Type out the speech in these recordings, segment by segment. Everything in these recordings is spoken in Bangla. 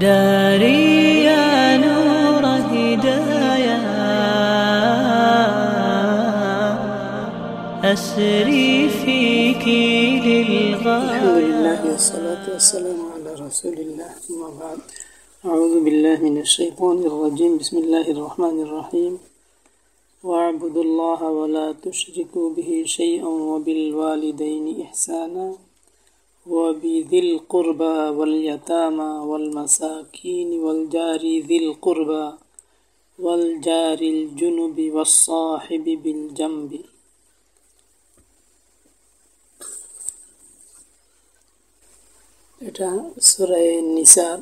داري يا نور هدايا أسري فيك الحمد للغاية لله والصلاة والسلام على رسول الله أما بعد أعوذ بالله من الشيطان الرجيم بسم الله الرحمن الرحيم واعبدوا الله ولا تشركوا به شيئا وبالوالدين إحسانا وبذي القربى واليتامى والمساكين والجار ذي القربى والجار الجنب والصاحب بالجنب এটা সুরায় নিসার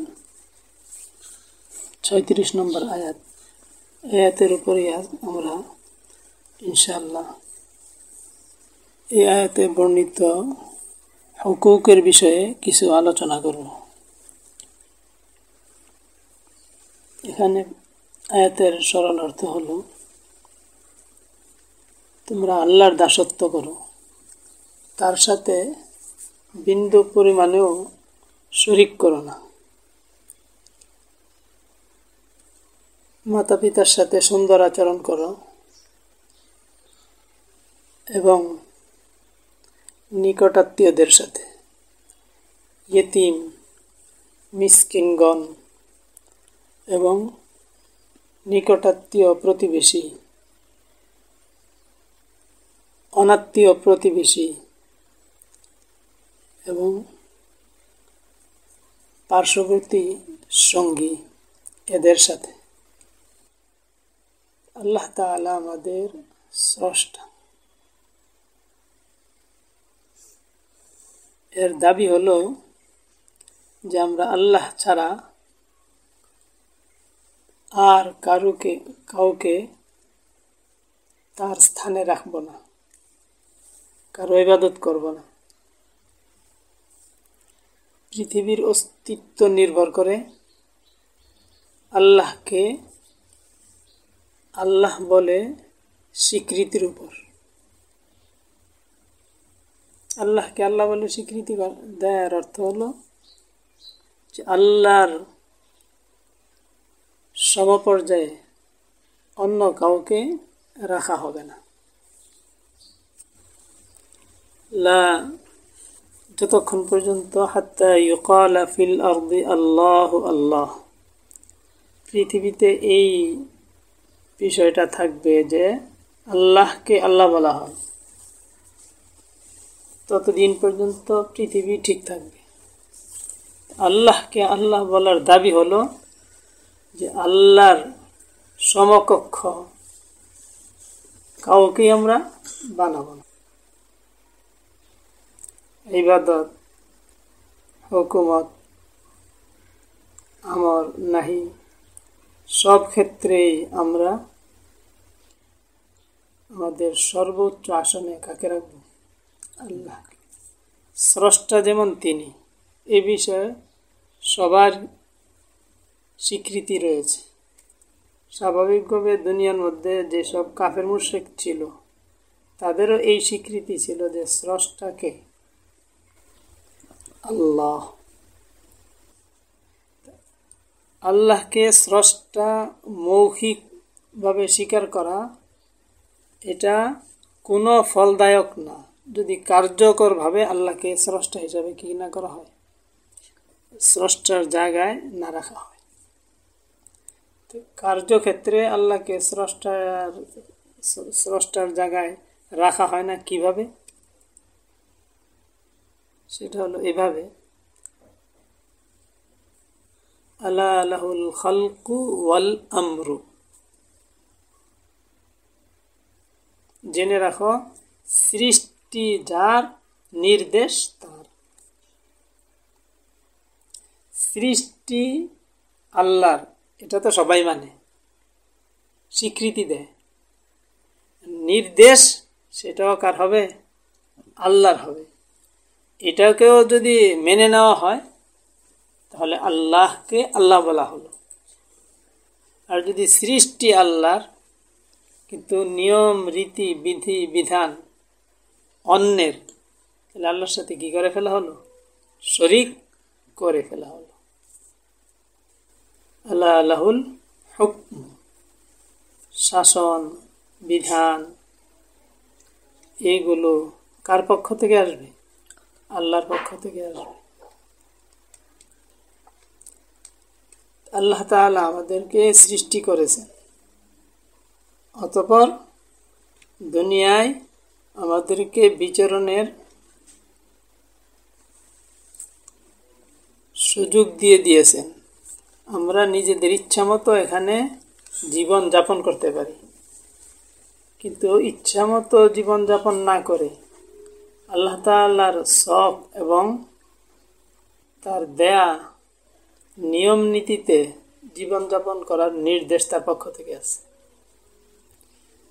ছয়ত্রিশ নম্বর আয়াত আয়াতের উপরে আজ আমরা ইনশাল্লাহ এই আয়াতে বর্ণিত হুকুকের বিষয়ে কিছু আলোচনা করব। এখানে আয়াতের সরল অর্থ হল, তোমরা আল্লাহর দাসত্ব করো। তার সাথে বিন্দু পরিমাণেও শরিক করো না। মাতা পিতার সাথে সুন্দর আচরণ করো এবং নিকটাত্মীয়দের সাথে। ইয়েতিম, মিসকিনগণ এবং নিকটাত্মীয় প্রতিবেশী, অনাত্মীয় প্রতিবেশী এবং পার্শ্ববর্তী সঙ্গী এদের সাথে। আল্লাহ তাআলা আমাদের স্রষ্টা। এর দাবি হলো যে আমরা আল্লাহ ছাড়া আর কারুকে, কাউকে তার স্থানে রাখব না, কারও ইবাদত করব না। পৃথিবীর অস্তিত্ব নির্ভর করে আল্লাহকে আল্লাহ বলে স্বীকৃতির উপর। আল্লাহকে আল্লাহ বলে স্বীকৃতি দেওয়ার অর্থ হলো যে আল্লাহর সমপর্যায়ে অন্য কাউকে রাখা হবে না। লা যতক্ষণ পর্যন্ত হাত্তা ফিল আরদি আল্লাহ আল্লাহ। পৃথিবীতে এই বিষয়টা থাকবে যে আল্লাহকে আল্লাহ বলা হয়। ততদিন পর্যন্ত পৃথিবী ঠিক থাকবে। আল্লাহকে আল্লাহ বলার দাবি হলো যে আল্লাহর সমকক্ষ কাউকে আমরা বানাবো না। ইবাদত, হুকুমত আমর নাহি, সব ক্ষেত্রেই আমরা আমাদের সর্বোচ্চ আসনে কাকে রাখব? আল্লাহ স্রষ্টা যেমন তিনি, এ বিষয়ে সবার স্বীকৃতি রয়েছে। স্বাভাবিকভাবে দুনিয়ার মধ্যে যেসব কাফের মুশেক ছিল, তাদেরও এই স্বীকৃতি ছিল যে স্রষ্টাকে আল্লাহ, আল্লাহকে স্রষ্টা মৌখিকভাবে স্বীকার করা এটা কোনো ফলদায়ক না। যদি কার্যকরভাবে আল্লাহকে স্রষ্টা হিসাবে কি না করা হয়? স্রষ্টার জায়গায় না রাখা হয়। তো কার্যক্ষেত্রে আল্লাহকে স্রষ্টার স্রষ্টার জায়গায় রাখা হয় না কীভাবে? সেটা হলো এভাবে। আল্লাহ আলাহুল খালকু ওয়াল আমরু। জেনে রাখো, সৃষ্টি যার নির্দেশ তার। সৃষ্টি আল্লাহর, এটা তো সবাই মানে স্বীকৃতি দেয়। নির্দেশ সেটাও কার হবে? আল্লাহর হবে। এটাকেও যদি মেনে নেওয়া হয়, তাহলে আল্লাহকে আল্লাহ বলা হলো। আর যদি সৃষ্টি আল্লাহর, কিন্তু নিয়ম, রীতি, বিধি, বিধান অন্যের। তাহলে আল্লাহর সাথে কি করে ফেলা হলো? শরিক করে ফেলা হলো। আল্লাহ আল্লাহুল হুকম। শাসন, বিধান এইগুলো কার পক্ষ থেকে আসবে? আল্লাহর পক্ষ থেকে আসবে। আল্লাহ তাআলা আমাদেরকে সৃষ্টি করেছেন। অতপর দুনিয়ায় আমাদেরকে বিচরণের সুযোগ দিয়ে দিয়েছেন। আমরা নিজেদের ইচ্ছা মতো এখানে জীবন যাপন করতে পারি। কিন্তু ইচ্ছা মতো জীবনযাপন না করে আল্লাহ তাল্লার সব এবং তার দেয়া নিয়ম নীতিতে জীবনযাপন করার নির্দেশ তার পক্ষ থেকে আছে।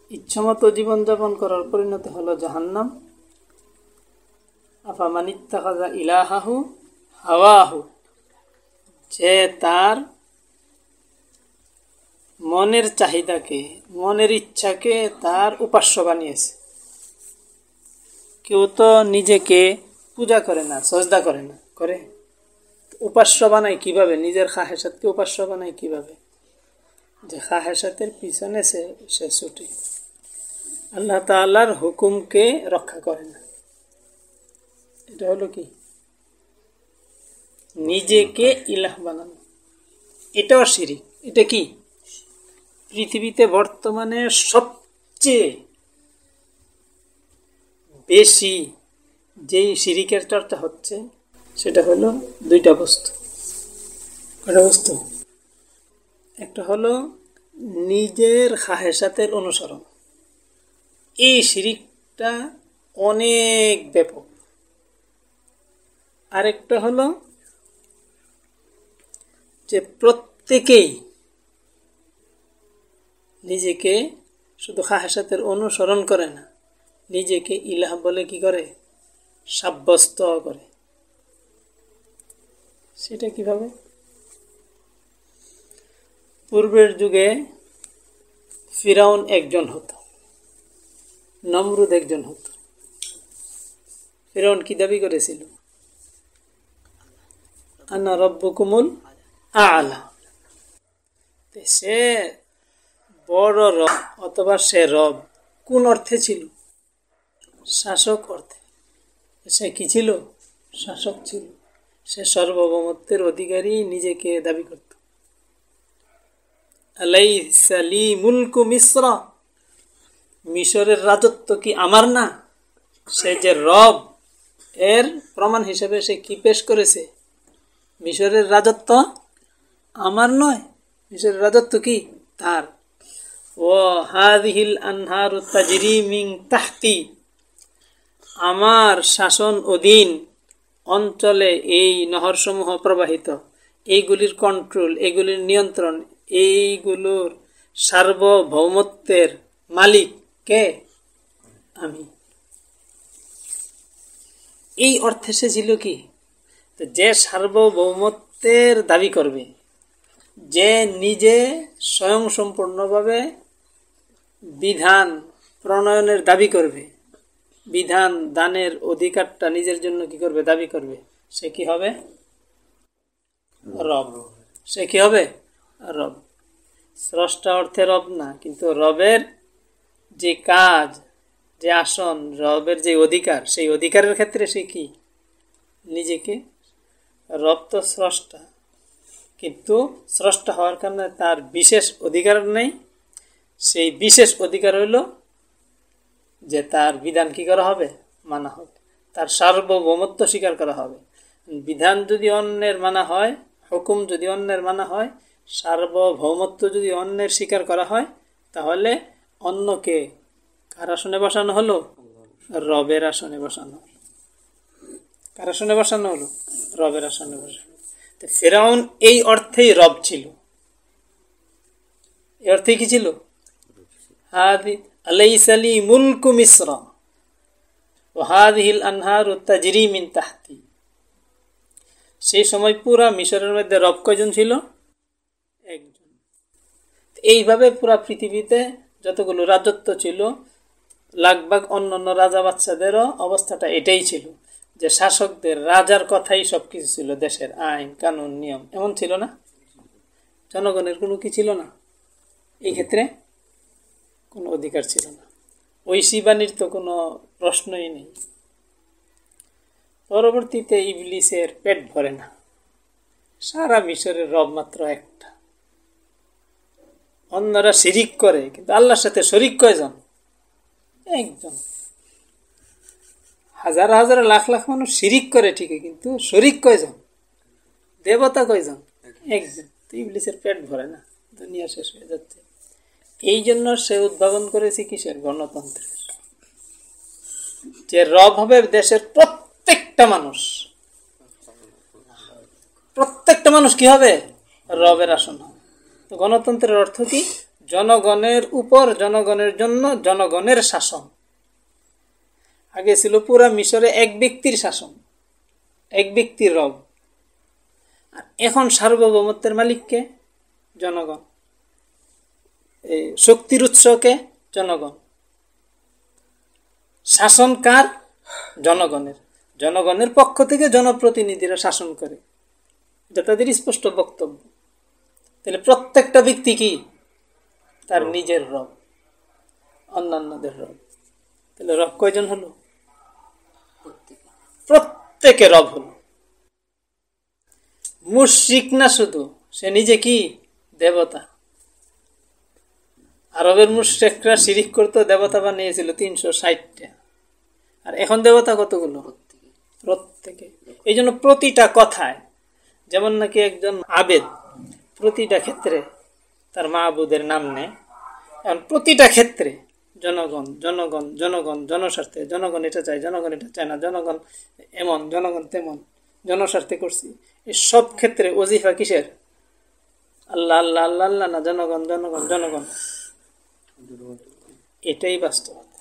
ইচ্ছামতো জীবনযাপন করার পরিণতি হলো জাহান্নাম। আফামানিত্তাখাজা ইলাহাহু হাওয়াহু, যে তার মনের চাহিদাকে, মনের ইচ্ছাকে তার উপাস্য বানিয়েছে। কেউ তো নিজেকে পূজা করে না, সজদা করে না, করে। উপাস্য বানায় কীভাবে? নিজের খাহেসাতকে উপাস্য বানায় কীভাবে? যে খাহেসাতের পিছনে সে সে ছুটে। আল্লাহ তাল্লার হুকুমকে রক্ষা করে না। এটা হলো কি? নিজেকে ইলাহ বানানো। এটাও শিরিক। এটা কি? পৃথিবীতে বর্তমানে সবচেয়ে বেশি যেই শিরিকের চর্চা হচ্ছে, সেটা হলো দুইটা বস্তু। কটা বস্তু? একটা হলো নিজের খাহেসাতের অনুসরণ। এই শিরিকটা অনেক ব্যাপক। আরেকটা হলো যে প্রত্যেকেই নিজেকে শুধু খাহেসাতের অনুসরণ করে না, নিজেকে ইলাহ বলে কি করে? সাব্যস্ত করে। সেটা কীভাবে? পূর্বের যুগে ফিরাউন একজন হতো। নমরুদ একজন হতো। ফিরাউন কি দাবি করেছিল? আনা রব্বকুমুল আলা। সে বড় রব অথবা সে রব কোন অর্থে ছিল? শাসক অর্থে। সে কি ছিল? শাসক ছিল। সে সর্বভৌমত্বের অধিকারী নিজেকে দাবি করত। আলাই সালি মুলকু মিশ্র মিশরের রাজত্ব কি আমার না? সে যে রব, এর প্রমাণ হিসেবে সে কি পেশ করেছে? মিশরের রাজত্ব আমার নয়, মিশরের রাজত্ব কি তার? ও হাদিহিল আনহার তাজরি মিং তাহতি, আমার শাসন অধীন অঞ্চলে এই নহরসমূহ প্রবাহিত। এইগুলির কন্ট্রোল এগুলির নিয়ন্ত্রণ, এইগুলোর সার্বভৌমত্বের মালিক। কে? আমি। এই অর্থে সে ছিল কি? যে সার্বভৌমত্বের দাবি করবে, যে নিজে স্বয়ং সম্পূর্ণভাবে বিধান প্রণয়নের দাবি করবে, বিধান দানের অধিকারটা নিজের জন্য কি করবে, দাবি করবে, সে কি হবে? রব। সে কি হবে? রব। স্রষ্টা অর্থে রব না, কিন্তু রবের যে কাজ, যে আসন, রবের যে অধিকার, সেই অধিকারের ক্ষেত্রে সে কি? নিজেকে রব তো স্রষ্টা কিন্তু স্রষ্টা হওয়ার কারণে তার বিশেষ অধিকার নেই। সেই বিশেষ অধিকার হইল যে তার বিধান কি করা হবে? মানা হবে। তার সার্বভৌমত্ব স্বীকার করা হবে। বিধান যদি অন্যের মানা হয়, হুকুম যদি অন্যের মানা হয়, সার্বভৌমত্ব যদি অন্যের স্বীকার করা হয়, তাহলে অন্যকে কার আসনে বসানো হলো? রবের আসনে বসানো কার আসনে বসানো হলো? রবের আসনে বসানো তো ফেরাউন এই অর্থেই রব ছিল। এই অর্থে কি ছিল? আলাইসালি মুলকু মিশ্র ও হাদিহিল আনহার তাজরি মিন তাহতি। সেই সময় পুরা মিশরের মধ্যে রব কয়জন ছিল? একজন। এইভাবে পুরা পৃথিবীতে যতগুলো রাজত্ব ছিল লাগবাগ অন্য অন্য রাজা বাচ্চাদেরও অবস্থাটা এটাই ছিল যে শাসকদের রাজার কথাই সব কিছু ছিল, দেশের আইন, কানুন, নিয়ম, এমন ছিল না? জনগণের কোনো কি ছিল না? এই ক্ষেত্রে কোনো অধিকার ছিল না। ঐশী বাণীর তো কোনো প্রশ্নই নেই। পরবর্তীতে ইবলিসের পেট ভরে না। সারা মিশরের রব মাত্র একটা। অন্যরা শিরিক করে, কিন্তু আল্লাহর সাথে শরিক কয়জন? একজন। হাজার হাজার লাখ লাখ মানুষ শিরিক করে ঠিকই, কিন্তু শরিক কয়জন? দেবতা কয়জন? একজন। তো ইবলিসের পেট ভরে না, দুনিয়া শেষ হয়ে যাচ্ছে। এই জন্য সে উদ্ভাবন করেছে কিসের? গণতন্ত্রের। যে রব হবে দেশের প্রত্যেকটা মানুষ। প্রত্যেকটা মানুষ কি হবে? রবের আসন হবে। গণতন্ত্রের অর্থ কি? জনগণের উপর, জনগণের জন্য, জনগণের শাসন। আগে ছিল পুরা মিশরে এক ব্যক্তির শাসন, এক ব্যক্তির রব। আর এখন সার্বভৌমত্বের মালিককে জনগণ। এই শক্তির উৎসকে জনগণ। শাসন কার? জনগণের। জনগণের পক্ষ থেকে জনপ্রতিনিধিরা শাসন করে। এটা তাদের স্পষ্ট বক্তব্য। তাহলে প্রত্যেকটা ব্যক্তি কি? তার নিজের রব অন্যান্যদের রব। তাহলে রব কয়জন হলো? প্রত্যেকে রব হলো। মুশিক না শুধু সে নিজে কি? দেবতা। আরবের মুশেকরা শিরিক করতো দেবতা বানিয়েছিল তিনশো ষাটটা। আর এখন দেবতা কতগুলো? প্রত্যেকে। এই জন্য প্রতিটা কথায় যেমন নাকি একজন আবেদ প্রতিটা ক্ষেত্রে তার মা আবুদের নাম নেয়। এখন প্রতিটা ক্ষেত্রে জনগণ জনগণ জনগণ, জনস্বার্থে, জনগণ এটা চায়, জনগণ এটা চায় না, জনগণ এমন, জনগণ তেমন, জনস্বার্থে করছি। এই সব ক্ষেত্রে ওজিফা কিসের? আল্লাহ আল্লাহ আল্লাহ আল্লাহ না জনগণ জনগণ জনগণ? এটাই বাস্তবতা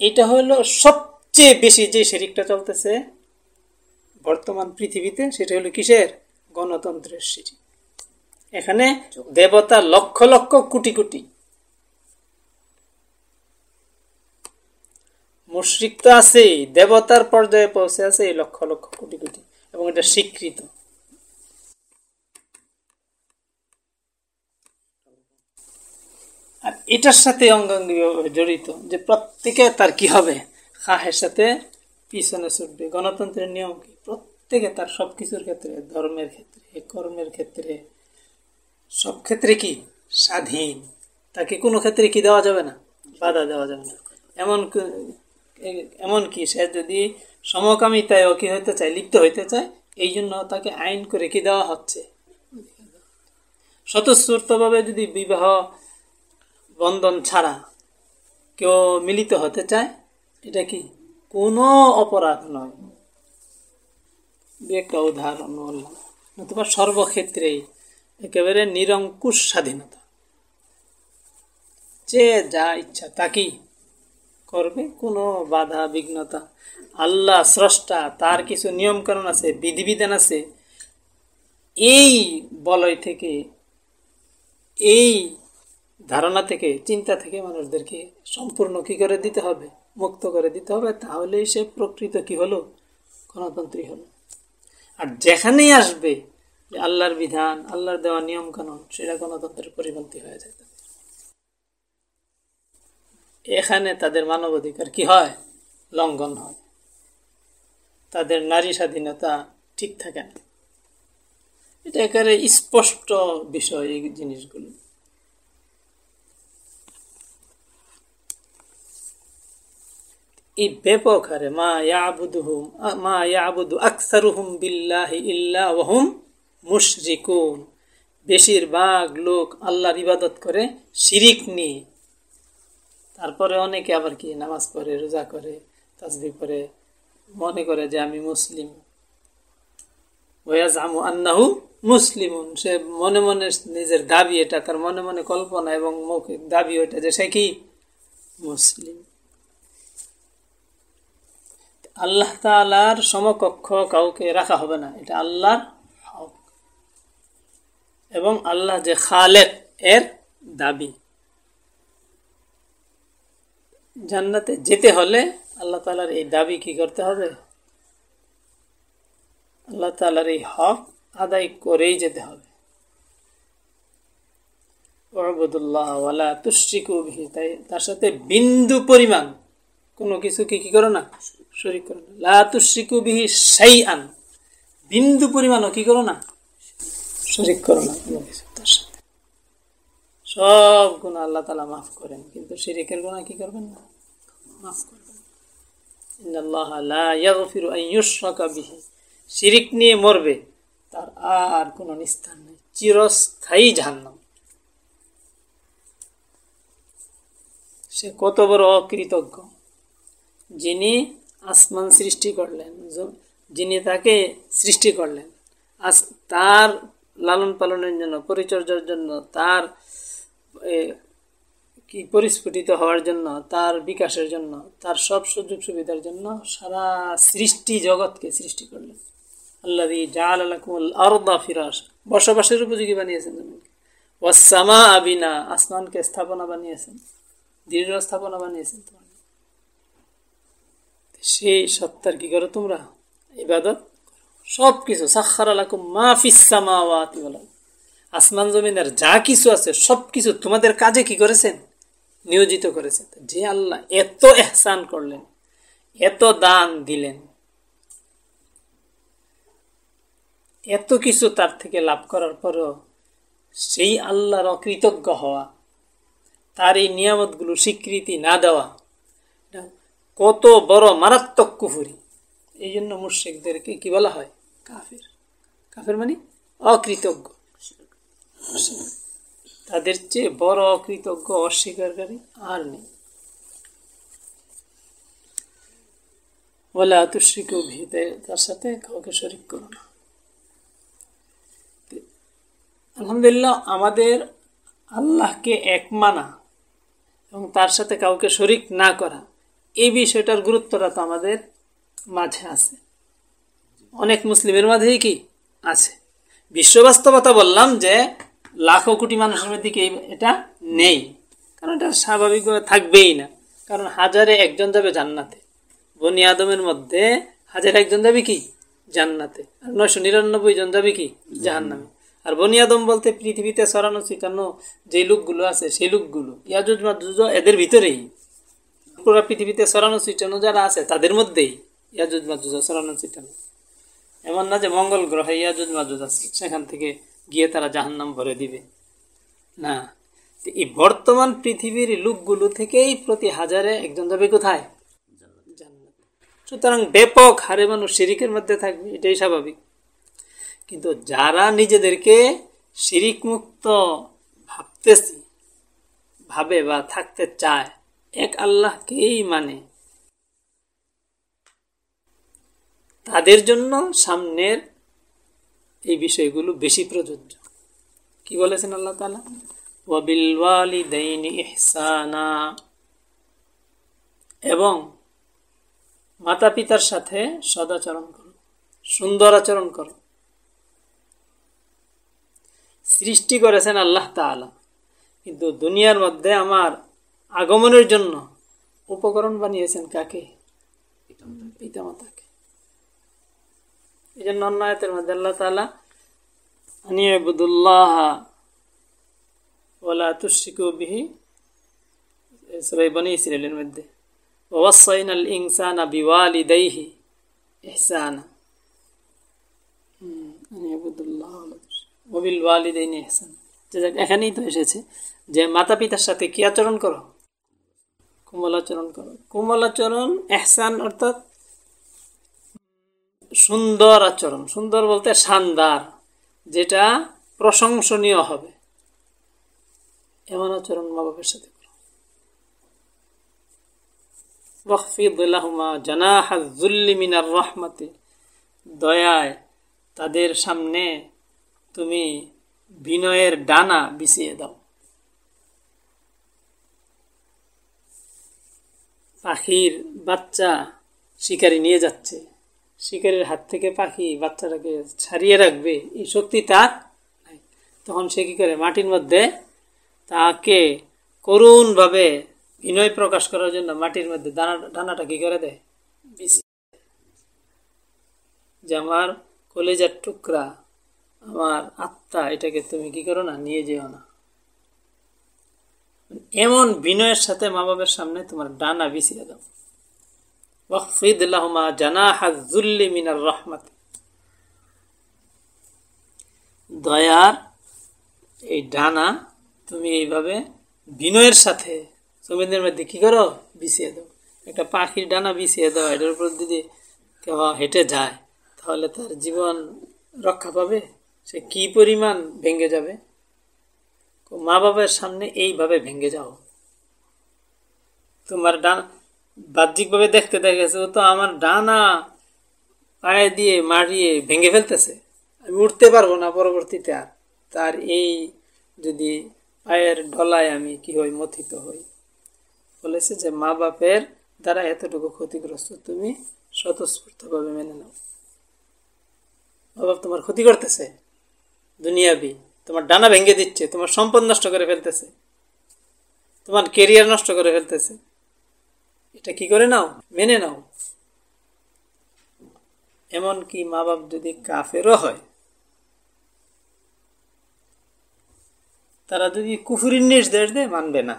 এটা হলো সবচেয়ে বেশি যে শেরিকটা চলতেছে বর্তমান পৃথিবীতে, সেটা হলো কিসের? গণতন্ত্রের সিঁড়ি। এখানে দেবতা লক্ষ লক্ষ কোটি কোটি। মুশ্রিক তো আছেই, দেবতার পর্যায়ে পৌঁছে আছে এই লক্ষ লক্ষ কোটি কোটি, এবং এটা স্বীকৃত। আর এটার সাথে অঙ্গাঙ্গিভাবে জড়িত, যে প্রত্যেকে তার কি হবে? খাহের সাথে পিছনে ছুটবে। গণতন্ত্রের নিয়ম কি? প্রত্যেকে তার সব কিছুর ক্ষেত্রে, ধর্মের ক্ষেত্রে, কর্মের ক্ষেত্রে, সব ক্ষেত্রে কি? স্বাধীন। তাকে কোনো ক্ষেত্রে কি দেওয়া যাবে না? বাধা দেওয়া যাবে না। এমন এমন কি, সে যদি সমকামিতায়ও কি হইতে চায়, লিপ্ত হইতে চায়, এই জন্য তাকে আইন করে কি দেওয়া হচ্ছে? স্বতঃস্ফূর্তভাবে যদি বিবাহ বন্ধন ছাড়া কেউ মিলিত হতে চায়, এটা কি কোনো অপরাধ নয়? একটা উদাহরণ বললাম নতুবা সর্বক্ষেত্রেই একেবারে নিরঙ্কুশ স্বাধীনতা। যে যা ইচ্ছা তাকেই করবে কোনো বাধা, বিঘ্নতা, আল্লাহ, স্রষ্টা, তার কিছু নিয়মকানুন আছে, বিধিবিধান আছে, এই বলয় থেকে, এই ধারণা থেকে, চিন্তা থেকে মানুষদেরকে সম্পূর্ণ কি করে দিতে হবে, মুক্ত করে দিতে হবে, তাহলেই সে প্রকৃত কি হলো? গণতন্ত্রী হলো। আর যেখানেই আসবে আল্লাহর বিধান, আল্লাহর দেওয়া নিয়ম কানুন সেটা গণতন্ত্রের পরিপন্থী হয়ে যায় এখানে তাদের মানবাধিকার কি হয়? লঙ্ঘন হয়। তাদের নারী স্বাধীনতা ঠিক থাকে না। এটা একেবারে স্পষ্ট বিষয় এই জিনিসগুলো। এই ব্যাপক হারে মা ইয়াবুদুহুম মা ইয়াবুদু আকসারুহুম বিল্লাহি ইল্লা ওয়াহুম মুশরিকুন। বেশিরভাগ লোক আল্লাহর ইবাদত করে শিরিক নিয়ে। তারপরে অনেকে আবার কি, নামাজ পড়ে, রোজা করে, তাজবি করে মনে করে যে আমি মুসলিম। ওয়াজ আমু আন্নাহু মুসলিমুন। সে মনে মনে নিজের দাবি এটা, তার মনে মনে কল্পনা এবং মৌখিক দাবি ওইটা যে সে কি? মুসলিম। আল্লাহ তালার সমকক্ষ কাউকে রাখা হবে না। এটা আল্লাহর হক। এবং আল্লাহ যে খালেক, এর দাবি। জান্নাতে যেতে হলে আল্লাহ তালার এই দাবি কি করতে হবে? আল্লাহ তালার এই হক আদায় করেই যেতে হবে। তাই তার সাথে বিন্দু পরিমাণ কোনো কিছু কিছুকে কি করো না? শরিক করো না। লা তুশ্রিকু বিহি সাই আন বিন্দু পরিমাণও কি করো না? শরিক করো না। কোনো কিছু তার সাথে। সব গুণা আল্লাহ তালা মাফ করেন। কিন্তু শিরিকের গুণা কি করবেন না? মাফ করবেন। ইন্নাল্লাহ লা ইয়াগফিরু আন ইউশরাকা বিহি। শিরিক নিয়ে মরবে, তার আর কোনো নিস্তার নেই। চিরস্থায়ী জাহান্নাম। সে কত বড় অকৃতজ্ঞ। যিনি আসমান সৃষ্টি করলেন যিনি তাকে সৃষ্টি করলেন। আস তার লালন পালনের জন্য, পরিচর্যার জন্য, তার কি পরিস্ফুটিত হওয়ার জন্য, তার বিকাশের জন্য, তার সব সুযোগ সুবিধার জন্য সারা সৃষ্টি জগৎকে সৃষ্টি করলেন। আল্লাহ জাল আলাকুমুল আরদা ফিরাস বসবাসের উপযোগী বানিয়েছেন ওয়াসামা আবিনা আসমানকে স্থাপনা বানিয়েছেন। দৃঢ় স্থাপনা বানিয়েছেন সেই সত্তার কি করো তোমরা? ইবাদত সব কিছু সাক্ষার আলাকুম মা ফিসামাওয়াতি বলা আসমান জমিনের যা কিছু আছে সব কিছু তোমাদের কাজে কি করেছেন? নিয়োজিত করেছেন। যে আল্লাহ এত এহসান করলেন, এত দান দিলেন, এত কিছু তার থেকে লাভ করার পরও সেই আল্লাহর অকৃতজ্ঞ হওয়া, তার এই নিয়ামতগুলো স্বীকৃতি না দেওয়া কত বড় মারাত্মক কুফুরি। এই জন্য মুর্শিকদেরকে কি বলা হয়? কাফের। কাফের মানে? অকৃতজ্ঞ। তাদের চেয়ে বড় অকৃতজ্ঞ অস্বীকারী আর নেই। বলে আতুশ্রিক ভিতে তার সাথে কাউকে শরিক করো না। আলহামদুলিল্লাহ আমাদের আল্লাহকে এক মানা এবং তার সাথে কাউকে শরিক না করা এই বিষয়টার গুরুত্বটা তো আমাদের মাঝে আছে। অনেক মুসলিমের মাঝেই কি আছে। বিশ্ব বাস্তবতা বললাম যে, লাখো কোটি মানুষের মধ্যে কি এটা নেই। কারণ এটা স্বাভাবিকভাবে থাকবেই না। কারণ হাজারে একজন যাবে জান্নাতে। বনি আদমের মধ্যে হাজারে একজন যাবে কি জান্নাতে। আর নয়শো নিরানব্বই জন যাবে কি জাহান্নামে। আর বনি আদম বলতে পৃথিবীতে ছড়ানো ছিটানো যে লোকগুলো আছে, সেই লোকগুলো ইয়াজুজ মাজুজ এদের ভিতরেই। পুরো পৃথিবীতে ছড়ানো ছিটানো যারা আছে, তাদের মধ্যেই ইয়াজুজ মাজুজ ছড়ানো ছিটানো। এমন না যে মঙ্গল গ্রহে ইয়াজুজ মাজুজ আছে, সেখান থেকে গিয়ে তারা জাহান্নাম ভরে দিবে। না এই বর্তমান পৃথিবীর লোকগুলো থেকেই প্রতি হাজারে একজন যাবে কোথায়? সুতরাং ব্যাপক হারে মানুষ শিরিকের মধ্যে থাকবে, এটাই স্বাভাবিক। কিন্তু যারা নিজেদেরকে শিরিক মুক্ত ভাবতেছে, ভাবে বা থাকতে চায় এক আল্লাহকেই মানে। তাদের জন্য সামনের এই বিষয়গুলো বেশি প্রযোজ্য। কি বলেছেন আল্লাহ তালা ওয়াবিল ওয়ালিদাইনি ইহসানা। এবং মাতা পিতার সাথে সদাচরণ করো, সুন্দর আচরণ করো। সৃষ্টি করেছেন আল্লাহ তাআলা। কিন্তু দুনিয়ার মধ্যে আমার আগমনের জন্য উপকরণ বানিয়েছেন কাকে? পিতামাতাকে। এই জন্য অন্য আয়াতের মধ্যে আল্লাহ তাআলা আনিয়াবুদুল্লাহ ওলা তুশিকু বিহি সবাই বনি ইসরায়েলের মধ্যে ওয়াসাইন আল ইনসানা বিওয়ালিদাইহি ইহসানা আনিয়াবুদুল্লাহ ওবিল ওয়ালিদাইনি ইহসান এখানেই তো এসেছে যে মাতা পিতার সাথে কি আচরণ করো? কোমল আচরণ করো। কোমল আচরণ এহসান অর্থাৎ সুন্দর আচরণ। সুন্দর বলতে শানদার, যেটা প্রশংসনীয় হবে। এমন আচরণ মা বাবার সাথে রহমতে। দয়ায় তাদের সামনে তুমি বিনয়ের ডানা বিছিয়ে দাও। পাখির বাচ্চা শিকারি নিয়ে যাচ্ছে। শিকারের হাত থেকে পাখি বাচ্চাটাকে ছাড়িয়ে রাখবে। এই শক্তি তার তখন সে কি করে? মাটির মধ্যে তাকে করুণভাবে বিনয় প্রকাশ করার জন্য মাটির মধ্যে দানা ডানাটা কি করে দেয়? যে আমার কলেজার টুকরা, আমার আত্মা, এটাকে তুমি কি করো না? নিয়ে যেও না। এমন বিনয়ের সাথে মা বাবার সামনে তোমার ডানা বিছিয়ে দাও। ওয়াকফিদ লাহুমা জানাহা যুল্লি মিনার রহমাত। দয়ার এই ডানা তুমি এইভাবে বিনয়ের সাথে জমিনের মধ্যে কি করো? বিছিয়ে দাও। একটা পাখির ডানা বিছিয়ে দাও, এটার উপর যদি কেউ হেঁটে যায়, তাহলে তার জীবন রক্ষা পাবে। সে কি পরিমাণ ভেঙে যাবে? মা বাবার সামনে এইভাবে ভেঙে যাও। তোমার ডান বাহ্যিকভাবে দেখতে দেখেছে ও তো আমার ডানা পায়ে দিয়ে মারিয়ে ভেঙে ফেলতেছে। আমি উঠতে পারব না পরবর্তীতে আর। তার এই যদি পায়ের ডলায় আমি কি হই, মথিত হই? বলেছে যে মা বাপের দ্বারা এতটুকু ক্ষতিগ্রস্ত, তুমি স্বতঃস্ফূর্তভাবে মেনে নাও। মা বাপ তোমার ক্ষতি করতেছে? দুনিয়াবি। তোমার ডানা ভেঙে দিচ্ছে, তোমার সম্পদ নষ্ট করে ফেলতেছে, তোমার কেরিয়ার নষ্ট করে ফেলতেছে। এটা কি করে নাও? মেনে নাও। এমন কি মা বাপ যদি কাফেরও হয়, তারা যদি কুফুরির নির্দেশ দেয়, মানবে না।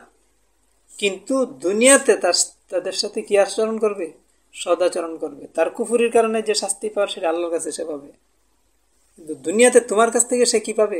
কিন্তু দুনিয়াতে তার, তাদের সাথে কি আচরণ করবে? সদাচরণ করবে। তার কুফুরির কারণে যে শাস্তি পাওয়ার সেটা আল্লাহর কাছে সে পাবে। কিন্তু দুনিয়াতে তোমার কাছ থেকে সে কি পাবে?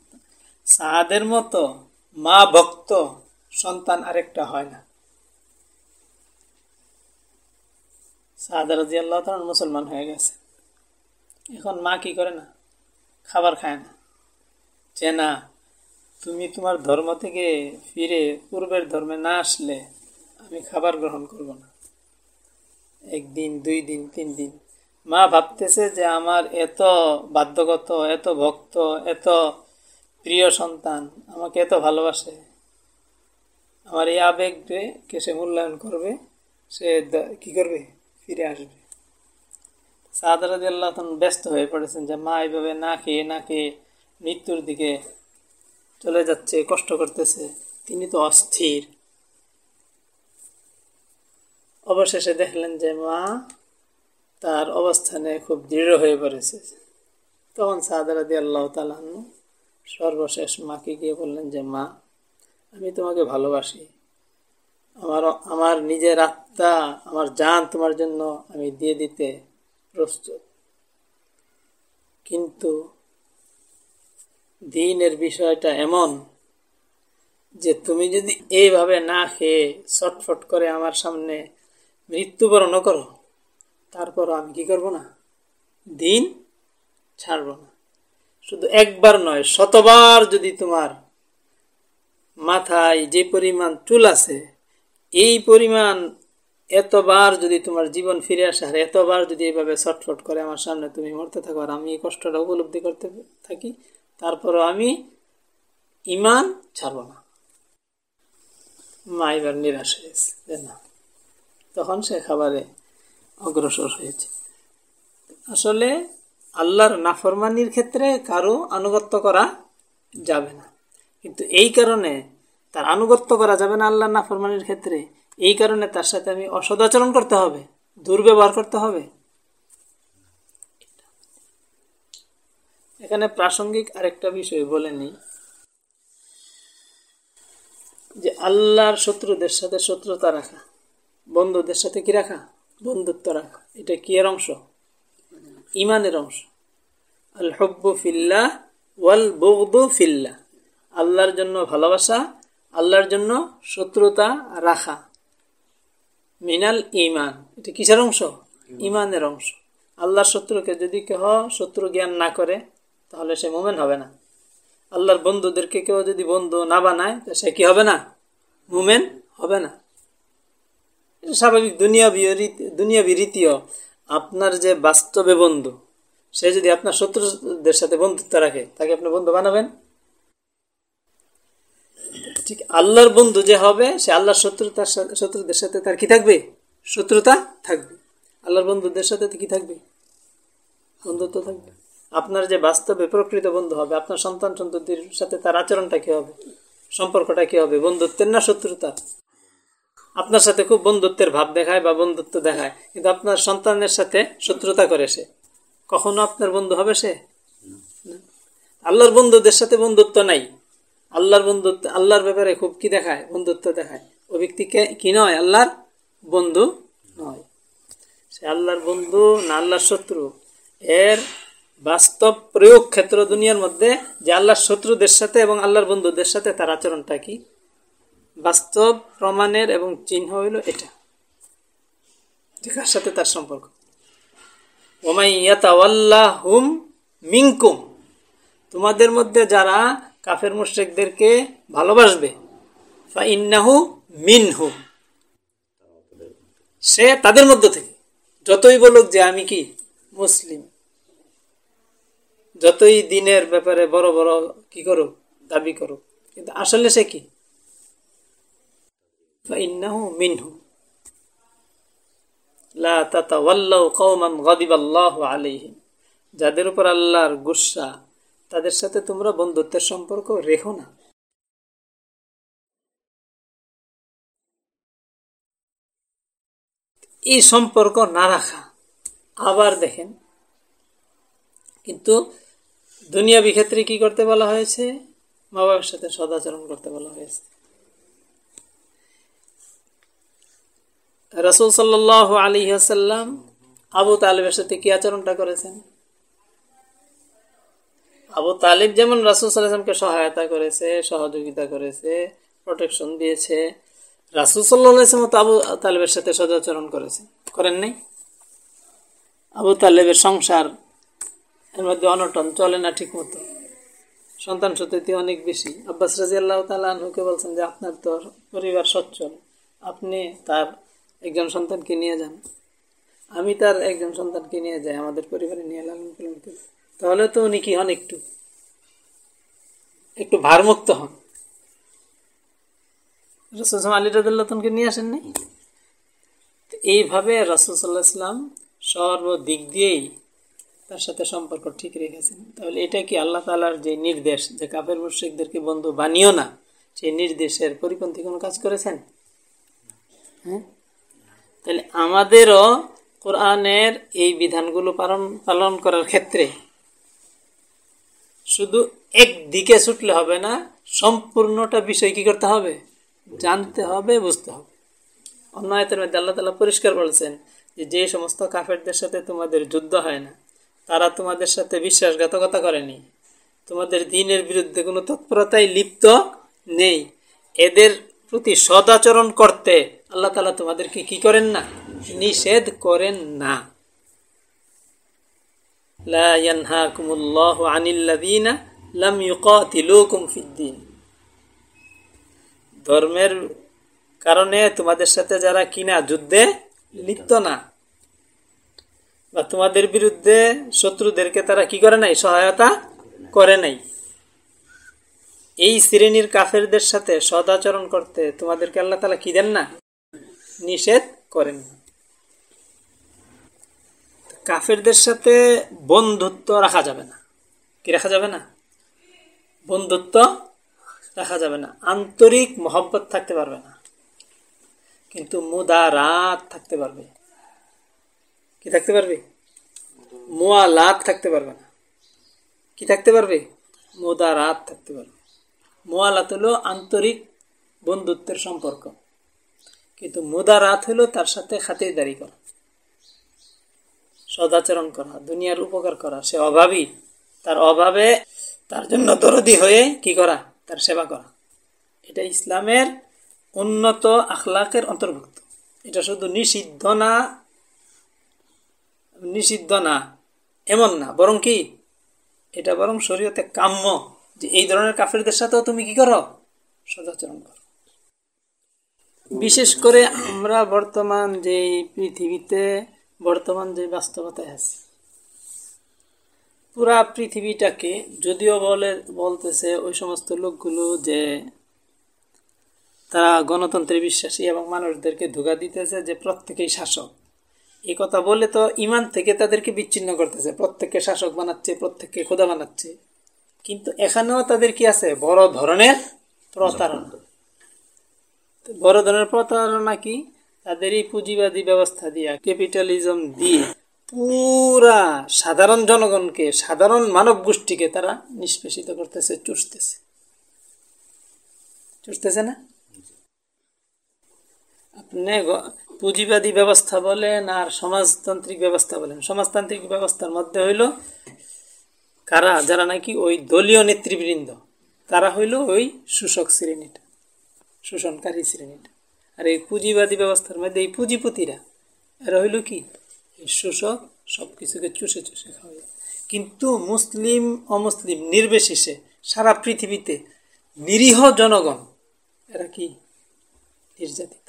সাদের মতো মা ভক্ত সন্তান আরেকটা হয় না। সাহাদা রাজি আল্লাহ তখন মুসলমান হয়ে গেছে। এখন মা কি করে না? খাবার খায় না। চেনা তুমি তোমার ধর্ম থেকে ফিরে পূর্বের ধর্মে না আসলে আমি খাবার গ্রহণ করব না। একদিন, দুই দিন, তিন দিন। মা ভাবতেছে যে আমার এত বাধ্যগত, এত ভক্ত, এত প্রিয় সন্তান, আমাকে এত ভালোবাসে। আমার এই আবেগকে সে মূল্যায়ন করবে, সে কি করবে? ফিরে আসবে। সাদারাদি আল্লাহ তখন ব্যস্ত হয়ে পড়েছেন যে, মা এইভাবে না খেয়ে না খেয়ে মৃত্যুর দিকে চলে যাচ্ছে, কষ্ট করতেছে। তিনি তো অস্থির। অবশেষে দেখলেন যে, মা তার অবস্থানে খুব দৃঢ় হয়ে পড়েছে। তখন সাদারাদি আল্লাহ তালান সর্বশেষ মাকে গিয়ে বললেন যে, মা, আমি তোমাকে ভালোবাসি। আমার আমার নিজের আত্মা, আমার জান তোমার জন্য আমি দিয়ে দিতে প্রস্তুত। কিন্তু দিনের বিষয়টা এমন যে, তুমি যদি এইভাবে না খেয়ে ছটফট করে আমার সামনে মৃত্যুবরণ করো তারপর আমি কি করব না? দিন ছাড়ব না। শুধু একবার নয়, শতবার যদি তোমার মাথায় যে পরিমাণ চুল আছে, এই পরিমাণ এতবার যদি তোমার জীবন ফিরে আসে, আর এতবার যদি এইভাবে ছটফট করে আমার সামনে তুমি মরতে থাকো, আর আমি এই কষ্টটা উপলব্ধি করতে থাকি, তারপরও আমি ইমান ছাড়ব না। মা এবার নিরাশ হয়েছে না, তখন সে খাবারে অগ্রসর হয়েছে। আসলে আল্লাহর নাফরমানির ক্ষেত্রে কারও আনুগত্য করা যাবে না। কিন্তু এই কারণে তার আনুগত্য করা যাবে না আল্লাহর নাফরমানির ক্ষেত্রে। এই কারণে তার সাথে আমি অসদাচরণ করতে হবে, দুর্ব্যবহার করতে হবে। এখানে প্রাসঙ্গিক আরেকটা বিষয় বলে নিই। যে আল্লাহর শত্রুদের সাথে শত্রুতা রাখা। বন্ধুদের সাথে কি রাখা? বন্ধুত্ব রাখা। এটা কি এর অংশ? ইমানের অংশ। আল হব্বু ফিল্লাহ ওয়াল বৌদু ফিল্লা আল্লাহর জন্য ভালোবাসা, আল্লাহর জন্য শত্রুতা রাখা। মিনাল ইমান এটা কিসের অংশ? ইমানের অংশ। আল্লাহর শত্রুকে যদি কেহ শত্রু জ্ঞান না করে, তাহলে সে মোমেন হবে না। আল্লাহর বন্ধুদেরকে কেউ যদি বন্ধু না বানায়, তো সে কি হবে না? মুমেন হবে না। স্বাভাবিক দুনিয়া দুনিয়াবি রীতিও। আপনার যে বাস্তবে বন্ধু, সে যদি আপনার শত্রুদের সাথে বন্ধুত্ব রাখে, তাকে আপনি বন্ধু বানাবেন? ঠিক আল্লাহর বন্ধু যে হবে, সে আল্লাহর শত্রুতার শত্রুদের সাথে তার কি থাকবে? শত্রুতা থাকবে। আল্লাহর বন্ধুদের সাথে কি থাকবে? বন্ধুত্ব থাকবে। আপনার যে বাস্তবে প্রকৃত বন্ধু হবে, আপনার সন্তান সন্ততির সাথে তার আচরণটা কি হবে? সম্পর্কটা কি হবে? বন্ধুত্বের না শত্রুতা আপনার সাথে খুব বন্ধুত্বের ভাব দেখায় বা বন্ধুত্ব দেখায়, কিন্তু আপনার সন্তানের সাথে শত্রুতা করে সে। কখনো আপনার বন্ধু হবে সে। আল্লাহর বন্ধুদের সাথে বন্ধুত্ব নাই। আল্লাহর বন্ধুত্ব, আল্লাহর ব্যাপারে খুব কি দেখায়? বন্ধুত্ব দেখায়। ও ব্যক্তিকে কি নয়? আল্লাহর বন্ধু নয়। সে আল্লাহর বন্ধু না আল্লাহর শত্রু। এর বাস্তব প্রয়োগ ক্ষেত্র দুনিয়ার মধ্যে যে আল্লাহর শত্রুদের সাথে এবং আল্লাহর বন্ধুদের সাথে তার আচরণটা কি? বাস্তব প্রমাণের এবং চিহ্ন হইল এটা। কার সাথে তার সম্পর্ক। হুম তোমাদের মধ্যে যারা কাফের মুশ্রিকদেরকে ভালোবাসবে ইন্নাহু মিনহু। সে তাদের মধ্য থেকে। যতই বলুক যে আমি কি? মুসলিম। যতই দিনের ব্যাপারে বড় বড় কি করুক, দাবি করুক, কিন্তু আসলে সে কি? فإنه منهم لا تتولوا قوما غضب الله عليهم যাদের উপর আল্লাহর গুসা তাদের সাথে তোমরা বন্ধুত্বের সম্পর্ক রেখো না এই সম্পর্ক না রাখা আবার দেখেন কিন্তু দুনিয়াবি ক্ষেত্রে কি করতে বলা হয়েছে মা বাবার সাথে সদাচরণ করতে বলা হয়েছে রসুল সাল্লাহ আলী আসাল্লাম আবু তালেবের সাথে কি আচরণটা করেছেন? আবু তালিব যেমন রাসুল সাল্লামকে সহায়তা করেছে, সহযোগিতা করেছে প্রোটেকশন দিয়েছে, রাসুল সাল্লাহাম তো আবু তালেবের সাথে সদাচরণ করেছে করেন নাই? আবু তালেবের সংসার এর মধ্যে অনটন, চলে না ঠিক মতো সন্তান সত্যি অনেক বেশি। আব্বাস রাজি আল্লাহ তালুকে বলছেন যে, আপনার তো পরিবার সচ্ছল। আপনি তার একজন সন্তানকে নিয়ে যান। আমি তার একজন সন্তানকে নিয়ে যাই, আমাদের পরিবারে নিয়ে লালন পালন করি। তাহলে তো উনি কি হন একটু? একটু ভারমুক্ত হন। রসুল আলী রাদুল্লাহকে নিয়ে আসেন নাই? এইভাবে রসুল সাল্লাহ ইসলাম সর্বদিক দিয়েই তার সাথে সম্পর্ক ঠিক রেখেছেন। তাহলে এটা কি আল্লাহ তালার যে নির্দেশ যে কাপের মুর্শিকদেরকে বন্ধু বানিও না, সেই নির্দেশের পরিপন্থী কোনো কাজ করেছেন? হ্যাঁ? তাহলে আমাদেরও কোরআনের এই বিধানগুলো পালন পালন করার ক্ষেত্রে শুধু একদিকে ছুটলে হবে না, সম্পূর্ণটা বিষয় কি করতে হবে? জানতে হবে, বুঝতে হবে। অন্য আয়তের মধ্যে আল্লাহ তালা পরিষ্কার বলছেন যে যে সমস্ত কাফেরদের সাথে তোমাদের যুদ্ধ হয় না, তারা তোমাদের সাথে বিশ্বাসঘাতকতা করেনি। তোমাদের দিনের বিরুদ্ধে কোনো তৎপরতায় লিপ্ত নেই। এদের প্রতি সদাচরণ করতে আল্লাহ তালা তোমাদেরকে কি করেন না? নিষেধ করেন না। ধর্মের কারণে তোমাদের সাথে যারা কিনা যুদ্ধে লিপ্ত না, বা তোমাদের বিরুদ্ধে শত্রুদেরকে তারা কি করে নাই? সহায়তা করে নাই। এই শ্রেণির কাফেরদের সাথে সদাচরণ করতে তোমাদেরকে আল্লাহ তালা কি দেন না? নিষেধ করেন। কাফেরদের সাথে বন্ধুত্ব রাখা যাবে না। কি রাখা যাবে না? বন্ধুত্ব রাখা যাবে না। আন্তরিক মহব্বত থাকতে পারবে না। কিন্তু মুদারাত থাকতে পারবে। কি থাকতে পারবে? মোয়ালাত থাকতে পারবে না। কি থাকতে পারবে? মোদারাত থাকতে পারবে। মোয়ালাত হলো আন্তরিক বন্ধুত্বের সম্পর্ক। কিন্তু মোদারাত হলো তার সাথে খাতিরদারি করা। সদাচরণ করা, দুনিয়ার উপকার করা। সে অভাবী, তার অভাবে তার জন্য দরদি হয়ে কি করা? তার সেবা করা। এটা ইসলামের উন্নত আখলাকের অন্তর্ভুক্ত। এটা শুধু নিষিদ্ধ না নিষিদ্ধ না, এমন না। বরং কি? এটা বরং শরীয়তে কাম্য যে এই ধরনের কাফেরদের সাথেও তুমি কি করো? সদাচরণ করো। বিশেষ করে আমরা বর্তমান যে পৃথিবীতে বর্তমান যে বাস্তবতায় আছে, পুরা পৃথিবীটাকে যদিও বলে, বলতেছে ওই সমস্ত লোকগুলো যে তারা গণতন্ত্রে বিশ্বাসী এবং মানুষদেরকে ধোকা দিতেছে যে প্রত্যেকেই শাসক। এই কথা বলে তো ইমান থেকে তাদেরকে বিচ্ছিন্ন করতেছে, প্রত্যেককে শাসক বানাচ্ছে, প্রত্যেককে খোদা বানাচ্ছে। কিন্তু এখানেও তাদের কি আছে? বড় ধরনের প্রতারণা। বড় ধরনের প্রতারণা কি তাদের এই পুঁজিবাদী ব্যবস্থা দিয়া ক্যাপিটালিজম দিয়ে পুরা সাধারণ জনগণকে, সাধারণ মানব গোষ্ঠীকে তারা নিষ্পেষিত করতেছে, চুষতেছে। চুষতেছে না? আপনি পুঁজিবাদী ব্যবস্থা বলেন আর সমাজতান্ত্রিক ব্যবস্থা বলেন। সমাজতান্ত্রিক ব্যবস্থার মধ্যে হইল কারা? যারা নাকি ওই দলীয় নেতৃবৃন্দ। তারা হইল ওই শোষক শ্রেণীটা। শোষণকারী শ্রেণীটা। আর এই পুঁজিবাদী ব্যবস্থার মধ্যে এই পুঁজিপতিরা এরা হইল কি শোষক সব কিছুকে চুষে চুষে খাওয়া কিন্তু মুসলিম, অমুসলিম, নির্বিশেষে সারা পৃথিবীতে নিরীহ জনগণ, এরা কি? নির্যাতিত।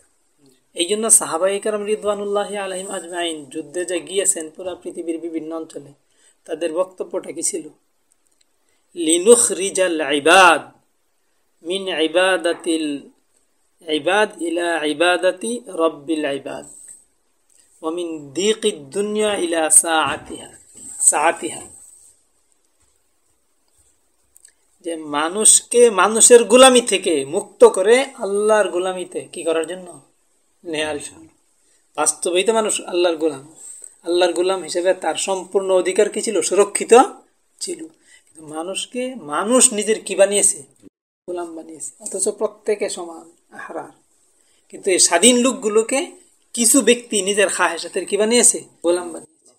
এই জন্য সাহাবাই কারম রিদওয়ানুল্লাহ আলহিম আজমাইন যুদ্ধে যে গিয়েছেন পুরা পৃথিবীর বিভিন্ন অঞ্চলে, তাদের বক্তব্যটা কি ছিল? লিনুখ রিজাল আইবাদ মিন আইবাদাতিল আইবাদ ইলা আইবাদাতি রব্বিল আইবাদ ওমিন দিক দুনিয়া ইলা সাআতিহা সাআতিহা। যে মানুষকে, মানুষের গুলামি থেকে মুক্ত করে আল্লাহর গুলামিতে কি করার জন্য? নেয়ার জন্য। বাস্তবেই তো মানুষ আল্লাহর গোলাম। আল্লাহর গোলাম হিসেবে তার সম্পূর্ণ অধিকার কি ছিল? সুরক্ষিত ছিল। মানুষকে, মানুষ নিজের কি বানিয়েছে? গোলাম বানিয়েছে। অথচ প্রত্যেকে সমান। হারার কিন্তু এই স্বাধীন লোকগুলোকে কিছু ব্যক্তি নিজের খাহেসাতের কি বানিয়েছে? গোলাম বানিয়েছে।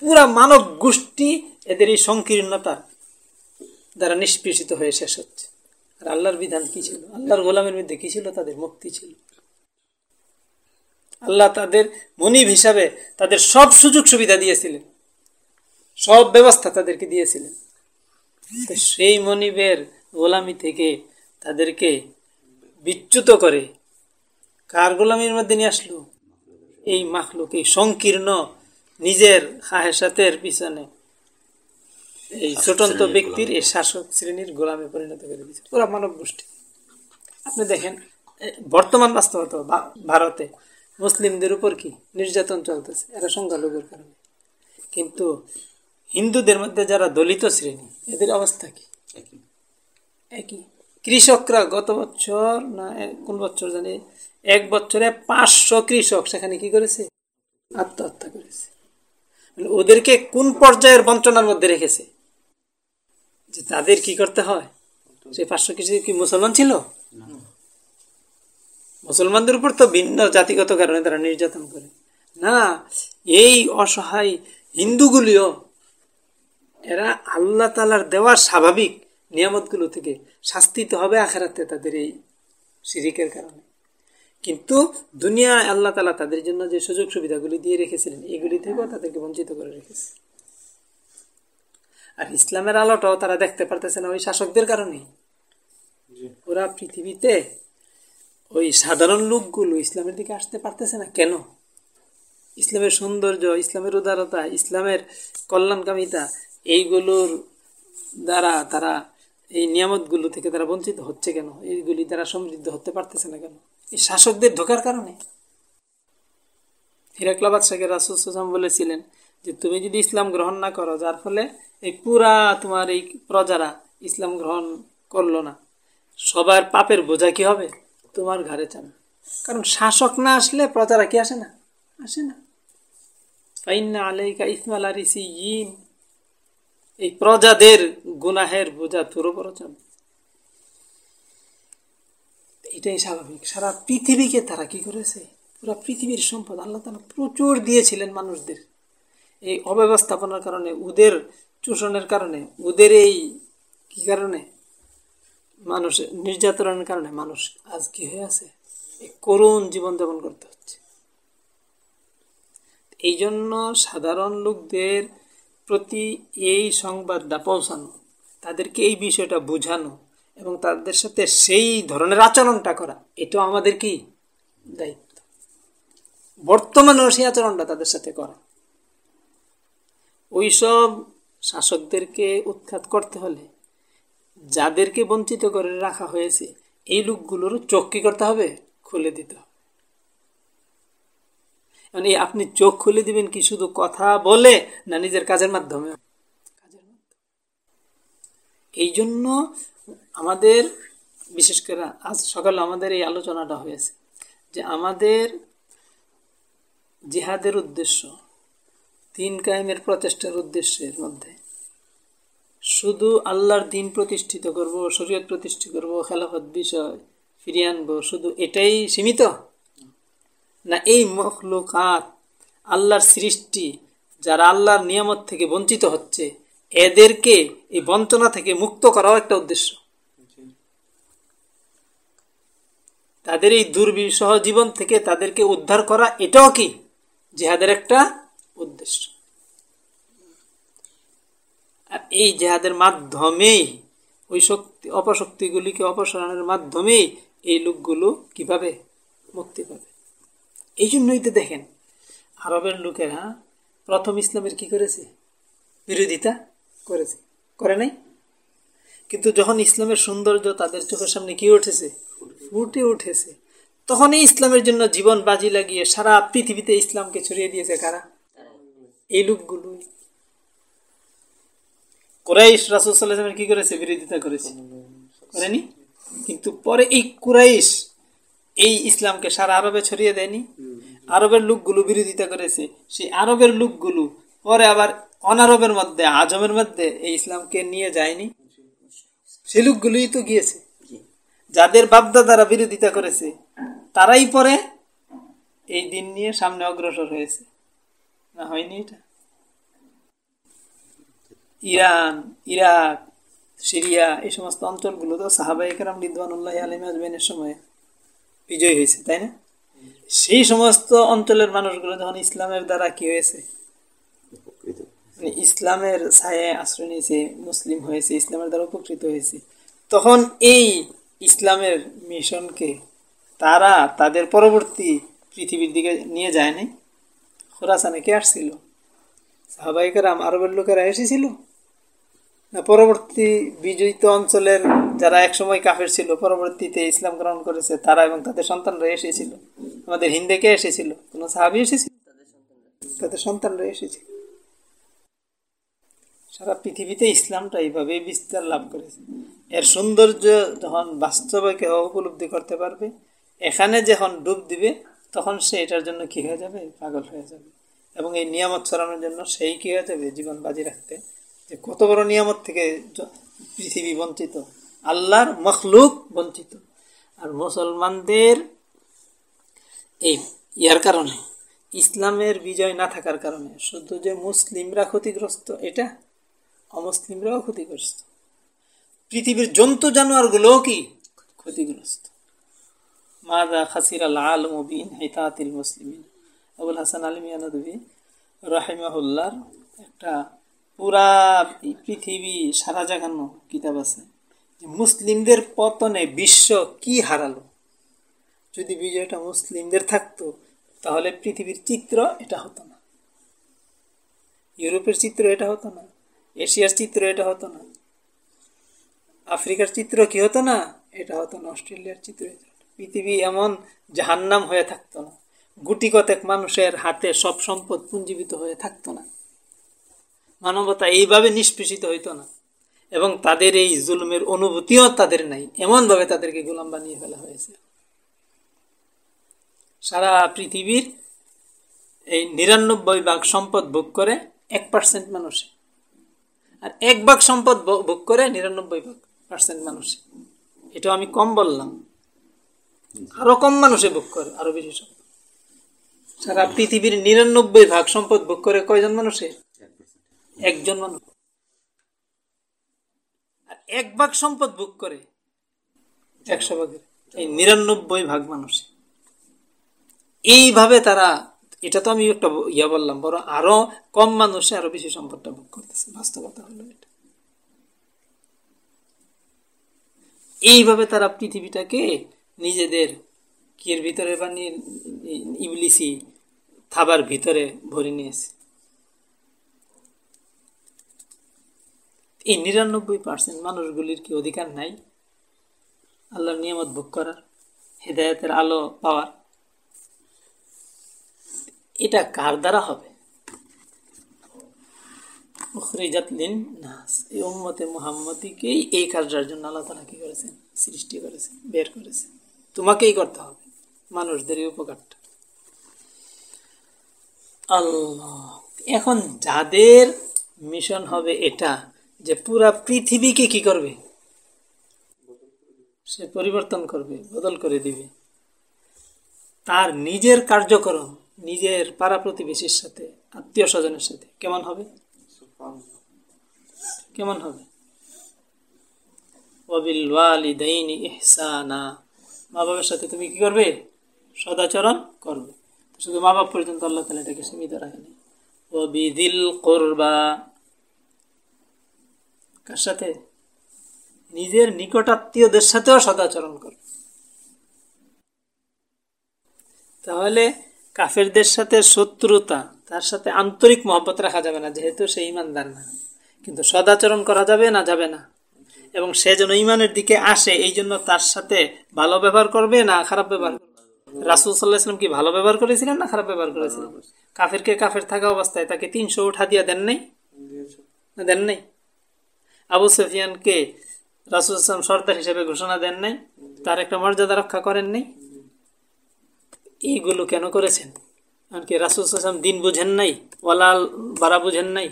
পুরা মানব গোষ্ঠী এদের এই সংকীর্ণতা দ্বারা নিষ্পেষিত হয়ে শেষ হচ্ছে। আর আল্লাহর বিধান কি ছিল? আল্লাহর গোলামের মধ্যে কি ছিল? তাদের মুক্তি ছিল। আল্লাহ তাদের মনিব হিসাবে তাদের সব সুযোগ সুবিধা দিয়েছিলেন। সব ব্যবস্থা তাদেরকে দিয়েছিলেন। সেই মনিবের গোলামি থেকে তাদেরকে বিচ্যুত করে। কার গোলামির মধ্যে নিয়ে আসলো? এই মাখলুক এই সংকীর্ণ নিজের হাহেসাতের পিছনে। এই ছোটন্ত ব্যক্তির এই শাসক শ্রেণির গোলামে পরিণত করে দিয়েছে। পুরা মানব গোষ্ঠী। আপনি দেখেন বর্তমান বাস্তবতা ভারতে মুসলিমদের উপর কি নির্যাতন চলতেছে? এরা সংখ্যালঘুর কারণে। কিন্তু হিন্দুদের মধ্যে যারা দলিত শ্রেণি এদের অবস্থা কি? একই। কৃষকরা গত বছর না কোন বছর জানি, এক বছরে পাঁচশো কৃষক সেখানে কি করেছে? আত্মহত্যা করেছে। মানে ওদেরকে কোন পর্যায়ের বঞ্চনার মধ্যে রেখেছে? যে তাদের কি করতে হয়? সে পাঁচশো কৃষক কি মুসলমান ছিল? মুসলমানদের উপর তো ভিন্ন জাতিগত কারণে তারা নির্যাতন করে। না, এই অসহায় হিন্দুগুলিও, এরা আল্লাহ তালার দেওয়ার স্বাভাবিক। নিয়ামতগুলো থেকে শাস্তিতে হবে আখেরাতে তাদের এই সিরিকের কারণে। কিন্তু দুনিয়া আল্লাহ তালা তাদের জন্য যে সুযোগ সুবিধাগুলি দিয়ে রেখেছিলেন এগুলি থেকেও তাদেরকে বঞ্চিত করে রেখেছে। আর ইসলামের আলোটাও তারা দেখতে পারতেছে না ওই শাসকদের কারণে। ওরা পৃথিবীতে ওই সাধারণ লোকগুলো ইসলামের দিকে আসতে পারতেছে না। কেন? ইসলামের সৌন্দর্য ইসলামের উদারতা ইসলামের কল্যাণকামিতা এইগুলোর দ্বারা তারা এই নিয়ামতগুলো থেকে তারা বঞ্চিত হচ্ছে কেন? এইগুলি তারা সমৃদ্ধ হতে পারতেছে না কেন? এই শাসকদের ঢোকার কারণে? হিরাকলাবাদ শেখের রাসুসাম বলেছিলেন যে, তুমি যদি ইসলাম গ্রহণ না করো, যার ফলে এই পুরা তোমার এই প্রজারা ইসলাম গ্রহণ করল না। সবার পাপের বোঝা কি হবে? তোমার ঘরে চান। কারণ শাসক না আসলে প্রজারা কি আসে না? আসে না। আলাইকা ইসমাল আরিসি ইন এই প্রজাদের গুনাহের বোঝা তোর উপর এটাই স্বাভাবিক। সারা পৃথিবীকে তারা কি করেছে? পুরা পৃথিবীর সম্পদ আল্লাহ তালা প্রচুর দিয়েছিলেন মানুষদের। এই অব্যবস্থাপনার কারণে, ওদের চোষণের কারণে, ওদের এই কি কারণে? মানুষ, নির্যাতনের কারণে মানুষ আজ কি হয়ে আছে? করুণ জীবনযাপন করতে হচ্ছে। এই জন্য সাধারণ লোকদের প্রতি এই সংবাদটা পৌঁছানো, তাদেরকে এই বিষয়টা বোঝানো এবং তাদের সাথে সেই ধরনের আচরণটা করা, এটাও আমাদের কি দায়িত্ব? বর্তমানেও সেই আচরণটা তাদের সাথে করা। ওইসব শাসকদেরকে উৎখাত করতে হলে, যাদেরকে বঞ্চিত করে রাখা হয়েছে, এই লোকগুলোর চোখ কি করতে হবে? খুলে দিতে হবে। মানে আপনি চোখ খুলে দিবেন কি শুধু কথা বলে না নিজের কাজের মাধ্যমে? এই জন্য আমাদের, বিশেষ করে আজ সকালে আমাদের এই আলোচনাটা হয়েছে যে আমাদের জিহাদের উদ্দেশ্য, তিন কায়েমের প্রচেষ্টার উদ্দেশ্যের মধ্যে শুধু আল্লাহর দিন প্রতিষ্ঠিত করব, শরীয়ত প্রতিষ্ঠিত করব, খেলাফত বিষয় ফিরিয়ে আনব, শুধু এটাই সীমিত? না এই মখলুকাত, আল্লাহর সৃষ্টি, যারা আল্লাহর নিয়ামত থেকে বঞ্চিত হচ্ছে, এদেরকে এই বঞ্চনা থেকে মুক্ত করাও একটা উদ্দেশ্য। তাদের এই দুর্বিষহ জীবন থেকে তাদেরকে উদ্ধার করা, এটাও কি জেহাদের একটা উদ্দেশ্য? আর এই জেহাদের মাধ্যমেই, ওই শক্তি, অপশক্তিগুলিকে অপসারণের মাধ্যমেই এই লোকগুলো কীভাবে মুক্তি পাবে? এই জন্যই তো দেখেন। আরবের লোকেরা প্রথম ইসলামের কি করেছে? বিরোধিতা করেছে। করে নাই? কিন্তু যখন ইসলামের সৌন্দর্য তাদের চোখের সামনে কি উঠেছে? ফুটে উঠেছে। তখনই ইসলামের জন্য জীবন বাজি লাগিয়ে সারা পৃথিবীতে ইসলামকে ছড়িয়ে দিয়েছে কারা? এই লোকগুলো। কোরাইশ রাসুসাল্লামের কি করেছে? বিরোধিতা করেছে। করেনি? কিন্তু পরে এই কুরাইশ এই ইসলামকে সারা আরবে ছড়িয়ে দেয়নি। আরবের লোকগুলো বিরোধিতা করেছে। সেই আরবের লোকগুলো পরে আবার অনারবের মধ্যে আজমের মধ্যে এই ইসলামকে নিয়ে যায়নি। সে লোকগুলোই তো গিয়েছে। যাদের বাপদাদারা বিরোধিতা করেছে তারাই পরে এই দিন নিয়ে সামনে অগ্রসর হয়েছে। না হয়নি এটা? ইরান ইরাক সিরিয়া এই সমস্ত অঞ্চলগুলো তো সাহাবাহিকরাম রিদওয়ানুল্লাহ আলিম আজমেনের সময় বিজয় হয়েছে তাই না? সেই সমস্ত অঞ্চলের মানুষগুলো যখন ইসলামের দ্বারা কি হয়েছে? মানে ইসলামের ছায়ে আশ্রয় নিয়েছে মুসলিম হয়েছে ইসলামের দ্বারা উপকৃত হয়েছে। তখন এই ইসলামের মিশনকে তারা তাদের পরবর্তী পৃথিবীর দিকে নিয়ে যায়নি? খোরাসানে কে আসছিল? সাহাবাহিকেরাম আরবের লোকেরা এসেছিল? না পরবর্তী বিজয়িত অঞ্চলের যারা একসময় কাফের ছিল, পরবর্তীতে ইসলাম গ্রহণ করেছে, তারা এবং তাদের সন্তানরা এসেছিল। আমাদের হিন্দে কে এসেছিল? কোন সাহাবি এসেছিল? তাদের সন্তানরা এসেছিল। সারা পৃথিবীতে ইসলামটা এইভাবে বিস্তার লাভ করেছে। এর সৌন্দর্য যখন বাস্তবে কেউ উপলব্ধি করতে পারবে, এখানে যখন ডুব দিবে, তখন সে এটার জন্য কী হয়ে যাবে? পাগল হয়ে যাবে। এবং এই নিয়ামত ছড়ানোর জন্য সেই কী হয়ে যাবে? জীবন বাজি রাখতে। যে কত বড় নিয়ামত থেকে পৃথিবী বঞ্চিত। আল্লাহর মখলুক বঞ্চিত আর মুসলমানদের এই ইয়ার কারণে, ইসলামের বিজয় না থাকার কারণে, শুধু যে মুসলিমরা ক্ষতিগ্রস্ত, এটা অমুসলিমরাও ক্ষতিগ্রস্ত। পৃথিবীর জন্তু জানোয়ারগুলোও কি? ক্ষতিগ্রস্ত। মাদা খাসির আল আলমবিন হেতাতিল মুসলিমিন। আবুল হাসান আলমিয়া নদী রাহিমাহুল্লার একটা পুরা পৃথিবী সারা জাগানো কিতাব আছে। মুসলিমদের পতনে বিশ্ব কি হারালো? যদি বিজয়টা মুসলিমদের থাকতো, তাহলে পৃথিবীর চিত্র এটা হতো না। ইউরোপের চিত্র এটা হতো না। এশিয়ার চিত্র এটা হতো না। আফ্রিকার চিত্র কি হতো না? এটা হতো না। অস্ট্রেলিয়ার চিত্র পৃথিবী এমন জাহান্নাম হয়ে থাকতো না। গুটি কতেক মানুষের হাতে সব সম্পদ পুঞ্জীবিত হয়ে থাকতো না। মানবতা এইভাবে নিষ্পেষিত হইতো না। এবং তাদের এই জুলুমের অনুভূতিও তাদের নাই। এমনভাবে তাদেরকে গোলাম বানিয়ে ফেলা হয়েছে। সারা পৃথিবীর এই নিরানব্বই ভাগ সম্পদ ভোগ করে এক পার্সেন্ট মানুষ। আর এক ভাগ সম্পদ ভোগ করে নিরানব্বই ভাগ পার্সেন্ট মানুষ। এটাও আমি কম বললাম। আরও কম মানুষে ভোগ করে আরও বেশি সম্পদ সারা পৃথিবীর নিরানব্বই ভাগ সম্পদ ভোগ করে কয়জন মানুষে? একজন মানুষ। আর এক ভাগ সম্পদ ভোগ করে, একশো ভাগের। এই নিরানব্বই ভাগ মানুষ। এইভাবে তারা, এটা তো আমি একটা ইয়া বললাম বড় আরও কম মানুষে আরও বেশি সম্পদটা ভোগ করতেছে। বাস্তবতা হলো এটা। এইভাবে তারা পৃথিবীটাকে নিজেদের কিয়ের ভিতরে বা ইবলিসি থাবার ভিতরে ভরে নিয়েছে। এই নিরানব্বই পার্সেন্ট মানুষগুলির কি অধিকার নাই? আল্লাহর নিয়ামত ভোগ করার, হেদায়তের আলো পাওয়ার। এটা কার দ্বারা হবে? উখরিজাত নাস এই উম্মতে মুহাম্মদীকেই এই কাজটার জন্য আল্লাহ তালা কি করেছেন? সৃষ্টি করেছেন, বের করেছেন। তোমাকেই করতে হবে মানুষদের এই উপকারটা। আল্লাহ, এখন যাদের মিশন হবে এটা যে পুরা পৃথিবীকে কি করবে? সে পরিবর্তন করবে, বদল করে দিবে। তার নিজের কার্যক্রম, নিজের পাড়া প্রতিবেশীর সাথে আত্মীয় স্বজনের সাথে কেমন হবে? কেমন হবে? ওয়ালিদাইনি ইহসানা। মা বাবার সাথে তুমি কি করবে? সদাচরণ করবে। শুধু মা বাপ পর্যন্ত আল্লাহ তালা এটাকে সীমিত রাখেনি। ওবিদিল করবা কার সাথে? নিজের নিকটাত্মীয়দের সাথেও সদাচরণ করবে তাহলে কাফেরদের সাথে শত্রুতা, তার সাথে আন্তরিক মহব্বত রাখা যাবে না, যেহেতু সে ইমানদার না। কিন্তু সদাচরণ করা যাবে না যাবে না। এবং সে যেন ইমানের দিকে আসে, এই জন্য তার সাথে ভালো ব্যবহার করবে না খারাপ ব্যবহার করবে? রাসুল সাল্লাহ ইসলাম কি ভালো ব্যবহার করেছিলেন না খারাপ ব্যবহার করেছিলেন? কাফেরকে কাফের থাকা অবস্থায় তাকে তিনশো উঠা দিয়া দেন নাই? দেন নাই? আবু সফিয়ানকে রাসুল ইসলাম সর্দার হিসেবে ঘোষণা দেন নাই, তার একটা মর্যাদা রক্ষা করেন নাই। এইগুলো কেন করেছেন? এমনকি রাসুল ইসলাম দিন বুঝেন নাই, ওয়ালাল বাড়া বুঝেন নাই।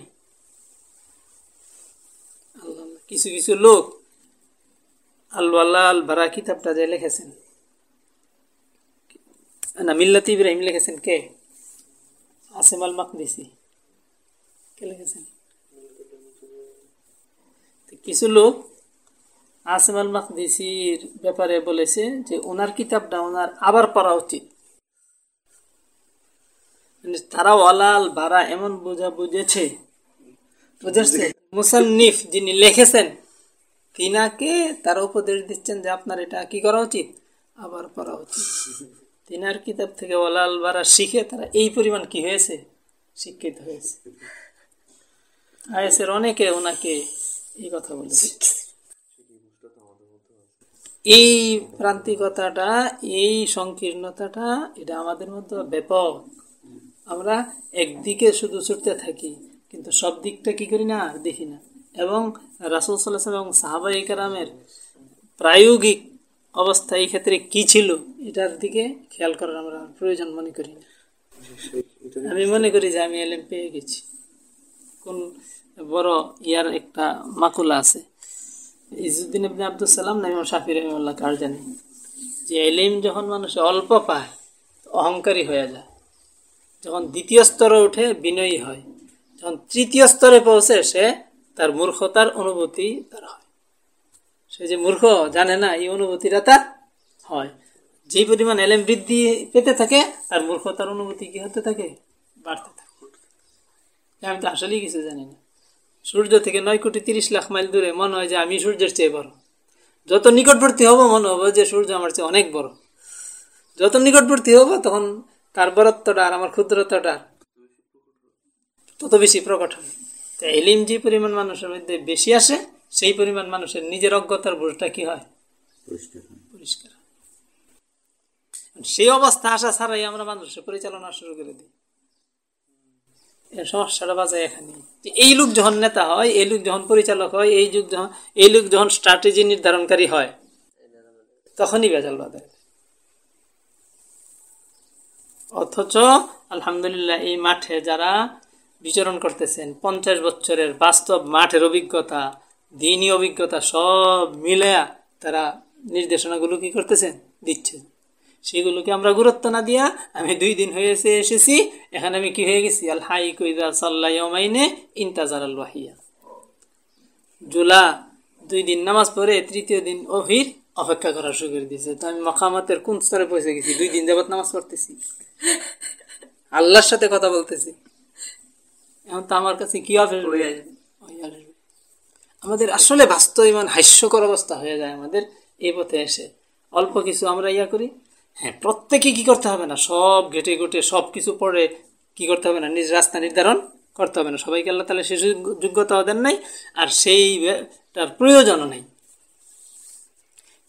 কিছু কিছু লোক আল বারা কিতাবটা যে লিখেছেন, না, মিল্লাত ইব্রাহিম লিখেছেন কে? আসেম আল মাকদিসি কে লিখেছেন? কিছু লোক আসেম আল মাকদিসির ব্যাপারে বলেছে যে ওনার কিতাবটা ওনার আবার পড়া উচিত। মানে তারা ওয়ালাল, বারা এমন বোঝা বুঝেছে বুঝেছে? মুসান্নিফ যিনি লিখেছেন, তিনাকে তার উপদেশ দিচ্ছেন যে আপনার এটা কি করা উচিত? আবার পড়া উচিত। তিনার কিতাব থেকে ওলাল বারা শিখে তারা এই পরিমাণ কি হয়েছে? শিক্ষিত হয়েছে। আয়েসের অনেকে ওনাকে এই কথা বলেছে। এই প্রান্তিকতাটা, এই সংকীর্ণতাটা, এটা আমাদের মধ্যে ব্যাপক। আমরা একদিকে শুধু ছুটতে থাকি, কিন্তু সব দিকটা কি করি না? দেখি না। এবং রাসুল সাল্লাহ এবং সাহাবাই কারামের প্রায়োগিক অবস্থা এই ক্ষেত্রে কি ছিল, এটার দিকে খেয়াল করার আমরা প্রয়োজন মনে করি। না আমি মনে করি যে আমি এলএম পেয়ে গেছি। কোন বড় ইয়ার একটা মাকুলা আছে। ইজুদ্দিন ইবনে আব্দুল সালাম না শাফি রহিমুল্লাহ কার জানি? যে এলিম যখন মানুষ অল্প পায়, অহংকারী হয়ে যায়। যখন দ্বিতীয় স্তরে উঠে বিনয়ী হয়, যখন তৃতীয় স্তরে পৌঁছে সে তার মূর্খতার অনুভূতি তার হয়। সে যে মূর্খ, জানে না এই অনুভূতিটা তার হয়। যে পরিমাণ এলেম বৃদ্ধি পেতে থাকে, তার মূর্খতার অনুভূতি কি হতে থাকে? বাড়তে থাকে। আমি তো আসলেই কিছু জানি না। সূর্য থেকে নয় কোটি তিরিশ লাখ মাইল দূরে মনে হয় যে আমি সূর্যের চেয়ে বড়। যত নিকটবর্তী হব মনে হব যে সূর্য আমার চেয়ে অনেক বড়। যত নিকটবর্তী হব তখন তার বরত্বটা আর আমার ক্ষুদ্রতাটা তত বেশি প্রকট হবে। তো এলিম যে পরিমাণ মানুষের মধ্যে বেশি আসে সেই পরিমাণ মানুষের নিজের অজ্ঞতার বোঝটা কি হয়? পরিষ্কার সেই অবস্থা আসা ছাড়াই আমরা মানুষের পরিচালনা শুরু করে দিই। সমস্যাটা বাজায় এখানে। এই লোক যখন নেতা হয়, এই লোক যখন পরিচালক হয়, এই যুগ যখন, এই লোক যখন স্ট্র্যাটেজি নির্ধারণকারী হয়, তখনই বেজাল বাজায়। অথচ আলহামদুলিল্লাহ এই মাঠে যারা বিচরণ করতেছেন, পঞ্চাশ বছরের বাস্তব মাঠের অভিজ্ঞতা, দিনই অভিজ্ঞতা সব মিলে তারা নির্দেশনাগুলো কি করতেছেন? দিচ্ছে সেগুলোকে আমরা গুরুত্ব না দিয়া আমি দুই দিন হয়েছে এসেছি। এখানে আমি কি হয়ে গেছি? আল হাই কুইদা সাল্লাইনে ইন্তাজার আল ওয়াহিয়া। জুলা দুই দিন নামাজ পড়ে তৃতীয় দিন অভির অপেক্ষা করা শুরু করে দিয়েছে তো আমি মকামাতের কোন স্তরে পৌঁছে গেছি? দুই দিন যাবত নামাজ পড়তেছি। আল্লাহর সাথে কথা বলতেছি। এখন তো আমার কাছে কি হবে আমাদের আসলে বাস্তব ইমান হাস্যকর অবস্থা হয়ে যায় আমাদের। এই পথে এসে অল্প কিছু আমরা ইয়া করি। হ্যাঁ প্রত্যেকে কি করতে হবে না? সব ঘেটে ঘুটে সব কিছু পড়ে কি করতে হবে না? নিজ রাস্তা নির্ধারণ করতে হবে না। সবাইকে আল্লাহ তাহলে সে যোগ্যতাও দেন নাই আর সেই তার প্রয়োজনও নেই।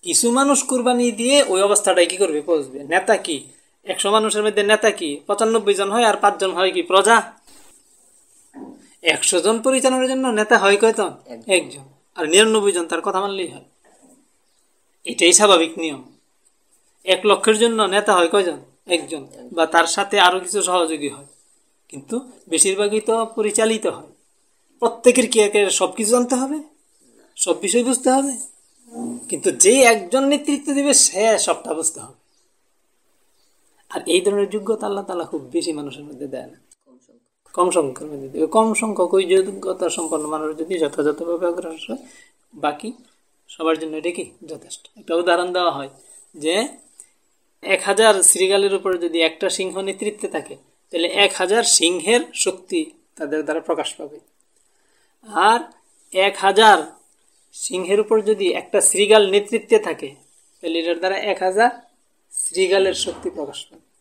কিছু মানুষ কুরবানি দিয়ে ওই অবস্থাটাই কি করবে? পৌঁছবে। নেতা কি? একশো মানুষের মধ্যে নেতা কি? পঁচানব্বই জন হয় আর পাঁচজন হয় কি? প্রজা? একশো জন পরিচালনার জন্য নেতা হয় কয়জন? একজন। আর নিরানব্বই জন তার কথা মানলেই হয়। এটাই স্বাভাবিক নিয়ম। এক লক্ষের জন্য নেতা হয় কয়জন? একজন। বা তার সাথে আরও কিছু সহযোগী হয়। কিন্তু বেশিরভাগই তো পরিচালিত হয়। প্রত্যেকের কি একে সবকিছু জানতে হবে? সব বিষয় বুঝতে হবে? কিন্তু যে একজন নেতৃত্ব দিবে, সে সবটা বুঝতে হবে। আর এই ধরনের যোগ্যতা আল্লাহ তালা খুব বেশি মানুষের মধ্যে দেয় না। কম সংখ্যার মধ্যে দেবে কম সংখ্যক ওই যোগ্যতা সম্পন্ন মানুষ যদি যথাযথভাবে অগ্রসর বাকি সবার জন্য এটা কি? যথেষ্ট। একটা উদাহরণ দেওয়া হয় যে এক হাজার শ্রীগালের উপরে যদি একটা সিংহ নেতৃত্বে থাকে, তাহলে এক হাজার সিংহের শক্তি তাদের দ্বারা প্রকাশ পাবে। আর এক হাজার সিংহের উপর যদি একটা শ্রীগাল নেতৃত্বে থাকে, তাহলে এটার দ্বারা এক হাজার শ্রীগালের শক্তি প্রকাশ পাবে।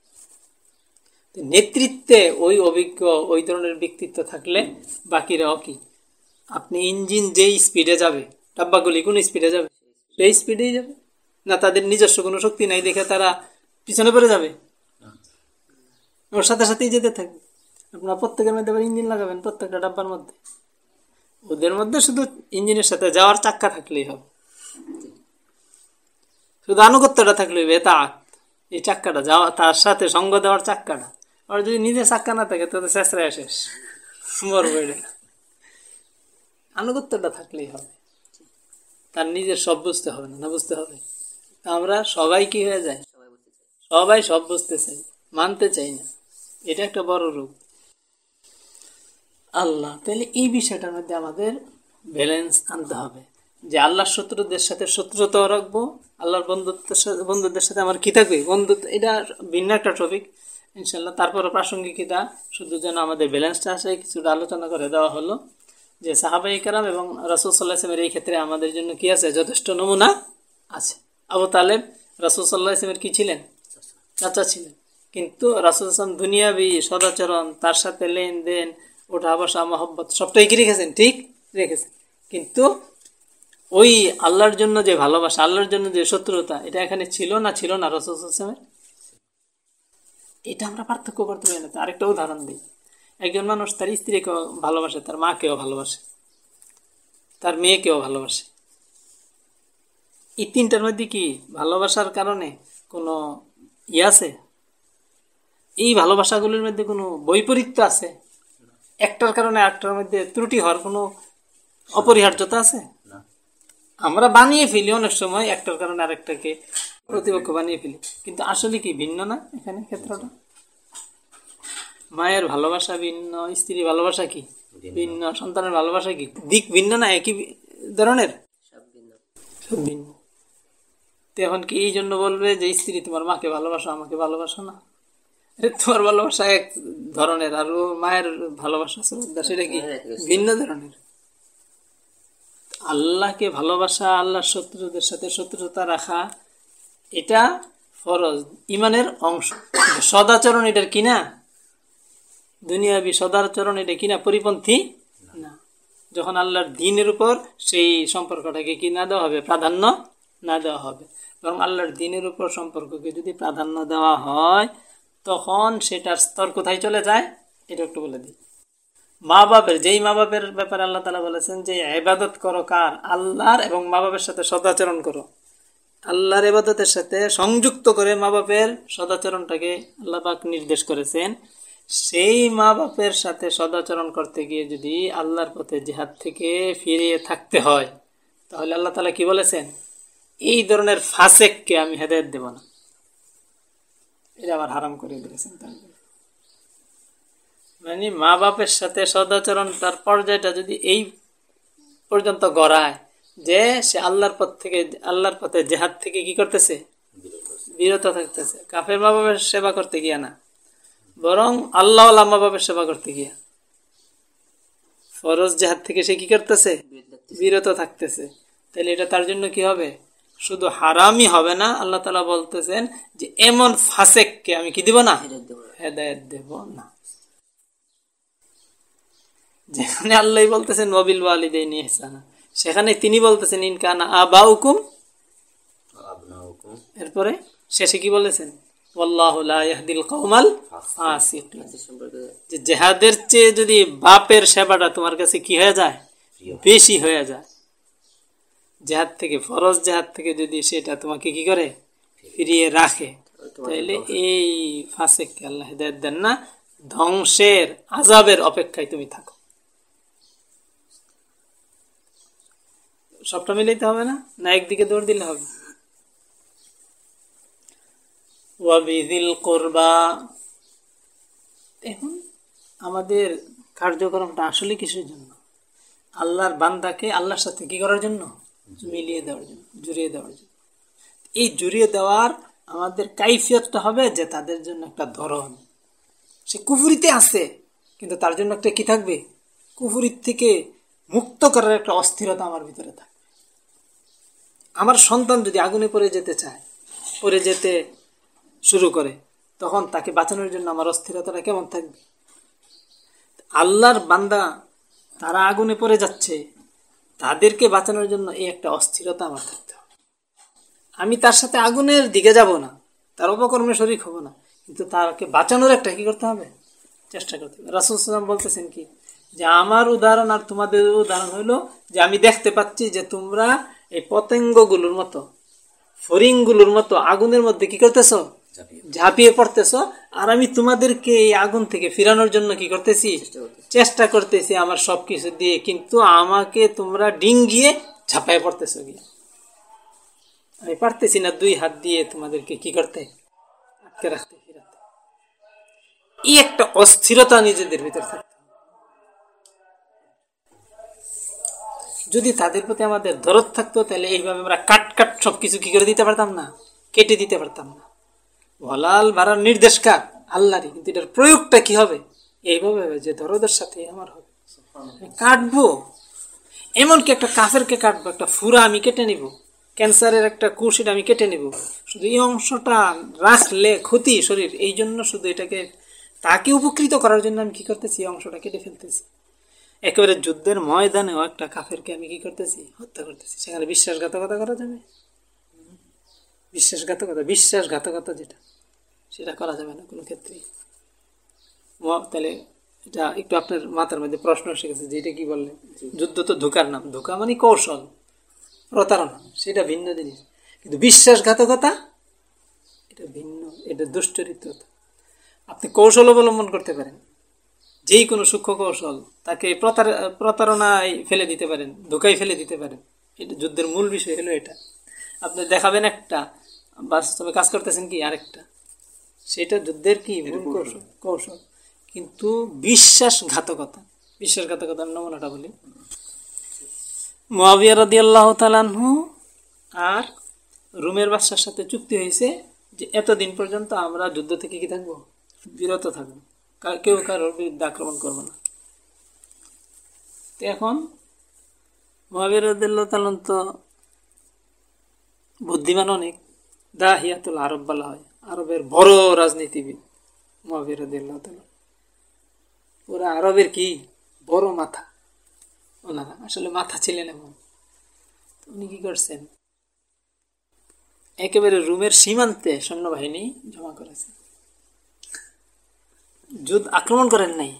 নেতৃত্বে ওই অভিজ্ঞ, ওই ধরনের ব্যক্তিত্ব থাকলে বাকিরাও কি? আপনি ইঞ্জিন যেই স্পিডে যাবে, ডাব্বাগুলি কোন স্পিডে যাবে? সেই স্পিডেই যাবে। না তাদের নিজস্ব কোনো শক্তি নাই দেখে তারা পিছনে পড়ে যাবে। ওর সাথে সাথেই যেতে থাকবে। আপনার প্রত্যেকের মধ্যে আবার ইঞ্জিন লাগাবেন, প্রত্যেকটা ডাব্বার মধ্যে। ওদের মধ্যে শুধু ইঞ্জিনের সাথে যাওয়ার চাক্কা থাকলেই হবে। শুধু আনুগত্যটা থাকলেই থাকলে বেতাক এই চাক্কাটা যাওয়া, তার সাথে সঙ্গ দেওয়ার চাক্কাটা। আর যদি নিজে চাক্কা না থাকে, তাহলে শেষরায় শেষ। এটা আনুগত্যটা থাকলেই হবে। তার নিজের সব বুঝতে হবে না বুঝতে হবে। আমরা সবাই কি হয়ে যায়? সবাই সব বুঝতে চাই মানতে চাই না। এটা একটা বড় রূপ। আল্লাহ, তাহলে এই বিষয়টার মধ্যে আমাদের ব্যালেন্স আনতে হবে। যে আল্লাহর শত্রুদের সাথে শত্রুতাও রাখব, আল্লাহর বন্ধুত্বের সাথে, বন্ধুদের সাথে আমার কী থাকবে? বন্ধুত্ব, এটা ভিন্ন একটা টপিক ইনশাল্লাহ তারপরে প্রাসঙ্গিকতা, শুধু যেন আমাদের ব্যালেন্সটা আসে, কিছুটা আলোচনা করে দেওয়া হলো। যে সাহাবাই কারাম এবং রাসুল সাল্লাহ এই ক্ষেত্রে আমাদের জন্য কি আছে? যথেষ্ট নমুনা আছে। আবু তালেব, রাসুল সাল্লাহ ইসলামের কি ছিলেন? চাচা ছিলেন। কিন্তু রাসুল আসলাম দুনিয়াবি সদাচরণ, তার সাথে লেনদেন, ওঠা বসা, মহব্বত সবটাই কি রেখেছেন, ঠিক রেখেছেন। কিন্তু ওই আল্লাহর জন্য যে ভালোবাসা, আল্লাহর জন্য যে শত্রুতা, এটা এখানে ছিল না ছিল না রসুল আসলামের এটা আমরা পার্থক্য করতে পারি না। আরেকটা উদাহরণ দিই। একজন মানুষ তার স্ত্রীকেও ভালোবাসে, তার মাকেও ভালোবাসে, তার মেয়েকেও ভালোবাসে। এই তিনটার মধ্যে কি ভালোবাসার কারণে কোনো ই আছে? এই ভালোবাসাগুলির মধ্যে কোনো বৈপরীত্য আছে? একটার কারণে একটার মধ্যে ত্রুটি হওয়ার কোনো অপরিহার্যতা আছে? আমরা বানিয়ে ফেলি অনেক সময় একটার কারণে আরেকটাকে প্রতিপক্ষ বানিয়ে ফেলি। কিন্তু আসলে কি ভিন্ন না এখানে ক্ষেত্রটা? মায়ের ভালোবাসা ভিন্ন স্ত্রী ভালোবাসা কি ভিন্ন। সন্তানের ভালোবাসা কি দিক ভিন্ন না একই ধরনের? সব ভিন্ন। তো এখন কি এই জন্য বলবে যে স্ত্রী তোমার মাকে ভালোবাসো আমাকে ভালোবাসো না তোমার ভালোবাসা এক ধরনের আর মায়ের ভালোবাসা শ্রদ্ধা সেটা কি ভিন্ন ধরনের? আল্লাহকে ভালোবাসা আল্লাহর শত্রুদের সাথে শত্রুতা রাখা এটা ফরজ ইমানের অংশ। সদাচরণ এটার কিনা দুনিয়াবি সদাচরণ এটা কিনা পরিপন্থী না। যখন আল্লাহর দিনের উপর সেই সম্পর্কটাকে কি না দেওয়া হবে? প্রাধান্য না দেওয়া হবে। বরং আল্লাহর দিনের উপর সম্পর্ককে যদি প্রাধান্য দেওয়া হয়, তখন সেটার স্তর কোথায় চলে যায়? এটা একটু বলে দিই। মা বাপের যেই মা বাপের ব্যাপারে আল্লাহ তালা বলেছেন যে এবাদত করো কার? আল্লাহর এবং মা বাপের সাথে সদাচরণ করো। আল্লাহর এবাদতের সাথে সংযুক্ত করে মা বাপের সদাচরণটাকে আল্লাহ পাক নির্দেশ করেছেন। সেই মা বাপের সাথে সদাচরণ করতে গিয়ে যদি আল্লাহর পথে জেহাদ থেকে ফিরিয়ে থাকতে হয়, তাহলে আল্লাহ তালা কি বলেছেন? এই ধরনের ফাসেককে আমি হেদায়ত দেব না। এটা আবার হারাম করে দিয়েছেন মানে মা বাপের সাথে সদাচরণ, তার পর্যায়টা যদি এই পর্যন্ত গড়ায়, যে সে আল্লাহর পথ থেকে, আল্লাহর পথে জেহাদ থেকে কি করতেছে? বিরত থাকতেছে। কাফের মা বাপের সেবা করতে গিয়া না। বরং আল্লাহ মা বাপের সেবা করতে গিয়া। ফরজ জেহাদ থেকে সে কি করতেছে? বিরত থাকতেছে। তাহলে এটা তার জন্য কি হবে? শুধু হারামই হবে না আল্লাহ তালা বলতেছেন যে এমন ফাসেককে আমি কি দিব না? হেদায়ত দেব। না। যেখানে আল্লাহ বলতেছেন মবিল ওয়ালিদাইনি ইহসানা। সেখানে তিনি বলতেছেন ইনকানা আবা হুকুম এরপরে শেষে কি বলেছেন? যে জেহাদের চেয়ে যদি বাপের সেবাটা তোমার কাছে কি হয়ে যায়? বেশি হয়ে যায়। জেহাদ থেকে, ফরজ জেহাদ থেকে যদি সেটা তোমাকে কি করে? ফিরিয়ে রাখে। তাহলে এই ফাঁসেককে আল্লাহ হেদায়ত দেন না, ধ্বংসের আজাবের অপেক্ষায় তুমি থাকো। সবটা মিলাইতে হবে না? না একদিকে দৌড় দিলে হবে? ওয়াবিদিল কোরবা। এখন আমাদের কার্যক্রমটা আসলে কিসের জন্য? আল্লাহর বান্দাকে আল্লাহর সাথে কি করার জন্য? মিলিয়ে দেওয়ার জন্য, জুড়িয়ে দেওয়ার জন্য। এই জুড়িয়ে দেওয়ার আমাদের কাইফিয়তটা হবে যে তাদের জন্য একটা ধরন। সে কুফুরিতে আছে, কিন্তু তার জন্য একটা কি থাকবে? কুফুরির থেকে মুক্ত করার একটা অস্থিরতা আমার ভিতরে থাকবে। আমার সন্তান যদি আগুনে পড়ে যেতে চায়, পড়ে যেতে শুরু করে, তখন তাকে বাঁচানোর জন্য আমার অস্থিরতাটা কেমন থাকবে? আল্লাহর বান্দা তারা আগুনে পড়ে যাচ্ছে তাদেরকে বাঁচানোর জন্য এই একটা অস্থিরতা আমার থাকতে হবে। আমি তার সাথে আগুনের দিকে যাব না, তার অপকর্মে শরিক হব না, কিন্তু তাকে বাঁচানোর একটা কি করতে হবে? চেষ্টা করতে হবে। রাসুল সাল্লাম বলতেছেন কি, যে আমার উদাহরণ আর তোমাদের উদাহরণ হইল যে আমি দেখতে পাচ্ছি যে তোমরা এই পতঙ্গগুলোর মতো ফরিংগুলোর মতো আগুনের মধ্যে কি করতেছ? ঝাঁপিয়ে পড়তেছ। আর আমি তোমাদেরকে এই আগুন থেকে ফিরানোর জন্য কি করতেছি? চেষ্টা করতেছি। আমার সবকিছু দিয়ে কিন্তু আমাকে তোমরা ডিঙ্গিয়ে ঝাঁপায় পড়তেছ গিয়ে। আমি পারতেছি না দুই হাত দিয়ে তোমাদেরকে কি করতে আটকে রাখতে ফিরাতে। এই একটা অস্থিরতা নিজেদের ভিতর থাকতে যদি তাদের প্রতি আমাদের দরদ থাকতো তাহলে এইভাবে আমরা কাট কাট সবকিছু কি করে দিতে পারতাম না? কেটে দিতে পারতাম না। ভলাল ভাড়ার নির্দেশ কার? আল্লাহরই। কিন্তু এটার প্রয়োগটা কি হবে? এইভাবে হবে যে দরদের সাথে আমার হবে। কাটবো। এমনকি একটা কাফেরকে কাটবো, একটা ফুরা আমি কেটে নিব। ক্যান্সারের একটা কুশিট আমি কেটে নিব। শুধু এই অংশটা রাখলে ক্ষতি শরীর। এই জন্য শুধু এটাকে, তাকে উপকৃত করার জন্য আমি কি করতেছি? এই অংশটা কেটে ফেলতেছি। একেবারে যুদ্ধের ময়দানেও একটা কাফেরকে আমি কি করতেছি? হত্যা করতেছি। সেখানে বিশ্বাসঘাতকতা করা যাবে? বিশ্বাসঘাতকতা বিশ্বাসঘাতকতা যেটা সেটা করা যাবে না কোনো ক্ষেত্রেই। তাহলে এটা একটু আপনার মাথার মধ্যে প্রশ্ন এসে গেছে যে এটা কি বললেন? যুদ্ধ তো ধোকার নাম। ধোকা মানে কৌশল প্রতারণা সেটা ভিন্ন জিনিস। কিন্তু বিশ্বাসঘাতকতা এটা ভিন্ন এটা দুশ্চরিত্রতা। আপনি কৌশল অবলম্বন করতে পারেন। যেই কোনো সূক্ষ্ম কৌশল তাকে প্রতার- প্রতারণায় ফেলে দিতে পারেন ধোকায় ফেলে দিতে পারেন। এটা যুদ্ধের মূল বিষয় হলো এটা। আপনি দেখাবেন একটা বাস্তবে কাজ করতেছেন কি আরেকটা? সেটা যুদ্ধের কি কৌশল। কৌশল? কিন্তু বিশ্বাসঘাতকতা বিশ্বাসঘাতকতার নমুনাটা বলি। মুয়াবিয়া রাদিয়াল্লাহু তাআলাহু আর রুমের বাদশার সাথে চুক্তি হয়েছে যে এতদিন পর্যন্ত আমরা যুদ্ধ থেকে কি থাকব? বিরত থাকব। কেউ কারোর বিরুদ্ধে আক্রমণ করব না। তো এখন মহাবীর রাদিয়াল্লাহু তাআলা তো বুদ্ধিমান অনেক। দাহিয়াতুল আরব বলা হয়। আরবের বড় রাজনীতিবিদ মহাবীর রাদিয়াল্লাহু তাআলা। পুরা আরবের কি? বড় মাথা। ওনারা আসলে মাথা ছিলেন এমন উনি কি করছেন? একেবারে রুমের সীমান্তে সৈন্যবাহিনী জমা করেছে। যুদ্ধ আক্রমণ করেন নাই।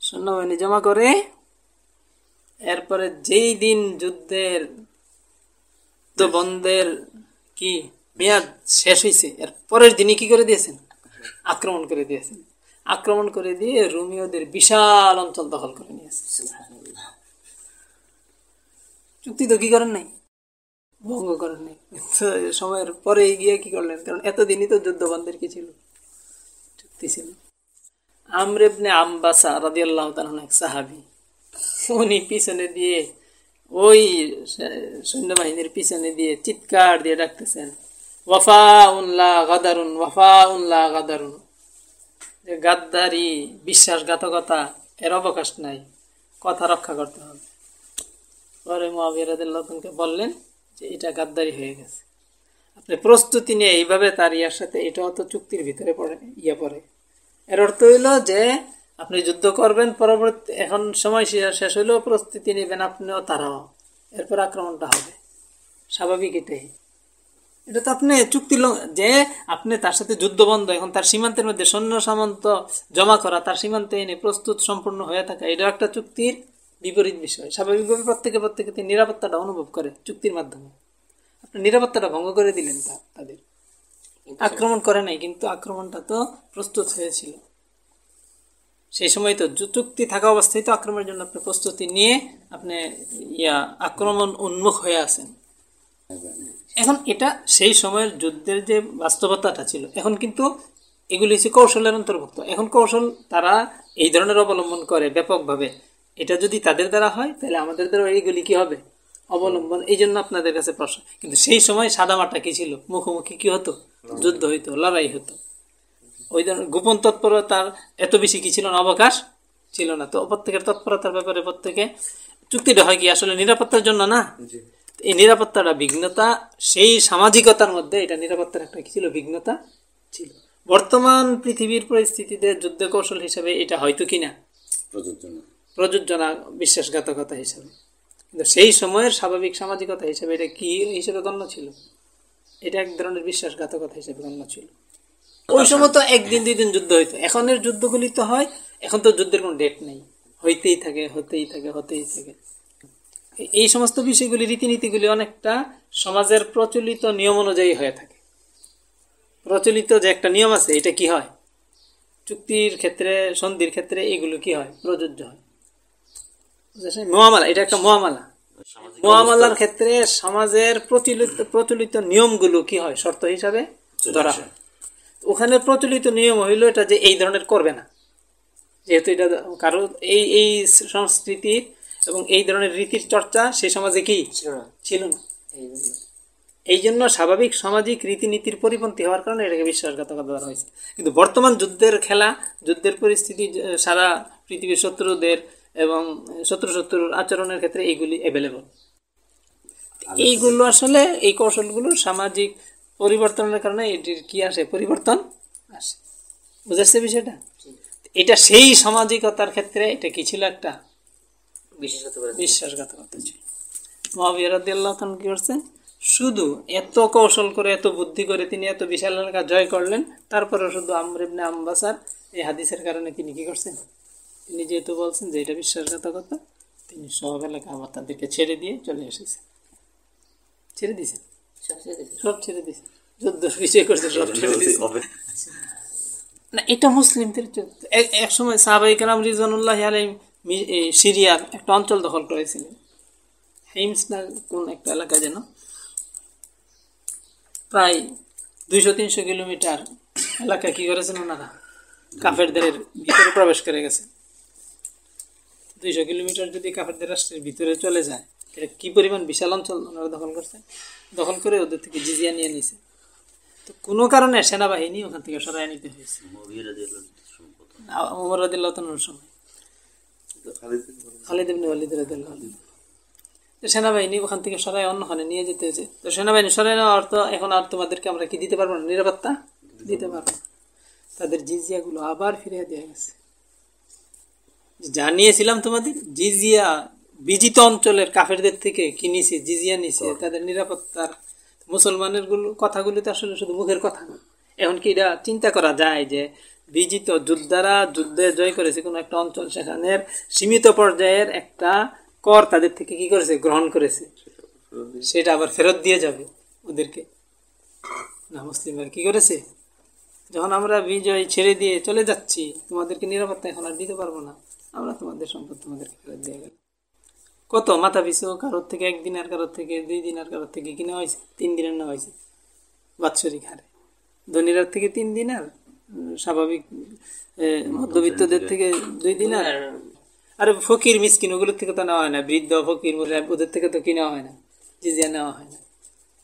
সৈন্যবাহিনী জমা করে, এরপরে যেই দিন যুদ্ধের তো বন্ধের কি মেয়াদ শেষ হয়েছে এর পরের দিনই কি করে দিয়েছেন? আক্রমণ করে দিয়েছেন। আক্রমণ করে দিয়ে রোমিওদের বিশাল অঞ্চল দখল করে নিয়েছে। চুক্তি তো কি করেন নাই? ভঙ্গ করেন নাই। সময়ের পরে গিয়ে কি করলেন? কারণ এতদিনই তো যুদ্ধ বন্ধের কি ছিল? চুক্তি ছিল। আমরেবনে আম্বাসা রাদিয়াল্লাহ তাআলা এক সাহাবি উনি পিছনে দিয়ে ওই, সৈন্যবাহিনীর পিছনে দিয়ে চিৎকার দিয়ে ডাকতেছেন ওয়াফা উল্লাহ গাদারুন ওয়াফা উল্লাহ গাদারুন। যে গাদ্দারি, বিশ্বাসঘাতকতা, এর অবকাশ নাই, কথা রক্ষা করতে হবে। পরে মহাবিরাদুল্লাহকে বললেন যে, এটা গাদ্দারি হয়ে গেছে। আপনি প্রস্তুতি নিয়ে এইভাবে তার ইয়ার সাথে, এটাও তো চুক্তির ভিতরে পড়ে ইয়ে পড়ে। এর অর্থ হইল যে আপনি যুদ্ধ করবেন পরবর্তী এখন সময় শেষ হইলেও প্রস্তুতি নেবেন আপনিও তারাও। এরপর আক্রমণটা হবে। স্বাভাবিক এটাই। এটা তো আপনি চুক্তি যে আপনি তার সাথে যুদ্ধ বন্ধ এখন তার সীমান্তের মধ্যে সৈন্য সামন্ত জমা করা তার সীমান্তে এনে প্রস্তুত সম্পূর্ণ হয়ে থাকা এটা একটা চুক্তির বিপরীত বিষয়। স্বাভাবিকভাবে প্রত্যেকে প্রত্যেকে তিনি নিরাপত্তাটা অনুভব করে চুক্তির মাধ্যমে। আপনি নিরাপত্তাটা ভঙ্গ করে দিলেন তা- তাদের। আক্রমণ করে নাই কিন্তু আক্রমণটা তো প্রস্তুত হয়েছিল। সেই সময় তো যু- চুক্তি থাকা অবস্থায় তো আক্রমণের জন্য আপনি প্রস্তুতি নিয়ে আপনি ইয়া, আক্রমণ উন্মুখ হয়ে আছেন। এখন এটা সেই সময়ের যুদ্ধের যে বাস্তবতাটা ছিল, এখন কিন্তু এগুলি হচ্ছে কৌশলের অন্তর্ভুক্ত। এখন কৌশল তারা এই ধরনের অবলম্বন করে ব্যাপকভাবে। এটা যদি তাদের দ্বারা হয়, তাহলে আমাদের দ্বারা এইগুলি কি হবে? অবলম্বন। এই জন্য আপনাদের কাছে প্রশ্ন। কিন্তু সেই সময় সাদামাটা কি ছিল? মুখোমুখি কি হতো? যুদ্ধ হইতো, লড়াই হতো। ওই ধরনের গোপন তৎপরতার এত বেশি কি ছিল না অবকাশ ছিল না। তো প্রত্যেকের তৎপরতার ব্যাপারে প্রত্যেকে চুক্তিটা হয় কি আসলে নিরাপত্তার জন্য না? এই নিরাপত্তাটা বিঘ্নতা সেই সামাজিকতার মধ্যে এটা নিরাপত্তার একটা কি ছিল? বিঘ্নতা ছিল। বর্তমান পৃথিবীর পরিস্থিতিতে যুদ্ধ কৌশল হিসেবে এটা হয়তো কিনা প্রযোজ্য না। প্রযোজ্য না বিশ্বাসঘাতকতা হিসেবে। কিন্তু সেই সময়ের স্বাভাবিক সামাজিকতা হিসেবে এটা কি হিসেবে গণ্য ছিল? এটা এক ধরনের বিশ্বাসঘাতকতা হিসেবে গণ্য ছিল। ওই সময় তো একদিন দুই দিন যুদ্ধ হইতো। এখনের যুদ্ধগুলি তো হয় এখন তো যুদ্ধের কোনো ডেট নেই। হইতেই থাকে হতেই থাকে হতেই থাকে। এই সমস্ত বিষয়গুলি রীতিনীতিগুলি অনেকটা সমাজের প্রচলিত নিয়ম অনুযায়ী হয়ে থাকে। প্রচলিত যে একটা নিয়ম আছে এটা কি হয়? চুক্তির ক্ষেত্রে সন্ধির ক্ষেত্রে এগুলো কি হয়? প্রযোজ্য হয়। মহামালা এটা একটা মহামালা। মহামালার ক্ষেত্রে সমাজের প্রচলিত প্রচলিত নিয়মগুলো কি হয়? শর্ত হিসাবে ধরা হয়। ওখানে প্রচলিত নিয়ম হইল এটা যে এই ধরনের করবে না। যেহেতু এটা কারও এই এই সংস্কৃতির এবং এই ধরনের রীতির চর্চা সেই সমাজে কি? ছিল না। এই জন্য। স্বাভাবিক সামাজিক রীতিনীতির পরিপন্থী হওয়ার কারণে এটাকে বিশ্বাসঘাতকতা ধরা হয়েছে। কিন্তু বর্তমান যুদ্ধের খেলা যুদ্ধের পরিস্থিতি সারা পৃথিবীর শত্রুদের এবং শত্রু শত্রুর আচরণের ক্ষেত্রে এইগুলি অ্যাভেলেবল এইগুলো আসলে এই কৌশলগুলো সামাজিক পরিবর্তনের কারণে এটির কি আসে? পরিবর্তন আসে। বুঝাচ্ছে বিষয়টা? এটা সেই সামাজিকতার ক্ষেত্রে এটা কি ছিল একটা? বিশ্বাসঘাতকতা ছিল। মহাবীর রাদিয়াল্লাহু তাআলা কি করছেন শুধু এত কৌশল করে এত বুদ্ধি করে তিনি এত বিশাল এলাকা জয় করলেন তারপরে শুধু আমর ইবনে আম্বাসার এই হাদিসের কারণে তিনি কি করছেন? তিনি যেহেতু বলছেন যে এটা বিশ্বাসঘাতকতা তিনি সব এলাকা আবার তাদেরকে ছেড়ে দিয়ে চলে এসেছেন। ছেড়ে দিয়েছেন। যুদ্ধ। এক- সময় সাহাবাই কালাম সিরিয়ার একটা অঞ্চল দখল করেছিলেন। হেইমস না কোন একটা এলাকা যেন? প্রায় দুইশো তিনশো কিলোমিটার এলাকা কি করেছেন ওনারা? কাফেরদের ভিতরে প্রবেশ করে গেছে। দুইশো কিলোমিটার যদি কাফেরদের রাষ্ট্রের ভিতরে চলে যায় এটা কি পরিমাণ বিশাল অঞ্চল ওনারা দখল করছে? দখল করে ওদের থেকে জিজিয়া নিয়ে নিছে। তো কোনো কারণে সেনাবাহিনী ওখান থেকে সরাই নিতে হয়েছে। সেনাবাহিনী ওখান থেকে সরাই অন্যখানে নিয়ে যেতে হয়েছে। তো সেনাবাহিনী সরাই নেওয়ার অর্থ এখন আর তোমাদেরকে আমরা কি দিতে পারব না? নিরাপত্তা দিতে পারব। তাদের জিজিয়াগুলো আবার ফিরিয়ে দেওয়া গেছে। জানিয়েছিলাম তোমাদের, জিজিয়া বিজিত অঞ্চলের কাফেরদের থেকে কি নিছে জিজিয়া নিছে তাদের নিরাপত্তার মুসলমানেরগুলো কথাগুলো তো আসলে শুধু মুখের কথা না। এখন কি এটা চিন্তা করা যায় যে বিজিত যোদ্ধারা যুদ্ধে জয় করেছে কোনো একটা অঞ্চল সেখানের সীমিত পর্যায়ের একটা কর তাদের থেকে কি করেছে গ্রহণ করেছে? সেটা আবার ফেরত দিয়ে যাবে ওদেরকে। না মুসলিমরা কি করেছে? যখন আমরা বিজয় ছেড়ে দিয়ে চলে যাচ্ছি তোমাদেরকে নিরাপত্তা এখন আর দিতে পারব না। আমরা তোমাদের সম্পদ তোমাদেরকে ফেরত দিয়ে গেল কত? মাথা পিছু, কারোর থেকে একদিন আর কারোর থেকে, দুই দিন আর কারোর থেকে, কিনা হয়েছে, তিন দিনের নেওয়া হয়েছে। বাৎসরিক হারে। ধনীরা থেকে তিন দিন আর স্বাভাবিক মধ্যবিত্তদের থেকে দুই দিন আর আরে ফকির মিসকিন, ওগুলোর থেকে তো নেওয়া হয় না। বৃদ্ধ, ফকির ওদের থেকে তো কিনা হয় না। জিজিয়া নেওয়া হয় না।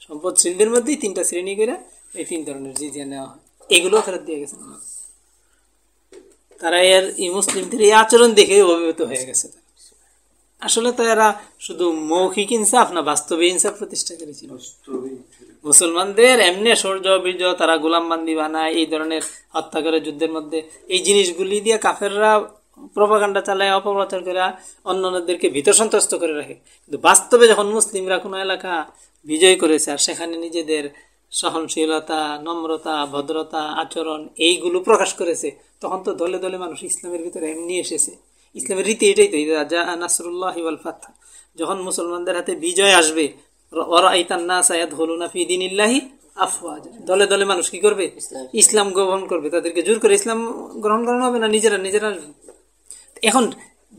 সম্পদ শ্রেণীদের মধ্যেই তিনটা শ্রেণি করে এই তিন ধরনের জিজিয়া নেওয়া হয়। এগুলো ফেরত দিয়ে গেছে। তারা এর, এই মুসলিমদের এই আচরণ দেখে অভিভূত হয়ে গেছে। আসলে তো এরা শুধু মৌখিক ইনসাফ না বাস্তবে ইনসাফ প্রতিষ্ঠা করেছিল। মুসলমানদের এমনি সৌর্য বীর্য তারা গোলাম বান্দি বানায় এই ধরনের হত্যা করে যুদ্ধের মধ্যে। এই জিনিসগুলি দিয়ে কাফেররা প্রপাগান্ডা চালায় অপপ্রচার করে অন্যদেরকে ভীত সন্ত্রস্ত করে রাখে। কিন্তু বাস্তবে যখন মুসলিমরা কোনো এলাকা বিজয় করেছে আর সেখানে নিজেদের সহনশীলতা নম্রতা ভদ্রতা আচরণ এইগুলো প্রকাশ করেছে তখন তো দলে দলে মানুষ ইসলামের ভিতরে এমনি এসেছে। ইসলামের রীতি এটাই তো রাজা নাসরুল্লাহ ওয়াল ফাতহা যখন মুসলমানদের হাতে বিজয় আসবে দলে দলে মানুষ কি করবে? ইসলাম। গ্রহণ করবে। তাদেরকে জোর করে ইসলাম গ্রহণ করানো হবে না? নিজেরা নিজেরা আসবে। এখন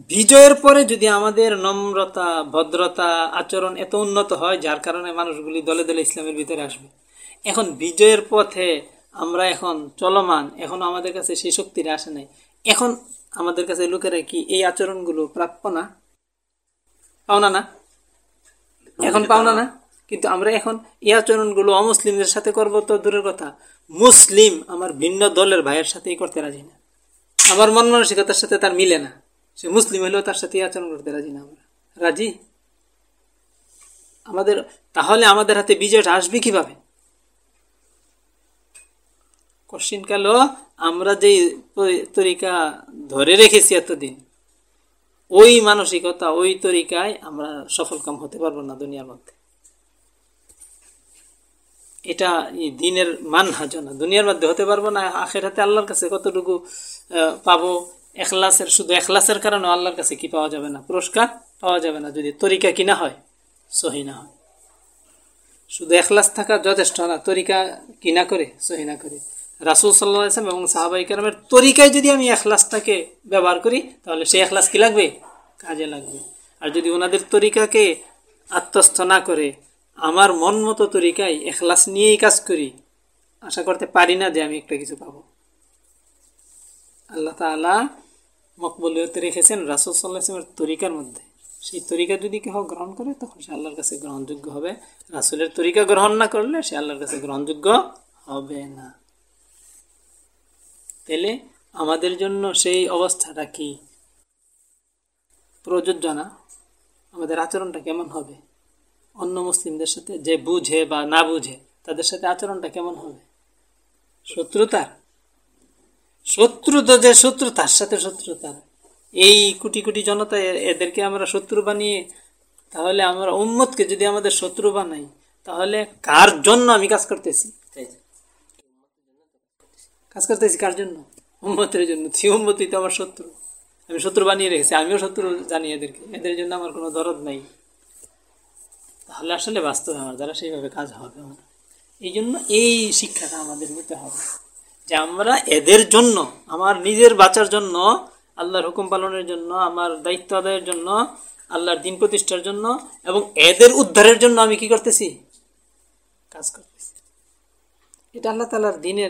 বিজয়ের পরে যদি আমাদের নম্রতা ভদ্রতা আচরণ এত উন্নত হয় যার কারণে মানুষগুলি দলে দলে ইসলামের ভিতরে আসবে। এখন বিজয়ের পথে আমরা এখন চলমান এখন আমাদের কাছে সেই শক্তিটা আসে নাই। এখন আমাদের কাছে লোকেরা কি এই আচরণগুলো প্রাপ্য না? পাওনা না? এখন পাওনা না? কিন্তু আমরা এখন এই আচরণগুলো অমুসলিমদের সাথে করব তো দূরের কথা। মুসলিম আমার ভিন্ন দলের ভাইয়ের সাথেই করতে রাজি না। আমার মন মানসিকতার সাথে তার মিলে না। সে মুসলিম হলেও তার সাথে এই আচরণ করতে রাজি না আমরা। রাজি? আমাদের তাহলে আমাদের হাতে বিজয়টা আসবে কীভাবে? কশিনকালও আমরা যে তরিকা ধরে রেখেছি এতদিন। ওই মানসিকতা, ওই তরিকায় আমরা সফল কাম হতে পারব না দুনিয়ার মধ্যে। এটা দিনের মান হাজ না। দুনিয়ার মধ্যে হতে পারব না আখের হাতে আল্লাহর কাছে কতটুকু পাবো? এখলাসের, শুধু এখলাসের কারণে আল্লাহর কাছে কি পাওয়া যাবে না? পুরস্কার পাওয়া যাবে না, যদি তরিকা কিনা হয়, সহি না হয়। শুধু এখলাস থাকা যথেষ্ট না, তরিকা কিনা করে, সহি না করে। রাসুল সাল্লাম এবং কালামের তরিকায় যদি আমি এখলাসটাকে ব্যবহার করি, তাহলে সেই এখলাস কি লাগবে? কাজে লাগবে। আর যদি ওনাদের তরিকাকে আত্মস্থ না করে, আমার মন মতো তরিকায় এখলাস নিয়েই কাজ করি, আশা করতে পারি না যে আমি একটা কিছু পাবো। আল্লাহ তালা মকবলিয়তে রেখেছেন রাসুল সাল্লাহামের তরিকার মধ্যে। সেই তরিকা যদি কেউ গ্রহণ করে, তখন সে আল্লাহর কাছে গ্রহণযোগ্য হবে। রাসুলের তরিকা গ্রহণ না করলে সে আল্লাহর কাছে গ্রহণযোগ্য হবে না। তাহলে আমাদের জন্য সেই অবস্থাটা কি? প্রযোজ্য না। আমাদের আচরণটা কেমন হবে? অন্য মুসলিমদের সাথে যে বুঝে বা না বুঝে, তাদের সাথে আচরণটা কেমন হবে? শত্রুতার। শত্রু তো যে শত্রু, তার সাথে শত্রুতার। এই কোটি কোটি জনতা এদেরকে আমরা শত্রু বানিয়ে, তাহলে আমরা উম্মতকে যদি আমাদের শত্রু বানাই, তাহলে কার জন্য আমি কাজ করতেছি? কাজ করতেছি কার জন্য? উম্মতের জন্য। সে উম্মতই তো আমার শত্রু। আমি শত্রু বানিয়ে রেখেছি, আমিও শত্রু জানি এদেরকে। এদের জন্য আমার কোনো দরদ নাই। তাহলে আসলে বাস্তবে আমার দ্বারা সেইভাবে কাজ হবে আমার এই জন্য এই শিক্ষাটা আমাদের নিতে হবে। যে আমরা এদের জন্য, আমার নিজের বাঁচার জন্য, আল্লাহর হুকুম পালনের জন্য, আমার দায়িত্ব আদায়ের জন্য, আল্লাহর দিন প্রতিষ্ঠার জন্য এবং এদের উদ্ধারের জন্য আমি কি করতেছি? কাজ করতেছি। এটা আল্লাহ তালার দিনের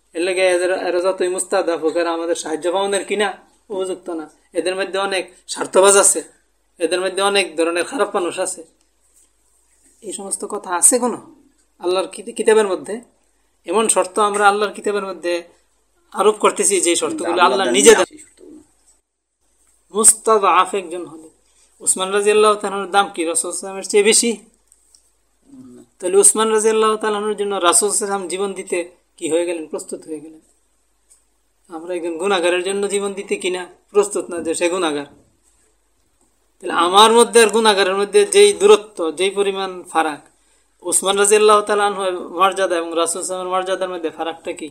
এর লেগে এদের এরা যতই মুস্তাদ হোক আমাদের সাহায্য পাওয়ানের কিনা উপযুক্ত না। এদের মধ্যে অনেক স্বার্থবাজ আছে এদের মধ্যে অনেক ধরনের খারাপ মানুষ আছে। এই সমস্ত কথা আছে কোনো? আল্লাহর কিতাবের মধ্যে? এমন শর্ত আমরা আল্লাহর কিতাবের মধ্যে আরোপ করতেছি যে শর্তগুলো আল্লাহ নিজে মুস্তাদ আফ একজন হলে। উসমান রাজি আল্লাহ তালার দাম কি? রসুলের চেয়ে বেশি? তাহলে উসমান রাজি আল্লাহ তালানোর জন্য রাসুলাম জীবন দিতে কি হয়ে গেলেন? প্রস্তুত হয়ে গেলেন। আমরা একজন গুণাগারের জন্য জীবন দিতে কিনা? প্রস্তুত না যে সে গুণাগার। তাহলে আমার মধ্যে আর গুণাগারের মধ্যে যেই দূরত্ব, যেই পরিমাণ ফারাক, উসমান রাজি আল্লাহ তালান মর্যাদা এবং রাসুলের মর্যাদার মধ্যে ফারাকটা কি?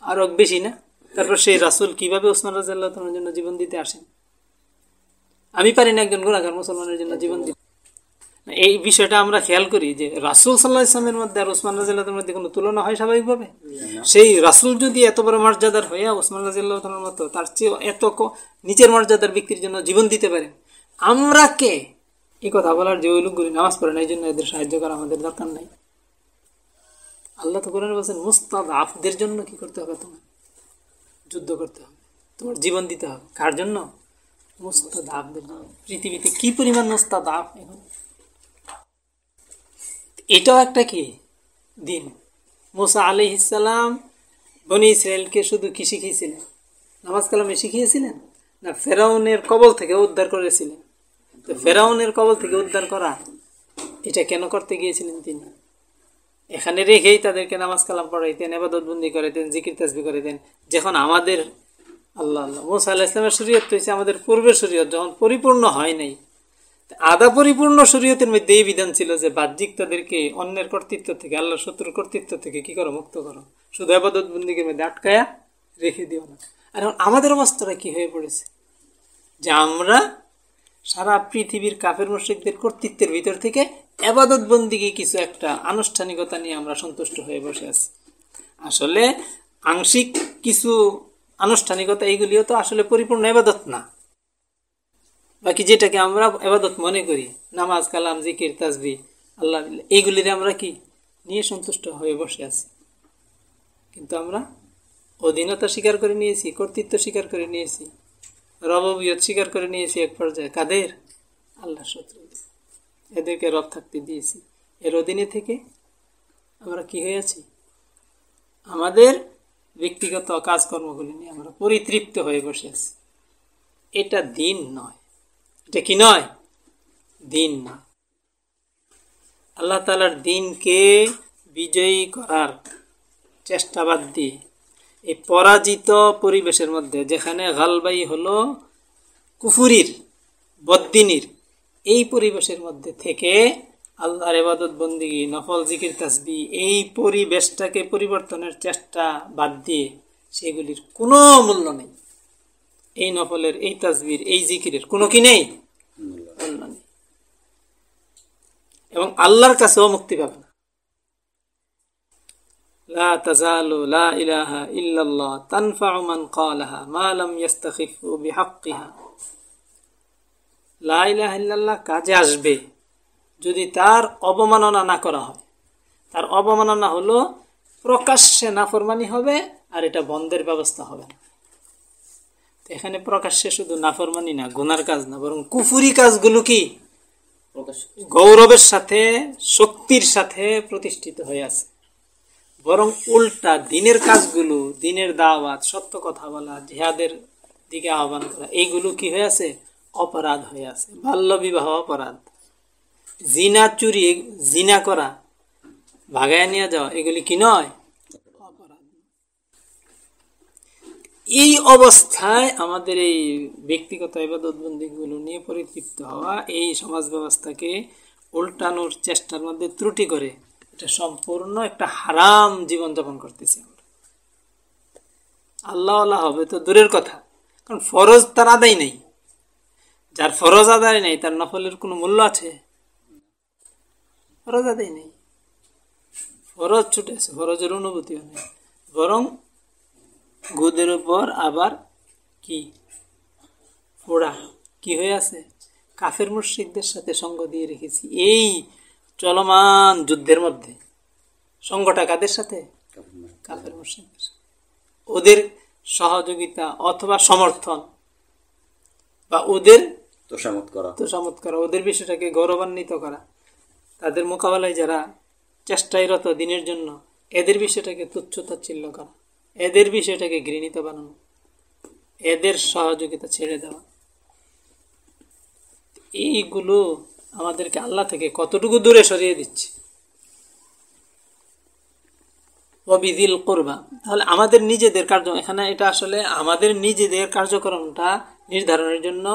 আরও বেশি না? তারপর সেই রাসুল কীভাবে উসমান রাজি আল্লাহ তালার জন্য জীবন দিতে আসেন? আমি পারি না একজন গুণাগার মুসলমানের জন্য জীবন দিতে। এই বিষয়টা আমরা খেয়াল করি যে রাসুল সাল্লাহ ইসলামের মধ্যে আর ওসমান রাজিল্লাহের মধ্যে কোনো তুলনা হয় স্বাভাবিকভাবে? সেই রাসুল যদি এত বড় মর্যাদার হইয়া ওসমান রাজিল্লাহ মতো তার চেয়ে এত নিচের মর্যাদার ব্যক্তির জন্য জীবন দিতে পারেন আমরা কে? এই কথা বলার যে ওই লোকগুলি নামাজ পড়ে না এই জন্য এদের সাহায্য করা আমাদের দরকার নাই। আল্লাহ তো কোরআন বলছেন মুস্তাদ আফদের জন্য কি করতে হবে তোমার? যুদ্ধ করতে হবে। তোমার জীবন দিতে হবে। কার জন্য? মুস্তাদ আফদের জন্য। পৃথিবীতে কি পরিমাণ মুস্তাদ আফ এখন? এটাও একটা কি দিন? মুসা আলি ইসালাম বনি ইসরায়েলকে শুধু কি শিখিয়েছিলেন? নামাজ কালামে শিখিয়েছিলেন? না ফেরাউনের কবল থেকে উদ্ধার করেছিলেন? তো ফেরাউনের কবল থেকে উদ্ধার করা, এটা কেন করতে গিয়েছিলেন তিনি? এখানে রেখেই তাদেরকে নামাজ কালাম পড়াইতেন, এবাদত বন্দি করাইতেন, জিকির তাসবি করাইতেন। যখন আমাদের, আল্লাহ আল্লাহ, মোসা আল্লাহ ইসলামের শরীয়ত হয়েছে আমাদের পূর্বের শরীয়ত, যখন পরিপূর্ণ হয় নাই আদা পরিপূর্ণ শরীয়তের মধ্যে এই বিধান ছিল যে বাহ্যিক তাদেরকে অন্যের কর্তৃত্ব থেকে আল্লাহ শত্রুর কর্তৃত্ব থেকে কি করো? মুক্ত করো। শুধু আবাদত বন্দিকের মধ্যে আটকায়া রেখে দিও না। আর এখন আমাদের অবস্থাটা কি হয়ে পড়েছে? যে আমরা সারা পৃথিবীর কাফের মুশ্রিকদের কর্তৃত্বের ভিতর থেকে আবাদত বন্দিকে কিছু একটা আনুষ্ঠানিকতা নিয়ে আমরা সন্তুষ্ট হয়ে বসে আছি। আসলে আংশিক কিছু আনুষ্ঠানিকতা এইগুলিও তো আসলে পরিপূর্ণ এবাদত না। বাকি যেটাকে আমরা এবাদত মনে করি, নামাজ, কালাম, জিকির তাজবি আল্লাহ এইগুলির আমরা কি? নিয়ে সন্তুষ্ট হয়ে বসে আছি। কিন্তু আমরা অধীনতা স্বীকার করে নিয়েছি, কর্তৃত্ব স্বীকার করে নিয়েছি রববিয়ত স্বীকার করে নিয়েছি এক পর্যায়ে। কাদের? আল্লাহ শত্রু। এদেরকে রব থাকতে দিয়েছি। এর অধীনে থেকে আমরা কি হয়ে আছি? আমাদের ব্যক্তিগত কাজকর্মগুলি নিয়ে আমরা পরিতৃপ্ত হয়ে বসে আছি। এটা দিন নয়। এটা কি নয়? দিন নয় আল্লাহ তালার দিনকে বিজয়ী করার চেষ্টা বাদ দিয়ে এই পরাজিত পরিবেশের মধ্যে, যেখানে গালবাই হলো কুফুরির, বদ্দিনীর, এই পরিবেশের মধ্যে থেকে আল্লাহর এবাদত বন্দিগি নফল জিকির, তাসবি, এই পরিবেশটাকে পরিবর্তনের চেষ্টা বাদ দিয়ে সেগুলির কোনো মূল্য নেই। এই নফলের, এই তাজবির, এই জিকিরের কোনো কি নেই? এবং আল্লাহর কাছেও মুক্তি পাবে না। কাজে আসবে যদি তার অবমাননা না করা হবে তার অবমাননা হলো প্রকাশ্যে না ফরমানি হবে আর এটা বন্ধের ব্যবস্থা হবে না। এখানে প্রকাশ্যে শুধু নাফরমানি না, গুনার কাজ না, বরং কুফুরি কাজগুলো কি? গৌরবের সাথে, শক্তির সাথে প্রতিষ্ঠিত হয়ে আছে। বরং উল্টা দিনের কাজগুলো, দিনের দাওয়াত, সত্য কথা বলা, জিহাদের দিকে আহ্বান করা, এইগুলো কি হয়ে আছে? অপরাধ হয়ে আছে। বাল্য বিবাহ অপরাধ। জিনা চুরি, জিনা করা, ভাগায় নিয়ে যাওয়া, এগুলি কি নয় অপরাধ এই অবস্থায় আমাদের এই ব্যক্তিগত এবাদতবন্দিগুলো নিয়ে পরিতৃপ্ত হওয়া এই সমাজ ব্যবস্থাকে উল্টানোর চেষ্টার মধ্যে ত্রুটি করে এটা সম্পূর্ণ একটা হারাম জীবনযাপন করতেছি আমরা। আল্লাহ আল্লাহ হবে তো দূরের কথা, কারণ ফরজ তার আদায় নেই। যার ফরজ আদায় নেই, তার নফলের কোনো মূল্য আছে? ফরজ আদায় নেই। ফরজ ছুটেছে, ফরজের অনুভূতিও নেই। বরং গুদের উপর আবার কি? ফোড়া কি হয়ে আছে? কাফের মুশ্রিকদের সাথে সঙ্গ দিয়ে রেখেছি। এই চলমান যুদ্ধের মধ্যে। সঙ্গটা কাদের সাথে? কাফের মুশ্রিকদের ওদের সহযোগিতা অথবা সমর্থন বা ওদের তোষামত করা। তোষামত করা ওদের বিষয়টাকে গৌরবান্বিত করা। তাদের মোকাবেলায় যারা চেষ্টায়রত দিনের জন্য এদের বিষয়টাকে তুচ্ছ তাচ্ছিল্য করা। এদের বিষয়টাকে ঘৃণিত বানানো, এদের সহযোগিতা ছেড়ে দেওয়া। এইগুলো আমাদেরকে আল্লাহ থেকে কতটুকু দূরে সরিয়ে দিচ্ছে? অবিদিল করবা। তাহলে আমাদের নিজেদের কার্য, এখানে এটা আসলে আমাদের নিজেদের কার্যক্রমটা নির্ধারণের জন্য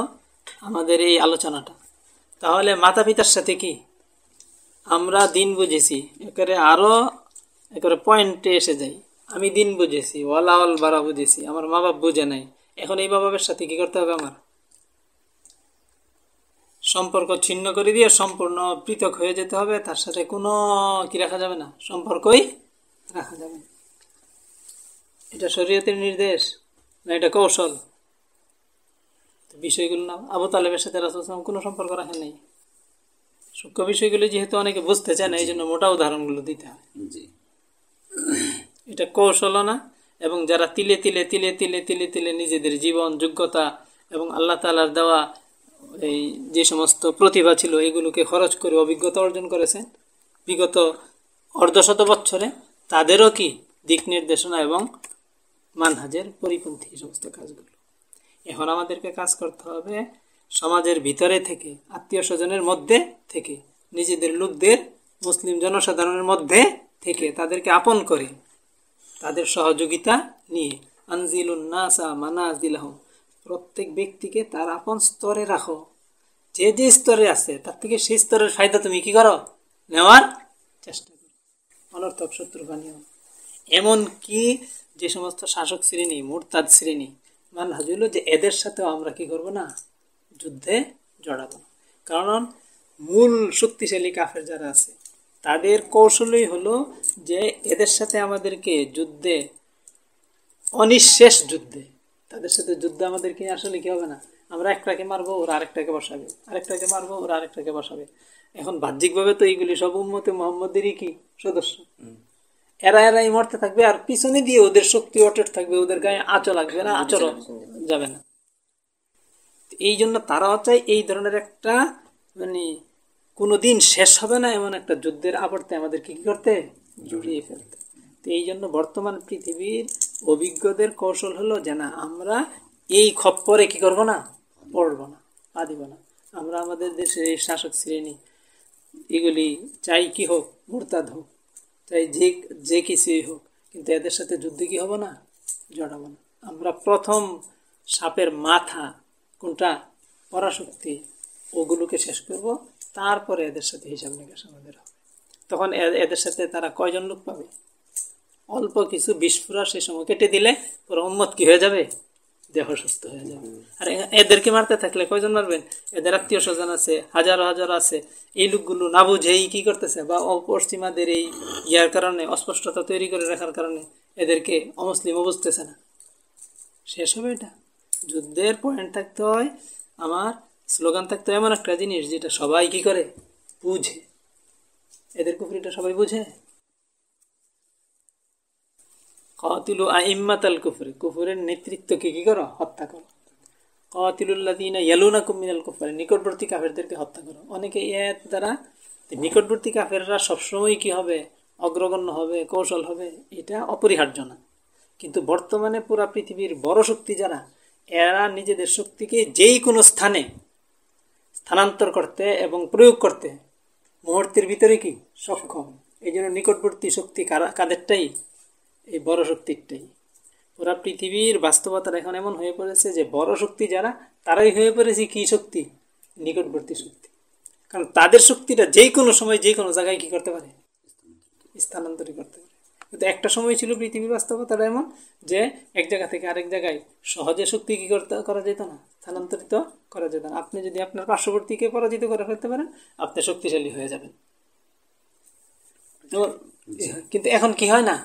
আমাদের এই আলোচনাটা। তাহলে মাতা পিতার সাথে কি? আমরা দিন বুঝেছি, একেবারে আরও একেবারে পয়েন্টে এসে যাই। আমি দিন বুঝেছি ওয়ালা অল বারা বুঝেছি আমার মা বাপ বুঝে নাই। এখন এই মা বাবার সাথে কি করতে হবে আমার? সম্পর্ক ছিন্ন করে দিয়ে সম্পূর্ণ পৃথক হয়ে যেতে হবে তার সাথে কোনো কি রাখা যাবে না সম্পর্কই রাখা যাবে না। এটা শরীয়তের নির্দেশ না এটা কৌশল? বিষয়গুলো না আবু তালেবের সাথে রাসুলাম কোনো সম্পর্ক রাখেন নাই। সূক্ষ্ম বিষয়গুলো যেহেতু অনেকে বুঝতে চায় না এই জন্য মোটা উদাহরণগুলো দিতে হয়। জি। এটা কৌশল না, এবং যারা তিলে তিলে তিলে তিলে তিলে তিলে নিজেদের জীবন, যোগ্যতা এবং আল্লাহ তালার দেওয়া এই যে সমস্ত প্রতিভা ছিল, এগুলোকে খরচ করে অভিজ্ঞতা অর্জন করেছেন বিগত অর্ধশত বছরে তাদেরও কি দিক নির্দেশনা এবং মানহাজের পরিপন্থী এই সমস্ত কাজগুলো? এখন আমাদেরকে কাজ করতে হবে সমাজের ভিতরে থেকে, আত্মীয় স্বজনের মধ্যে থেকে, নিজেদের লোকদের, মুসলিম জনসাধারণের মধ্যে থেকে, তাদেরকে আপন করে তাদের সহযোগিতা নিয়ে। আনজিলুন্নাসা মানাজিলাহ প্রত্যেক ব্যক্তিকে তার আপন স্তরে রাখো। যে যে স্তরে আছে, তার থেকে সেই স্তরের ফায়দা তুমি কি করো? নেওয়ার চেষ্টা করো। অনর্থক শত্রু বানিও এমন কি যে সমস্ত শাসক শ্রেণি, মোরতাদ শ্রেণি মান হাজুল যে এদের সাথেও আমরা কি করব না? যুদ্ধে জড়াবো। কারণ মূল শক্তিশালী কাফের যারা আছে তাদের কৌশলই হলো যে এদের সাথে আমাদেরকে যুদ্ধে অনিঃশেষ যুদ্ধে তাদের সাথে যুদ্ধ আমাদেরকে আসলে কি হবে না? আমরা একটাকে মারবো ওরা আরেকটাকে বসাবে। আরেকটাকে মারবো ওরা আরেকটাকে বসাবে। এখন বাহ্যিকভাবে তো এইগুলি সব উম্মতে মোহাম্মদেরই কি সদস্য? এরা এরাই মরতে থাকবে আর পিছনে দিয়ে ওদের শক্তি অটেট থাকবে ওদের গায়ে আঁচো লাগবে না আচরও যাবে না। এই জন্য তারাও চাই এই ধরনের একটা মানে কোনোদিন শেষ হবে না এমন একটা যুদ্ধের আবর্তে আমাদেরকে কী করতে? জড়িয়ে ফেলতে। তো এই জন্য বর্তমান পৃথিবীর অভিজ্ঞদের কৌশল হলো যে না আমরা এই খপ্পরে কি করব না? পড়ব না পা দিব না। আমরা আমাদের দেশের এই শাসক শ্রেণি এগুলি চাই কি হোক মোরতাদ হোক চাই যে যে কিছুই হোক কিন্তু এদের সাথে যুদ্ধে কি হব না? জড়াবো না। আমরা প্রথম সাপের মাথা কোনটা? পরাশক্তি ওগুলোকে শেষ করব। তারপরে এদের সাথে হিসাব নিকাশ আমাদের হবে। তখন এদের সাথে তারা কয়জন লোক পাবে? অল্প কিছু বিস্ফোরা সেই সময় কেটে দিলে পুরো উন্মত কি হয়ে যাবে? দেহ সুস্থ হয়ে যাবে। আর এদেরকে মারতে থাকলে কয়জন মারবেন? এদের আত্মীয় স্বজন আছে, হাজারো হাজারো আছে। এই লোকগুলো না বুঝেই কি করতেছে? বা পশ্চিমাদের এই ইয়ার কারণে, অস্পষ্টতা তৈরি করে রাখার কারণে এদেরকে অমুসলিমও বুঝতেছে না। শেষ হবে এটা। যুদ্ধের পয়েন্ট থাকতে হয় আমার স্লোগান থাকতো এমন একটা জিনিস যেটা সবাই কি করে? বুঝে। এদের কুফরিটা সবাই বুঝে? কাতিলু আইম্মাতাল কুফরি। কুফরের নেতৃত্বকে কি করো? হত্যা করো। কাতিলুল্লাদিনা ইয়ালুনাকুম মিনাল কুফরি। নিকটবর্তী কাফেরদেরকে হত্যা করো। অনেকে এর দ্বারা নিকটবর্তী কাফেররা সবসময় কি হবে? অগ্রগণ্য হবে, কৌশল হবে, এটা অপরিহার্য না। কিন্তু বর্তমানে পুরা পৃথিবীর বড় শক্তি যারা, এরা নিজেদের শক্তিকে যেই কোনো স্থানে স্থানান্তর করতে এবং প্রয়োগ করতে। মুহূর্তের ভিতরে কি? সক্ষম। এই জন্য নিকটবর্তী শক্তি কাদেরটাই? এই বড় শক্তিরটাই। পুরা পৃথিবীর বাস্তবতার এখন এমন হয়ে পড়েছে যে, বড় শক্তি যারা, তারাই হয়ে পড়েছে কি শক্তি? নিকটবর্তী শক্তি। কারণ তাদের শক্তিটা যে কোনো সময় যে কোনো জায়গায় কি করতে পারে? স্থানান্তরিত করতে কিন্তু একটা সময় ছিল পৃথিবীর বাস্তবতাটা এমন যে এক জায়গা থেকে আরেক জায়গায় সহজে শক্তি কি করতে করা যেত না? স্থানান্তরিত করা যেত না। আপনি যদি আপনার পার্শ্ববর্তীকে পরাজিত করে ফেলতে পারেন আপনি শক্তিশালী হয়ে যাবেন। কিন্তু এখন কি হয় না?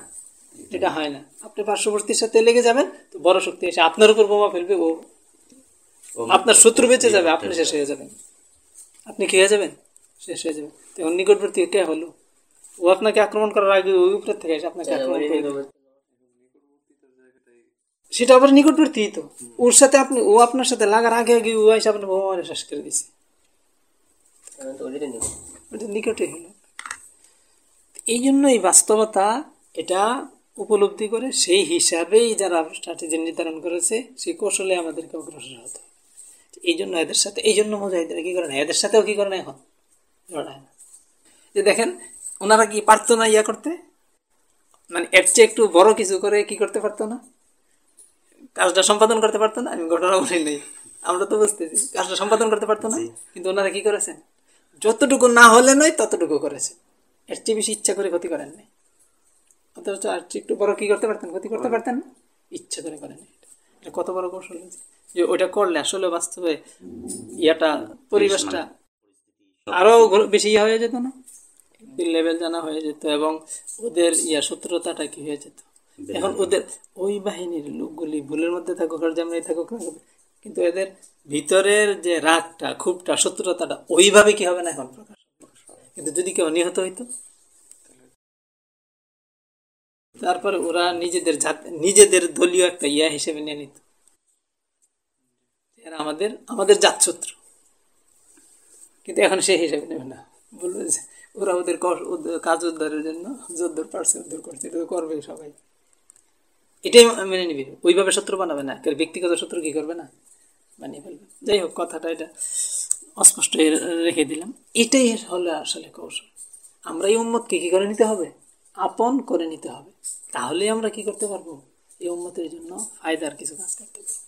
এটা হয় না। আপনি পার্শ্ববর্তীর সাথে লেগে যাবেন তো বড় শক্তি এসে আপনার উপর বোমা ফেলবে ও আপনার শত্রু বেঁচে যাবে আপনি শেষ হয়ে যাবেন। আপনি কি হয়ে যাবেন শেষ হয়ে যাবেন। তখন নিকটবর্তী কে হলো? ও আপনাকে আক্রমণ করার আগে ওই উপরে থেকে এসে আপনাকে আক্রমণ করবে সেটা আবার নিকটবর্তী তো। ওর সাথে আপনি ও আপনার সাথে লাগার আগে আগে ও এসে আপনার মারে শেষ করে দিছে। ওটা নিকটে হলো। এই জন্য এই বাস্তবতা এটা উপলব্ধি করে সেই হিসাবেই যারা স্ট্র্যাটেজি নির্ধারণ করেছে সেই কৌশলে আমাদেরকে অগ্রসর হতে। এই জন্য এদের সাথে এই জন্য মুজাহিদরা কি করে না এদের সাথেও কি করে না এখন লড়ায় না যে দেখেন ওনারা কি পারতো না ইয়া করতে? মানে এর চেয়ে একটু বড় কিছু করে কি করতে পারতো না? কাজটা সম্পাদন করতে পারতো না? আমি ঘটনা বলি নেই। আমরা তো বুঝতেছি। কাজটা সম্পাদন করতে পারতো না? কিন্তু ওনারা কি করেছেন? যতটুকু না হলে নয় ততটুকু করেছে এর চেয়ে বেশি ইচ্ছা করে ক্ষতি করেন নাই। অথচ আর চেয়ে একটু বড় কি করতে পারতেন? ক্ষতি করতে পারতেন না? ইচ্ছা করে করেন এটা কত বড় কৌশল যে ওটা করলে আসলে বাস্তবে ইয়াটা পরিবেশটা আরও বেশি ইয়ে হয়ে যেত না? লেভেল জানা হয়ে যেত এবং ওদের ইয়া শত্রুতাটা কি হয়ে যেত। এখন ওদের ওই বাহিনীর লোকগুলি ভুলের মধ্যে থাকুক আর যেমনি থাকুক না কিন্তু এদের ভিতরের যে রাগটা ক্ষোভটা শত্রুতাটা ওইভাবে কি হবে না এখন প্রকাশ কিন্তু যদি কেউ নিহত হইতো তারপরে ওরা নিজেদের নিজেদের দলীয় একটা ইয়া হিসেবে নিয়ে নিত। আমাদের আমাদের জাতশত্রু কিন্তু এখন সে হিসেবে নেবে না। বলবে যে ওরা ওদের কাজ উদ্ধারের জন্য যদ্দূর পারছে উদ্ধার করছে, এটা তো করবেই সবাই। এটাই মেনে নিবি। ওইভাবে শত্রু বানাবে না। কেউ ব্যক্তিগত শত্রু কি করবে না? বানিয়ে ফেলবে। যাই হোক, কথাটা এটা অস্পষ্ট রেখে দিলাম। এটাই হলো আসলে কৌশল। আমরা এই উম্মতকে কি করে নিতে হবে? আপন করে নিতে হবে। তাহলে আমরা কি করতে পারব? এই উম্মতের জন্য ফায়দার কিছু কাজ করতে পারব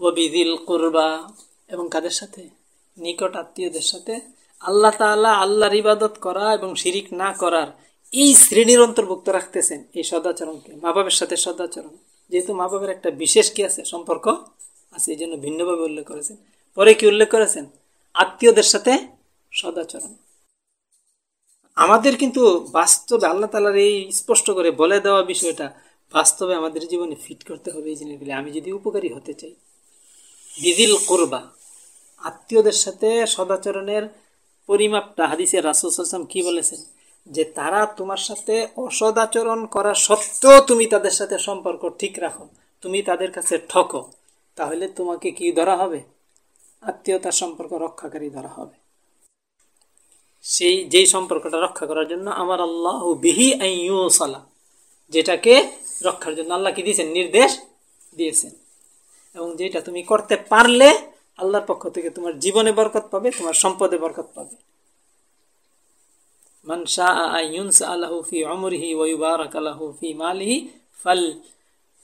ওবিদিল কোরবা এবং কাদের সাথে? নিকট আত্মীয়দের সাথে আল্লাহ তাআলা আল্লাহর ইবাদত করা এবং শিরিক না করার এই শ্রেণির অন্তর্ভুক্ত রাখতেছেন এই সদাচরণকে, মা বাবার সাথে সদাচরণ। যেহেতু মা বাবার একটা বিশেষ কি আছে, সম্পর্ক আছে, এই জন্য ভিন্নভাবে উল্লেখ করেছেন। পরে কি উল্লেখ করেছেন? আত্মীয়দের সাথে সদাচরণ। আমাদের কিন্তু বাস্তবে আল্লাহ তালার এই স্পষ্ট করে বলে দেওয়া বিষয়টা বাস্তবে আমাদের জীবনে ফিট করতে হবে এই জিনিসগুলি। আমি যদি উপকারী হতে চাই। বিদিল করবা, আত্মীয়দের সাথে সদাচরণের পরিমাপটা হাদিসে রাসুসাম কি বলেছেন? যে তারা তোমার সাথে অসদাচরণ করা সত্ত্বেও তুমি তাদের সাথে সম্পর্ক ঠিক রাখো, তুমি তাদের কাছে ঠকো, তাহলে তোমাকে কি ধরা হবে? আত্মীয়তার সম্পর্ক রক্ষাকারী ধরা হবে। সেই, যেই সম্পর্কটা রক্ষা করার জন্য আমার আল্লাহ বিহি সালা যেটাকে রক্ষার জন্য আল্লাহ কি দিয়েছেন? নির্দেশ দিয়েছেন। এবং যেটা তুমি করতে পারলে আল্লাহর পক্ষ থেকে তোমার জীবনে বরকত পাবে, তোমার সম্পদে বরকত পাবে। মান ইউনসা ফি উমরিহি ওয়া ইউবারাক আলাহু ফি মালিহি ফাল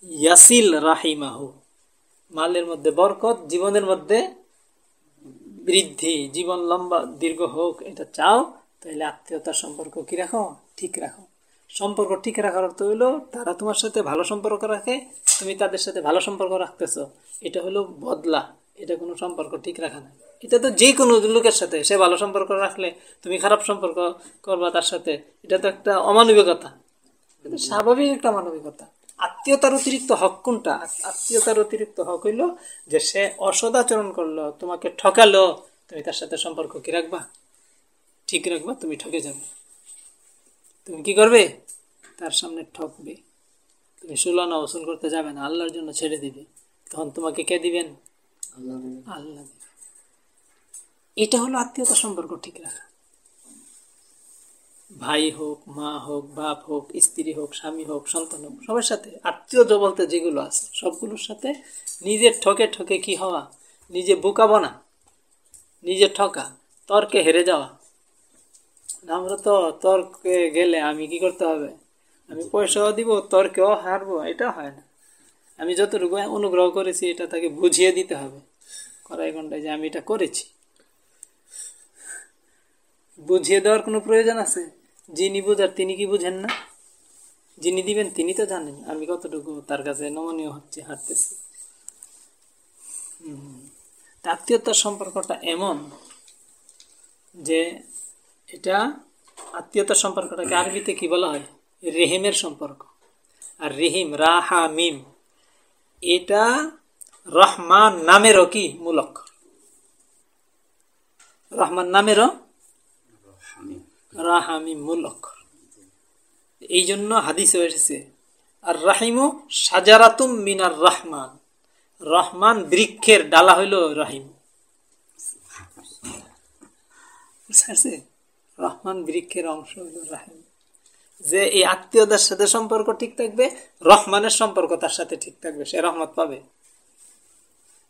ইয়াসিল রাহিমাহু। মালের মধ্যে বরকত, জীবনের মধ্যে বৃদ্ধি, জীবন লম্বা, দীর্ঘ হোক, এটা চাও তাহলে আত্মীয়তার সম্পর্ক কি রাখো? ঠিক রাখো। সম্পর্ক ঠিক রাখার অর্থ হইল, তারা তোমার সাথে ভালো সম্পর্ক রাখে, তুমি তাদের সাথে ভালো সম্পর্ক রাখতেছো। এটা হলো বদলা। এটা কোনো সম্পর্ক ঠিক রাখা না এটা তো যে কোনো লোকের সাথে, সে ভালো সম্পর্ক রাখলে তুমি খারাপ সম্পর্ক করবা তার সাথে, এটা তো একটা অমানবিকতা। এটা স্বাভাবিক একটা মানবিকতা। আত্মীয়তার অতিরিক্ত হক কোনটা? আত্মীয়তার অতিরিক্ত হক হইল যে সে অসদাচরণ করল, তোমাকে ঠকালো, তুমি তার সাথে সম্পর্ক কি রাখবা? ঠিক রাখবা, তুমি ঠকে যাবে। তুমি কি করবে? তার সামনে ঠকবে। তুমি সুলানা ওসুল করতে যাবে না, আল্লাহর জন্য ছেড়ে দিবে। তখন তোমাকে কে দিবেন? এটা হলো আত্মীয়তা সম্পর্ক, ঠিক রাখা ভাই হোক, মা হোক, বাপ হোক, স্ত্রী হোক, স্বামী হোক, সন্তান হোক, সবার সাথে আত্মীয় বলতে যেগুলো আছে, সবগুলোর সাথে নিজের ঠকে ঠকে কি হওয়া? নিজে বোকাবো না নিজে ঠকা, তর্কে হেরে যাওয়া। আমরা তো তর্কে গেলে আমি কি করতে হবে? আমি পয়সাও দিব, তর্কেও হারবো, এটা হয় না। আমি যতটুকু অনুগ্রহ করেছি, এটা তাকে বুঝিয়ে দিতে হবে। কড়াই ঘন্টায় যে আমি এটা করেছি। বুঝিয়ে দেওয়ার কোনো প্রয়োজন আছে? যিনি বোঝার তিনি কি বুঝেন না? যিনি দিবেন তিনি তো জানেন। আমি কতটুকু তার কাছে নমনীয় হচ্ছে, হাঁটতেছি। আত্মীয়তার সম্পর্কটা এমন যে এটা আত্মীয়তার সম্পর্কটাকে আরবিতে কি বলা হয়? রেহিমের সম্পর্ক। আর রেহিম, রাহা, মিম, এটা রহমান নামেরও কি মূলক? রহমান নামেরও? রাহামি মূল অক্ষর এই জন্য হাদিসে এসেছে, আর রাহিমু সাজারাতুম মিনার রহমান। রহমান বৃক্ষের ডালা হইল রাহিম। রহমান বৃক্ষের অংশ হইল রাহিম। যে এই আত্মীয়দের সাথে সম্পর্ক ঠিক থাকবে, রহমানের সম্পর্ক তার সাথে ঠিক থাকবে, সে রহমত পাবে।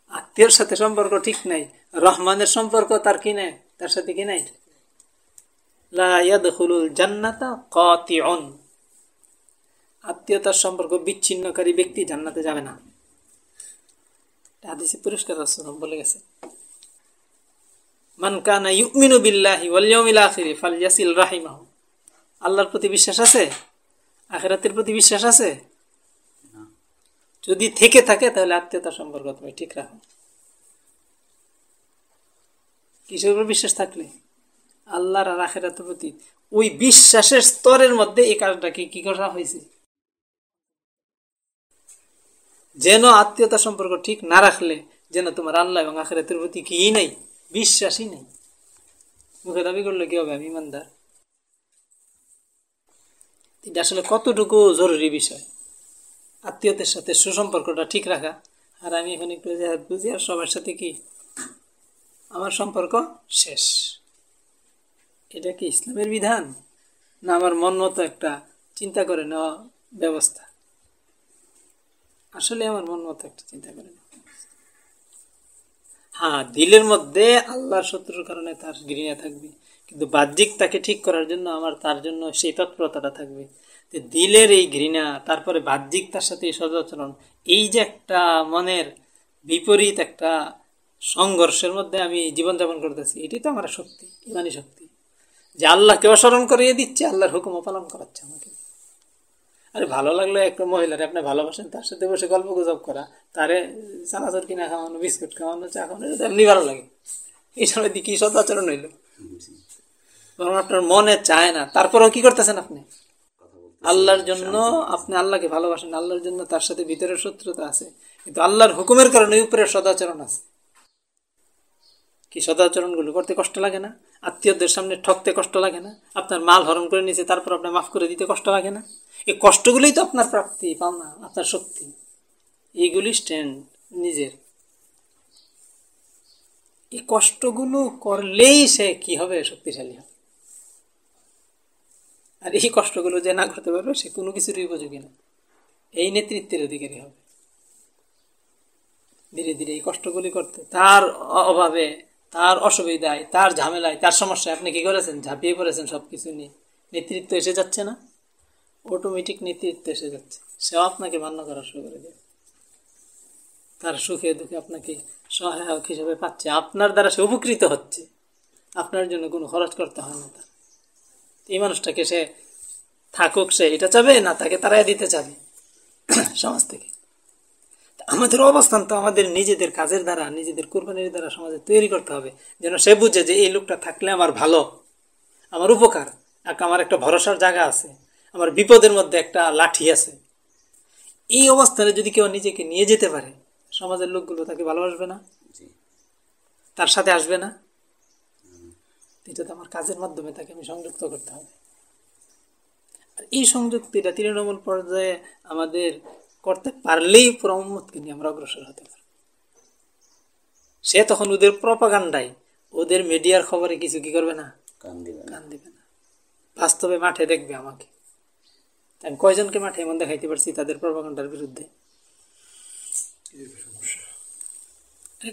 আত্মীয়র সাথে সম্পর্ক ঠিক নাই। রহমানের সম্পর্ক তার কি নাই? তার সাথে কি নাই? আত্মীয়তার সম্পর্ক বিচ্ছিন্নকারী ব্যক্তি জান্নাতে যাবে না। বলে গেছে। মান ইউমিনু আল্লাহর প্রতি বিশ্বাস আছে? আখিরাতের প্রতি বিশ্বাস আছে? যদি থেকে থাকে, তাহলে আত্মীয়তার সম্পর্ক তুমি ঠিক রাখো। কিসের উপর বিশ্বাস থাকলে? আল্লাহর আর প্রতি ওই বিশ্বাসের স্তরের মধ্যে এই কাজটাকে কি করা হয়েছে? যেন আত্মীয়তা সম্পর্ক ঠিক না রাখলে, যেন তোমার আল্লাহ এবং আখেরাতের প্রতি কি নাই, বিশ্বাসই নেই। মুখে দাবি করলে কি হবে, আমি ইমানদার? এটা আসলে কতটুকু জরুরি বিষয়? আত্মীয়তার সাথে সুসম্পর্কটা ঠিক রাখা। আর আমি এখন একটু বুঝি, আর সবার সাথে কি? আমার সম্পর্ক শেষ। এটা কি ইসলামের বিধান? না আমার মন মতো একটা চিন্তা করে নেওয়া ব্যবস্থা? আসলে আমার মন মতো একটা চিন্তা করে নেওয়া হ্যাঁ দিলের মধ্যে আল্লাহর শত্রুর কারণে তার ঘৃণা থাকবে। কিন্তু বাহ্যিক তাকে ঠিক করার জন্য আমার তার জন্য সেই তৎপরতাটা থাকবে। দিলের এই ঘৃণা তারপরে বাহ্যিক তার সাথে এই সদাচরণ এই যে একটা মনের বিপরীত একটা সংঘর্ষের মধ্যে আমি জীবনযাপন করতেছি এটাই তো আমার শক্তি ইমানি শক্তি। যে আল্লাহকে অস্মরণ করিয়ে দিচ্ছে আল্লাহর হুকুম পালন করাচ্ছে আমাকে। আরে ভালো লাগল একটা মহিলারে আপনি ভালোবাসেন তার সাথে বসে গল্প গুজব করা তারে চানাচুর কিনা খাওয়ানো বিস্কুট খাওয়ানো চা খাওয়ানো এমনি ভালো লাগে। এই সময় দিয়ে কি সদাচরণ হইল বরং আপনার মনে চায় না তারপরেও কি করতেছেন আপনি? আল্লাহর জন্য আপনি আল্লাহকে ভালোবাসেন আল্লাহর জন্য তার সাথে ভিতরের শত্রুতা আছে। কিন্তু আল্লাহর হুকুমের কারণে উপরে সদাচরণ আছে। কি সদাচরণগুলো করতে কষ্ট লাগে না? আত্মীয়দের সামনে ঠকতে কষ্ট লাগে না? আপনার মাল হরণ করে নিয়েছে তারপর আপনার মাফ করে দিতে কষ্ট লাগে না? এই কষ্টগুলোই তো আপনার প্রাপ্তি পাওনা আপনার শক্তি। এইগুলি স্ট্যান্ড নিজের। এই কষ্টগুলো করলেই সে কি হবে? শক্তিশালী হবে। আর এই কষ্টগুলো যে না করতে পারবে, সে কোনো কিছুরই উপযোগী না। এই নেতৃত্বের অধিকারী হবে। ধীরে ধীরে এই কষ্টগুলি করতে, তার অভাবে, তার অসুবিধায়, তার ঝামেলায়, তার সমস্যায় আপনি কি করেছেন? ঝাঁপিয়ে পড়েছেন সব কিছু নিয়ে। নেতৃত্ব এসে যাচ্ছে না? অটোমেটিক নেতৃত্ব এসে যাচ্ছে। সেও আপনাকে মান্য করা শুরু করে দেবে তার সুখে দুঃখে আপনাকে সহায়ক হিসেবে পাচ্ছে। আপনার দ্বারা সে উপকৃত হচ্ছে। আপনার জন্য কোনো খরচ করতে হয় না তার। এই মানুষটাকে সে থাকুক সে এটা চাবে না তাকে তারাই দিতে চাবে? সমাজ থেকে। আমাদের অবস্থান তো আমাদের নিজেদের কাজের দ্বারা নিজেদের কোরবানির দ্বারা সমাজে তৈরি করতে হবে। যেন সে বুঝে যে এই লোকটা থাকলে আমার ভালো আমার উপকার আমার একটা ভরসার জায়গা আছে আমার বিপদের মধ্যে একটা লাঠি আছে। এই অবস্থানে যদি কেউ নিজেকে নিয়ে যেতে পারে সমাজের লোকগুলো তাকে ভালোবাসবে না? তার সাথে আসবে না? এটা তো আমার কাজের মাধ্যমে তাকে আমি সংযুক্ত করতে হবে। আর এই সংযুক্তিটা তৃণমূল পর্যায়ে আমাদের করতে পারলেই প্রমোদকে নিয়ে আমরা অগ্রসর হতে পারি সে তখন ওদের প্রপাগান্ডায় ওদের মিডিয়ার খবরে কিছু কি করবে না? কান দিবে না। কান দিবে না। বাস্তবে মাঠে দেখবে আমাকে। আমি কয়জনকে মাঠে এমন দেখাইতে পারছি তাদের প্রপাগান্ডার বিরুদ্ধে?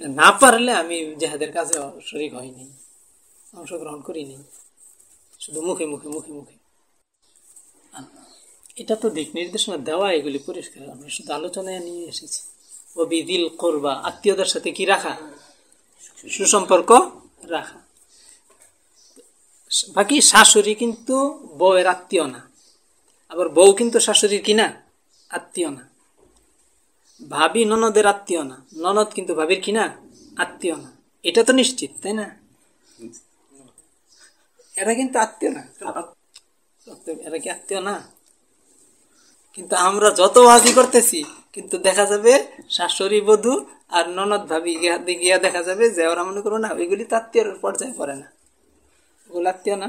না পারলে আমি জেহাদের কাছে শরিক হইনি। অংশগ্রহণ করিনি। শুধু মুখে মুখে মুখে মুখে। এটা তো দিক নির্দেশনা দেওয়া, এগুলি পরিষ্কার। আমরা শুধু আলোচনায় নিয়ে এসেছি। ও বিদিল করবা, আত্মীয়দের সাথে কি রাখা? সুসম্পর্ক রাখা। বাকি শাশুড়ি কিন্তু বউয়ের আত্মীয় না। আবার বউ কিন্তু শাশুড়ির কিনা আত্মীয় না। ভাবি ননদের আত্মীয় না। ননদ কিন্তু ভাবির কিনা আত্মীয় না। এটা তো নিশ্চিত, তাই না? এরা কিন্তু আত্মীয় না। এরা কি আত্মীয় না? কিন্তু আমরা যত হাজি করতেছি কিন্তু দেখা যাবে শাশুড়ি বধূ আর ননদ ভাবি গিয়া গিয়া দেখা যাবে যে ওরা মনে করো না ওইগুলি তো আত্মীয়র পর্যায়ে পড়ে না। ওগুলো আত্মীয় না।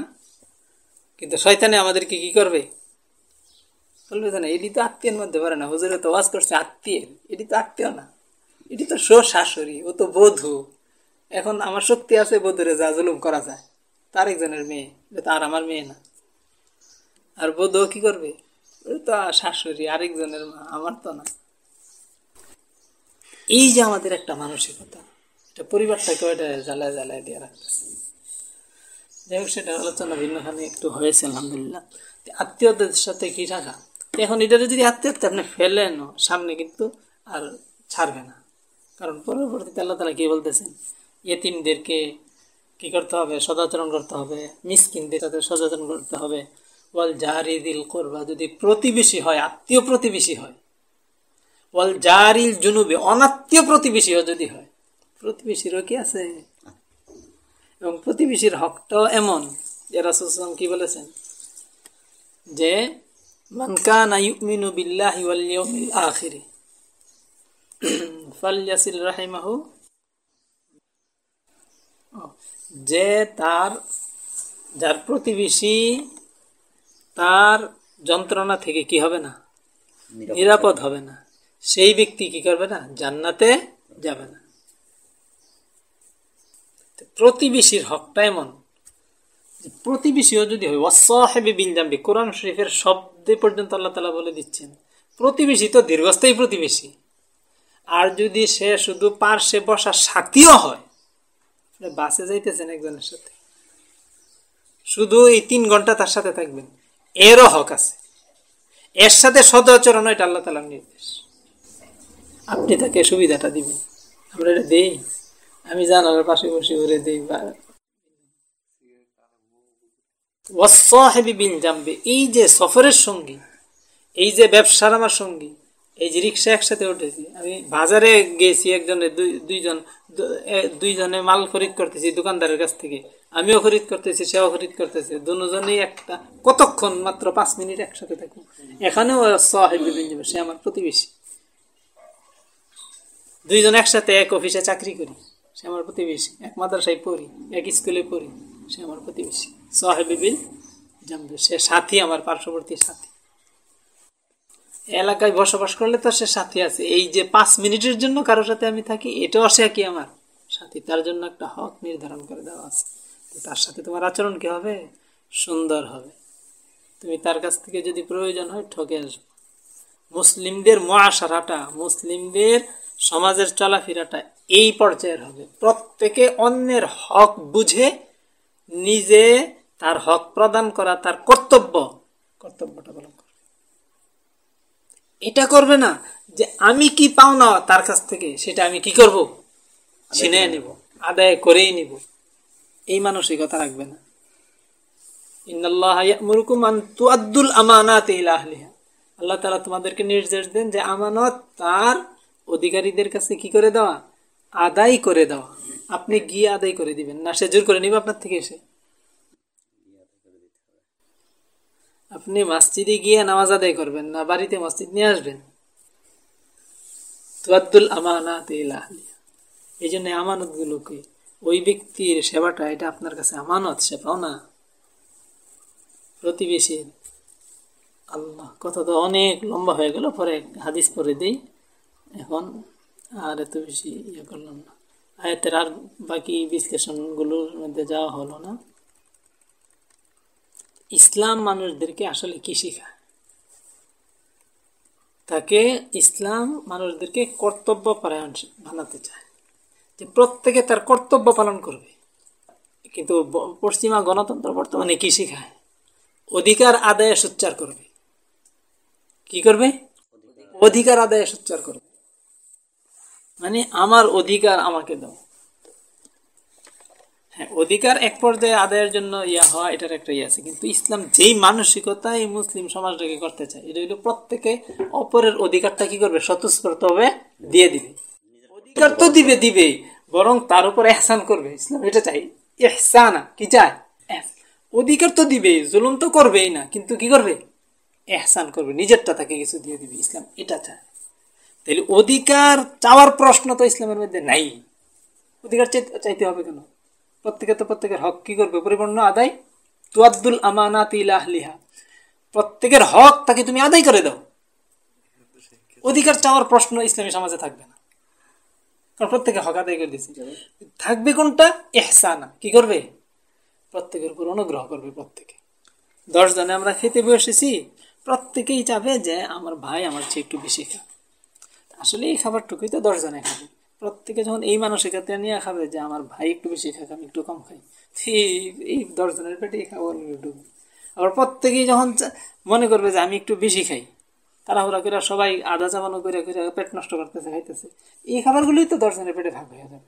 কিন্তু শয়তানে আমাদেরকে কি করবে? বলবে না এটি তো আত্মীয়ের মধ্যে পারে না। হুজুরে তো ওয়াজ করছে আত্মীয় এটি তো আত্মীয় না। এটি তো শো শাশুড়ি ও তো বধূ। এখন আমার শক্তি আছে বধুরে যা জুলুম করা যায়। তার একজনের মেয়ে তার আমার মেয়ে না। আর বধু কি করবে? ওই তো শাশুড়ি, আরেকজনের মা, আমার তো না। এই যে আমাদের একটা মানসিকতা, এটা পরিবারটাকে ওইটা জ্বালায় জ্বালায় দিয়ে রাখতেছে। যাই হোক সেটা আলোচনা ভিন্নখানে একটু হয়েছে, আলহামদুলিল্লাহ। আত্মীয়দের সাথে কি রাখা এখন এটা যদি আত্মীয়তা আপনি ফেলেন, সামনে কিন্তু আর ছাড়বে না। কারণ পরবর্তীতে আল্লাহ তালা কি বলতেছেন? ইয়েতিমদেরকে কি করতে হবে? সদাচরণ করতে হবে। মিসকিনদের সাথে সচেতন করতে হবে। ওয়াল জারিদিল করবা, যদি প্রতিবেশী হয়, আত্মীয় প্রতিবেশী হয়, ওয়াল জারিল জুনুবে, অনাত্মীয় প্রতিবেশীও যদি হয়, প্রতিবেশীরও কি আছে? এবং প্রতিবেশীর হকটাও এমন। যে রাসুলাম কি বলেছেন? যে মানকানা ইউমিনু বিল্লাহি ফালইয়াসিল রাহিমাহু যে তার যার প্রতিবেশী তার যন্ত্রণা থেকে কি হবে না? নিরাপদ হবে। না। সেই ব্যক্তি কি করবে না? জান্নাতে যাবে না। প্রতিবেশীর হকটা এমন প্রতিবেশীও যদি হয় ওয়াসাহেবি বিন জাম্বি কোরআন শরীফের শব্দে পর্যন্ত আল্লাহ তালা বলে দিচ্ছেন প্রতিবেশী তো দীর্ঘস্থায়ী প্রতিবেশী। আর যদি সে শুধু পার্শ্বে বসার সাথীও হয় বাসে যাইতেছেন একজনের সাথে। শুধু এই তিন ঘণ্টা তার সাথে থাকবেন। এরও হক আছে। এর সাথে সদাচরণ এটা আল্লাহ তালার নির্দেশ। আপনি তাকে সুবিধাটা দিবেন। আমরা এটা দেই। আমি জানালার পাশে বসে ঘুরে দিই ওয়াসাহেবি বিন জাম্বে। এই যে সফরের সঙ্গী, এই যে ব্যবসার আমার সঙ্গী, এই যে রিক্সা একসাথে উঠেছি। আমি বাজারে গেছি একজনের দুইজন দুইজনে মাল খরিদ করতেছি দোকানদারের কাছ থেকে। আমিও খরিদ করতেছি, সেও খরিদ করতেছি। দুজনেই একটা, কতক্ষণ মাত্র পাঁচ মিনিট একসাথে থাকুন এখানেও সাহেবি সে আমার প্রতিবেশী। দুইজন একসাথে এক অফিসে চাকরি করি, সে আমার প্রতিবেশী। এক মাদ্রাসায় পড়ি, এক স্কুলে পড়ি, সে আমার প্রতিবেশী। সাহেবিবিল জামবে সে সাথী, আমার পার্শ্ববর্তী সাথী। এলাকায় বসবাস করলে তো সে সাথী আছে। এই যে পাঁচ মিনিটের জন্য কারোর সাথে আমি থাকি, এটাও সে কি আমার। সাথী, তার জন্য একটা হক নির্ধারণ করে দেওয়া আছে। তার সাথে তোমার আচরণ কি হবে? সুন্দর হবে। তুমি তার কাছ থেকে যদি প্রয়োজন হয় ঠকে আসবে। মুসলিমদের মহাসারাটা, মুসলিমদের সমাজের চলাফেরাটা এই পর্যায়ের হবে। প্রত্যেকে অন্যের হক বুঝে নিজে তার হক প্রদান করা, তার কর্তব্য, কর্তব্যটা পালন করবে এটা করবে না যে আমি কি পাও না তার কাছ থেকে সেটা আমি কি করব? ছিনে নিব আদায় করেই নিব। এই মানসিকতা রাখবে না। আল্লাহ তালা তোমাদেরকে নির্দেশ দেন যে আমানত তার অধিকারীদের কাছে কি করে দেওয়া? আদায় করে দেওয়া। আপনি গিয়ে আদায় করে দিবেন। না সে জোর করে নিবে আপনার থেকে এসে। আপনি মসজিদে গিয়ে নামাজ আদায় করবেন না, বাড়িতে মসজিদ নিয়ে আসবেন? তুয়াদ্দুল আমানাত এই জন্য আমানত গুলোকে ওই ব্যক্তির সেবাটা, এটা আপনার কাছে আমানত, সে পাও না? প্রতিবেশীর আল্লাহ কথা তো অনেক লম্বা হয়ে গেল, পরে হাদিস পরে দিই। এখন আর এত বেশি ইয়ে করলাম না। আয়াতের আর বাকি বিশ্লেষণগুলোর মধ্যে যাওয়া হলো না। ইসলাম মানুষদেরকে আসলে কি শেখায়? তাকে ইসলাম মানুষদেরকে কর্তব্য পরায়ণ বানাতে চায়। যে প্রত্যেকে তার কর্তব্য পালন করবে। কিন্তু পশ্চিমা গণতন্ত্র বর্তমানে কি শেখায়? অধিকার আদায়ে সোচ্চার করবে। কি করবে? অধিকার আদায় সোচ্চার করবে। মানে আমার অধিকার আমাকে দাও। হ্যাঁ অধিকার এক পর্যায়ে আদায়ের জন্য ইয়া হওয়া, এটার একটা ইয়ে আছে। কিন্তু ইসলাম যেই মানসিকতা এই মুসলিম সমাজটাকে করতে চায়, এটা হইল প্রত্যেকে অপরের অধিকারটা কি করবে? স্বতঃস্ফূর্ত হবে দিয়ে দিবে। অধিকার তো দিবে দিবে বরং তার উপর এহসান করবে। ইসলাম এটা চাই এহসানা, কি চায়? অধিকার তো দিবে জুলুম তো করবেই না, কিন্তু কি করবে? এহসান করবে, নিজেরটা তাকে কিছু দিয়ে দিবে, ইসলাম এটা চায়। তাহলে অধিকার চাওয়ার প্রশ্ন তো ইসলামের মধ্যে নাই। অধিকার চাইতে হবে কেন? প্রত্যেকে তো প্রত্যেকের হক কি করবে? পরিপূর্ণ আদায়? তুয়াদ্দুল আমানাত ইলাহলিহা প্রত্যেকের হক তাকে তুমি আদায় করে দাও। অধিকার চাওয়ার প্রশ্ন ইসলামী সমাজে থাকবে না। কারণ প্রত্যেকে হক আদায় করে দিচ্ছে থাকবে কোনটা? এহসানা। কি করবে? প্রত্যেকের উপর অনুগ্রহ করবে প্রত্যেকে। দশ জনে আমরা খেতে বসেছি। প্রত্যেকেই চাবে যে আমার ভাই আমার চেয়ে একটু বেশি খা আসলে এই খাবারটুকুই তো দশ জনে খাবে। প্রত্যেকে যখন এই মানসিকতা নিয়ে খাবে যে, আমার ভাই একটু বেশি খাক, আমি একটু কম খাই। এই দশজনের পেটে খাব একটু আবার প্রত্যেকেই যখন মনে করবে যে, আমি একটু বেশি খাই। তাড়াহুড়া করে সবাই আধা চাবানো করে করে পেট নষ্ট করতেছে, খাইতেছে। এই খাবারগুলোই তো দশজনের পেটে ভাগ হয়ে যাবে।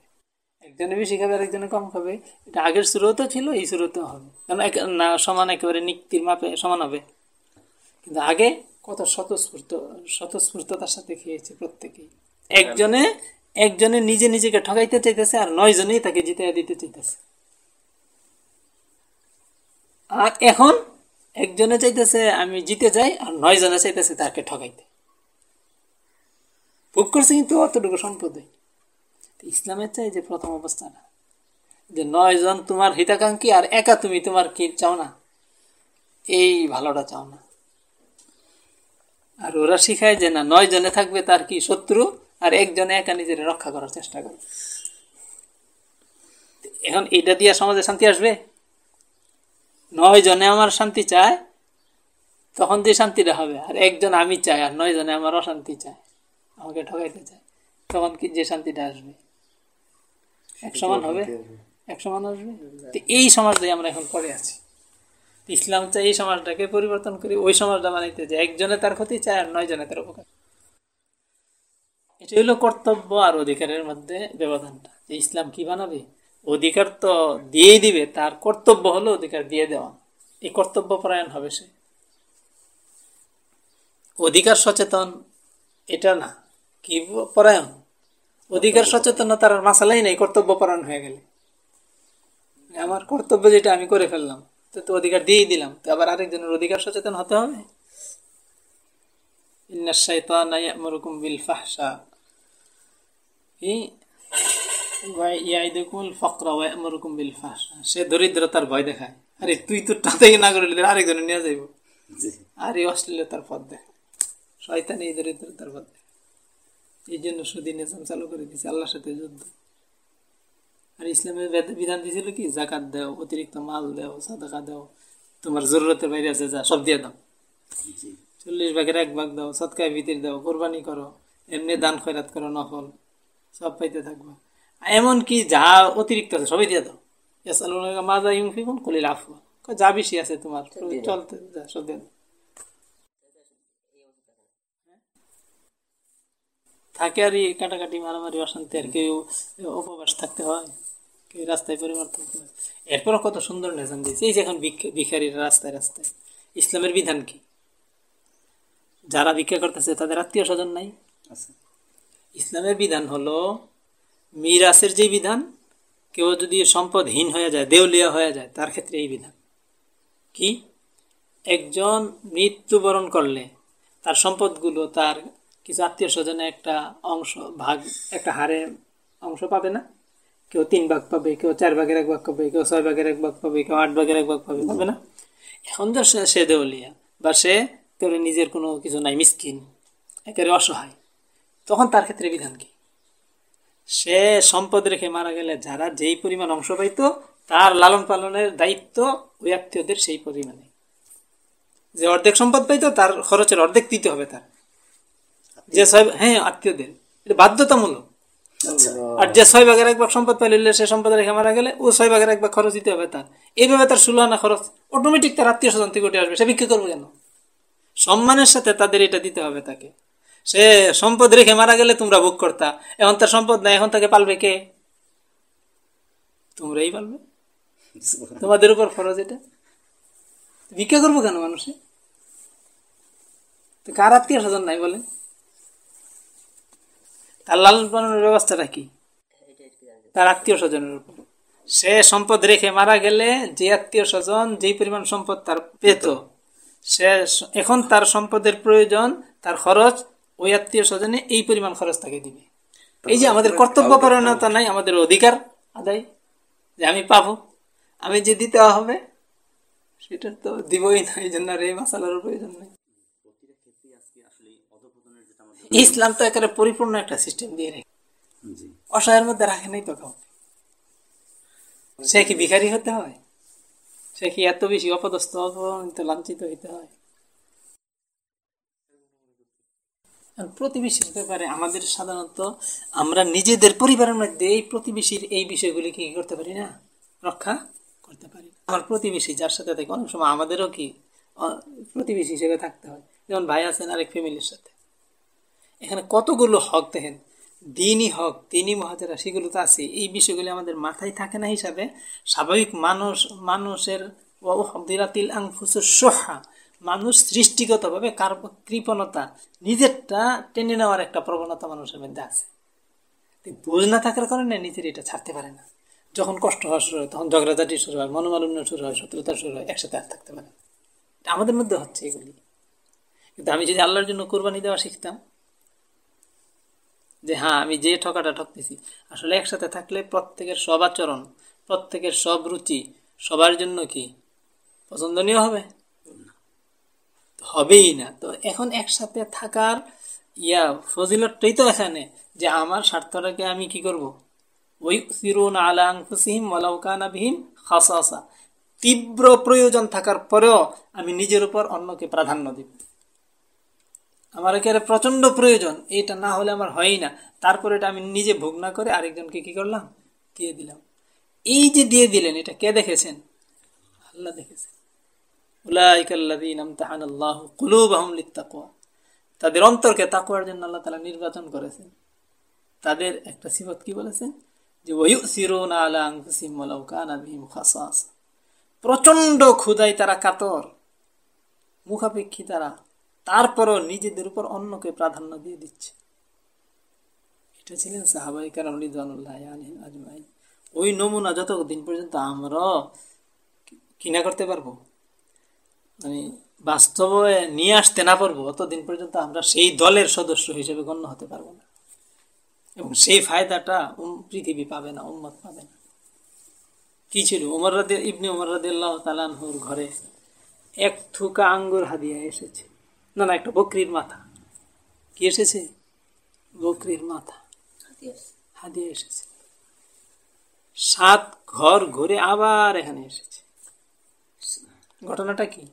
একজনে বেশি খাবে আর একজনে কম খাবে। এটা আগের শুরুতেও ছিল, এই শুরুতেও হবে। কারণ না, সমান একেবারে নিক্তির মাপে সমান হবে। কিন্তু আগে কত স্বতঃস্ফূর্ত স্বতঃস্ফূর্ততার সাথে খেয়েছে প্রত্যেকেই। একজনে একজনে নিজে নিজেকে ঠকাইতে চাইতেছে আর নয় জনেই তাকে জিতে দিতে চাইতেছে। আর এখন একজনে চাইতেছে আমি জিতে যাই আর নয় জনে চাইতেছে তাকে ঠকাইতে। ভোগ করছে কিন্তু অতটুকু সম্পদে ইসলামের চাই যে প্রথম অবস্থাটা। যে নয় জন তোমার হিতাকাঙ্ক্ষী আর একা তুমি তোমার কি চাও না? এই ভালোটা চাও না। আর ওরা শিখায় যে না নয় জনে থাকবে তার কি শত্রু? আর একজনে একা নিজের রক্ষা করার চেষ্টা করে। এখন এটা দিয়ে সমাজে শান্তি আসবে? নয় জনে আমার শান্তি চায় তখন যে শান্তিটা হবে। আর একজন আমি চাই আর নয় জনে আমার অশান্তি চায় আমাকে ঠকাইতে চায় তখন কি যে শান্তিটা আসবে? এক সমান হবে? এক সমান আসবে? তো এই সমাজটাই আমরা এখন পড়ে আছি। ইসলাম চাই এই সমাজটাকে পরিবর্তন করে ওই সমাজটা বানাইতে যে একজনে তার ক্ষতি চায় আর নয় জনে তার উপকার এটা হলো কর্তব্য আর অধিকারের মধ্যে ব্যবধানটা। যে ইসলাম কি বানাবে? অধিকার তো দিয়েই দিবে, তার কর্তব্য হলো অধিকার দিয়ে দেওয়া। এই কর্তব্য পরায়ণ হবে সে। অধিকার সচেতন, এটা না। কি পরায়ণ? অধিকার সচেতনতার মাসালাই নেই, কর্তব্য পরায়ণ হয়ে গেলে। আমার কর্তব্য যেটা, আমি করে ফেললাম। তো তো অধিকার দিয়েই দিলাম। তো আবার আরেকজনের অধিকার সচেতন হতে হবে? ইন্নাশাইতানায়ামুরুকুম বিল ফাহশা। সে দরিদ্রতার ভয় দেখায়। আরে তুই তো টাতেই না করে আরেকজনে নিয়ে যাইব। আর এই অশ্লীলতার পথ দেখায় শয়তান এই দরিদ্রতার পথ দেখায় এই জন্য সুদিন নিজাম চালু করে দিয়েছে আল্লাহর সাথে যুদ্ধ। আর ইসলামের বিধান দিয়েছিল কি? জাকাত দেও অতিরিক্ত মাল দেও সাদাকা দেও। তোমার জরুরতের বাইরে আছে যা সব দিয়ে দাও। চল্লিশ ভাগের এক ভাগ দাও সৎকায় ভিতির দাও কোরবানি করো এমনি দান খয়রাত করো নফল। সব পাইতে থাকব। এমনকি যা অতিরিক্ত আছে সবই দিয়ে দাও। মাজা ইউফিকুন কলিল আফুয়া যা বেশি আছে তোমার চলতে যা সব দিয়ে দাও। থাকে আর কাটাকাটি মারামারি অশান্তি আর কেউ উপবাস থাকতে হয় কেউ রাস্তায় পরিবর্তন করে। এরপরও কত সুন্দর নেশান দিয়েছে। এই যে এখন ভিখারির রাস্তায় রাস্তায়। ইসলামের বিধান কি? যারা ভিক্ষা করতেছে তাদের আত্মীয় স্বজন নাই ইসলামের বিধান হলো, মিরাসের যে বিধান, কেউ যদি সম্পদহীন হয়ে যায়, দেউলিয়া হয়ে যায়, তার ক্ষেত্রে এই বিধান। কি? একজন মৃত্যুবরণ করলে তার সম্পদগুলো তার কিছু আত্মীয় স্বজনে একটা অংশ ভাগ, একটা হারে অংশ পাবে না। কেউ তিন ভাগ পাবে, কেউ চার ভাগের এক ভাগ পাবে, কেউ ছয় ভাগের এক ভাগ পাবে, কেউ আট ভাগের এক ভাগ পাবে পাবে না। এখন তো সে দেউলিয়া বা সে নিজের কোনো কিছু নাই, মিসকিন, একেবারে অসহায়। তখন তার ক্ষেত্রে বিধান কি? সে সম্পদ রেখে মারা গেলে যারা যেই পরিমাণ অংশ পাইত তার লালন পালনের দায়িত্ব ওই আত্মীয়দের সেই পরিমাণে। যে অর্ধেক সম্পদ পাইতো তার খরচের অর্ধেক দিতে হবে তার। যে ছয় হ্যাঁ আত্মীয়দের। এটা বাধ্যতামূলক। আর যে ছয় ভাগের এক ভাগ সম্পদ পাইলে সে সম্পদ রেখে মারা গেলে ও ছয় ভাগের এক ভাগ খরচ দিতে হবে তার। এইভাবে তার ষোলো আনা খরচ অটোমেটিক তার আত্মীয় স্বজন থেকে উঠে আসবে। সে বিক্রি করবে কেন? সম্মানের সাথে তাদের এটা দিতে হবে তাকে। সে সম্পদ রেখে মারা গেলে তোমরা ভোগ করতা। এখন তার সম্পদ নাই, এখন তাকে পালবে কে? তোমরাই পালবে। তোমাদের উপর ফরজ এটা। ভিক্ষা করব কেন মানুষে? কার আত্মীয় স্বজন নাই বলেন? তার লালন পালনের ব্যবস্থাটা কি? তার আত্মীয় স্বজনের উপর। সে সম্পদ রেখে মারা গেলে যে আত্মীয় স্বজন যেই পরিমাণ সম্পদ তার পেত সে এখন তার সম্পদের প্রয়োজন, তার খরচ ওই আত্মীয় স্বজনে এই পরিমাণ খরচ তাকে দিবে। এই যে আমাদের কর্তব্য পরায়ণতা নাই আমাদের অধিকার আদায় যে আমি পাবো আমি যে দিতে হবে সেটা তো দিবই না এই জন্য আর এই মশালার প্রয়োজন নেই। ইসলাম তো একেবারে পরিপূর্ণ একটা সিস্টেম দিয়ে রেখে। অসহায়ের মধ্যে রাখে নাই তো কাউকে। সে কি ভিখারি হতে হয়? সে কি এত বেশি অপদস্থ অপমানিত লাঞ্ছিত হইতে হয়? প্রতিবেশীর ব্যাপারে আমাদের সাধারণত আমরা নিজেদের পরিবারের মধ্যে এই প্রতিবেশীর এই বিষয়গুলি কি করতে পারি না? রক্ষা করতে পারি আমার প্রতিবেশী যার সাথে থাকে, অনেক সময় আমাদেরও কি প্রতিবেশী হিসেবে থাকতে হয়। যেমন ভাই আছেন আরেক ফ্যামিলির সাথে। এখানে কতগুলো হক দেখেন, দিনই হক, দিনই মহাজারা, সেগুলো তো আছে। এই বিষয়গুলি আমাদের মাথায় থাকে না হিসাবে। স্বাভাবিক মানুষ, মানুষের দিলাতিল আংফুসের সোহা মানুষ সৃষ্টিগতভাবে কার কৃপণতা নিজেরটা টেনে নেওয়ার একটা প্রবণতা মানুষের মধ্যে আছে। বোঝ না থাকার কারণে নিজের এটা ছাড়তে পারে না। যখন কষ্ট হওয়া শুরু হয়, তখন ঝগড়াঝাটি শুরু হয়, মনোমালিন্য শুরু হয়, শত্রুতা শুরু হয়, একসাথে আর থাকতে পারে আমাদের মধ্যে হচ্ছে এগুলি। কিন্তু আমি যদি আল্লাহর জন্য কোরবানি দেওয়া শিখতাম, যে হ্যাঁ আমি যে ঠকাটা ঠকতেছি, আসলে একসাথে থাকলে প্রত্যেকের সব আচরণ, প্রত্যেকের সব রুচি, সবার জন্য কি পছন্দনীয় হবে? হবেই না। তো এখন একসাথে থাকার ইয়া ফজিলতটাই তো এখানে যে আমার স্বার্থটাকে আমি কি করব? ওই সিরুন আলাং ফুসিহিম ওয়ালাউকানা বিহিম খাসা তীব্র প্রয়োজন থাকার পরেও আমি নিজের উপর অন্যকে প্রাধান্য দিব। আমার একেবারে প্রচণ্ড প্রয়োজন এটা না হলে আমার হয়ই না। তারপরে এটা আমি নিজে ভোগ না করে আরেকজনকে কি করলাম? দিয়ে দিলাম। এই যে দিয়ে দিলেন, এটা কে দেখেছেন? আল্লাহ দেখেছেন। তাদের অন্তরকে তাকুয়ার জন্য আল্লাহ তালা নির্বাচন করেছেন। তাদের একটা সিফত কি বলেছেন? যে প্রচণ্ড ক্ষুদাই তারা কাতর। মুখাপেক্ষী তারা। তারপরও নিজেদের উপর অন্যকে প্রাধান্য দিয়ে দিচ্ছে। এটা ছিলেন সাহাবাই আজমাই ওই নমুনা যতদিন পর্যন্ত আমরা কিনা করতে পারব? মানে বাস্তবে নিয়ে আসতে না পারব অতদিন পর্যন্ত আমরা সেই দলের সদস্য হিসেবে গণ্য হতে পারব না। এবং সেই ফায়দাটা পৃথিবী পাবে না উন্মত পাবে না। কি ছিল? উমর রাদে ইবনে উমর রাদিল্লাহ তালানহুর ঘরে এক থুকা আঙ্গুর হাদিয়া এসেছে। না না একটা বকরির মাথা। কি এসেছে? বকরির মাথা। হাদিয়া এসেছে। সাত ঘর ঘুরে আবার এখানে এসেছে। ঘটনাটা কি?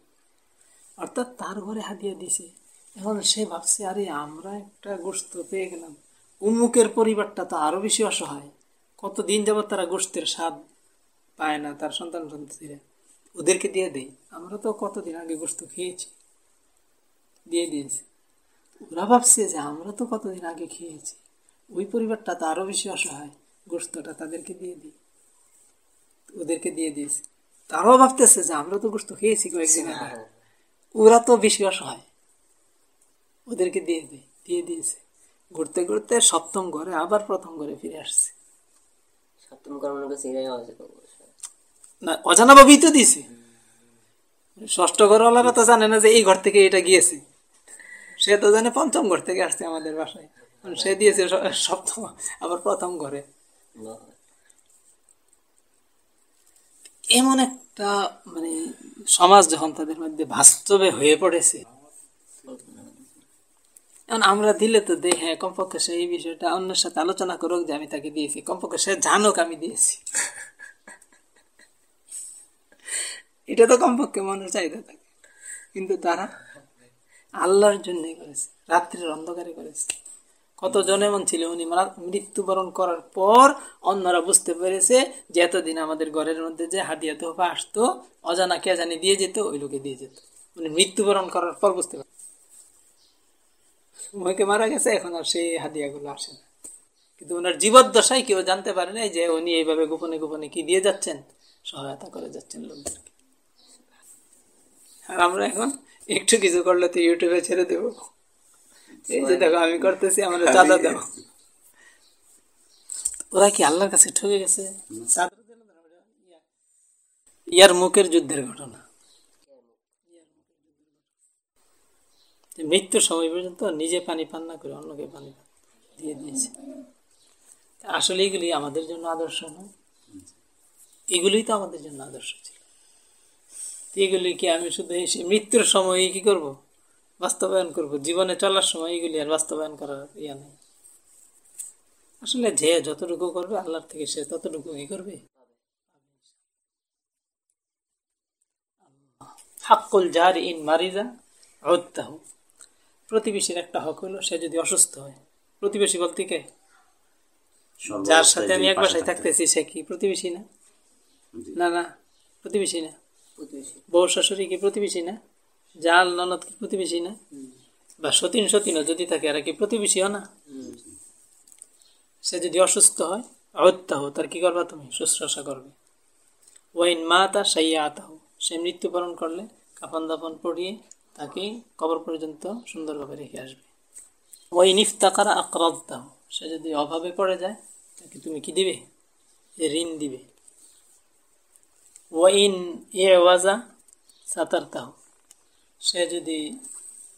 অর্থাৎ তার ঘরে হাদিয়া দিছে। এখন সে ভাবছে, আরে আমরা একটা গোস্ত পেয়ে গেলাম। উমুকের পরিবারটা তো আরও বেশি অসহায়। কতদিন যাবত তারা গোস্তের স্বাদ পায় না তার সন্তান সন্ততিরা। ওদেরকে দিয়ে দেই। আমরা তো কতদিন আগে গোস্ত খেয়েছি। দিয়ে দিয়েছি। ওরা ভাবছে যে আমরা তো কতদিন আগে খেয়েছি। ওই পরিবারটা তো আরও বেশি অসহায়। গোস্তটা তাদেরকে দিয়ে দিই। ওদেরকে দিয়ে দিয়েছি। তারাও ভাবতেছে যে আমরা তো গোস্ত খেয়েছি কয়েকদিন আগে। ওরা তো বেশি অসহায় ওদেরকে দিয়ে দেয় দিয়ে দিয়েছে। ঘুরতে ঘুরতে সপ্তম ঘরে আবার প্রথম ঘরে ফিরে আসছে। সপ্তম কর্মের কাছে না অজানা ভাবেই তো দিয়েছে। ষষ্ঠ ঘরওয়ালারা তো জানে না যে এই ঘর থেকে এটা গিয়েছে। সে তো জানে পঞ্চম ঘর থেকে আসছে আমাদের বাসায়। সে দিয়েছে সপ্তম আবার প্রথম ঘরে। এমন একটা মানে সমাজ যখন তাদের মধ্যে বাস্তবে হয়ে পড়েছে, এখন আমরা দিলে তো দেখ হ্যাঁ কমপক্ষে সে এই বিষয়টা অন্যের সাথে আলোচনা করুক যে আমি তাকে দিয়েছি, কমপক্ষে সে জানুক আমি দিয়েছি। এটা তো কমপক্ষে মনের চাহিদা থাকে। কিন্তু তারা আল্লাহর জন্যই করেছে, রাত্রির অন্ধকারে করেছে। কতজন এমন ছিল? উনি মৃত্যুবরণ করার পর অন্যরা বুঝতে পেরেছে যে এতদিন আমাদের ঘরের মধ্যে যে হাদিয়া তোহফা আসতো, অজানা কে জানি দিয়ে যেত, ওই লোকে দিয়ে যেত। উনি মৃত্যুবরণ করার পর বুঝতে পারে সময়কে মারা গেছে, এখন আর সেই হাদিয়াগুলো আসে না। কিন্তু ওনার জীবদ্দশায় কেউ জানতে পারে নাই যে উনি এইভাবে গোপনে গোপনে কি দিয়ে যাচ্ছেন? সহায়তা করে যাচ্ছেন লোকদেরকে। আর আমরা এখন একটু কিছু করলে তো ইউটিউবে ছেড়ে দেব। এই যে দেখো আমি করতেছি আমার চাঁদা দেব ওরা কি আল্লাহর কাছে ঠকে গেছে? ইয়ার মুখের যুদ্ধের ঘটনা। মৃত্যুর সময় পর্যন্ত নিজে পানি পান না করে অন্যকে পানি দিয়ে দিয়েছে। আসলে এগুলি আমাদের জন্য আদর্শ নয় এগুলি তো আমাদের জন্য আদর্শ ছিল। এগুলি কি আমি শুধু এসে মৃত্যুর সময় কি করব? বাস্তবায়ন করব। জীবনে চলার সময় এগুলি আর বাস্তবায়ন করার ইয়া নেই। আসলে যে যতটুকু করবে আল্লাহর থেকে সে ততটুকু কি করবে। হাক্কুল জার ইন মারিজা হত্যাহ প্রতিবেশীর একটা হক হলো সে যদি অসুস্থ হয়। প্রতিবেশী বলতে কে? যার সাথে আমি এক বাসায় থাকতেছি সে কি প্রতিবেশী না? না না প্রতিবেশী না। বউ শাশুড়ি কি প্রতিবেশী না? জাল ননদ কি প্রতিবেশী না? বা সতীন সতীনও যদি থাকে আর কি প্রতিবেশীও না? সে যদি অসুস্থ হয় হত্যা হো তার কি করবা তুমি? শুশ্রূষা করবে। ওয়াইন মা তা সাইয়া আতাহ সে মৃত্যুবরণ করলে কাফন দাফন পড়িয়ে তাকে কবর পর্যন্ত সুন্দরভাবে রেখে আসবে। ওই নিফতাকারা আকরাদ্দাহ সে যদি অভাবে পড়ে যায় তাকে তুমি কি দিবে? ঋণ দিবে। ওয়াইন এ ওয়াজা সাতারতাহ সে যদি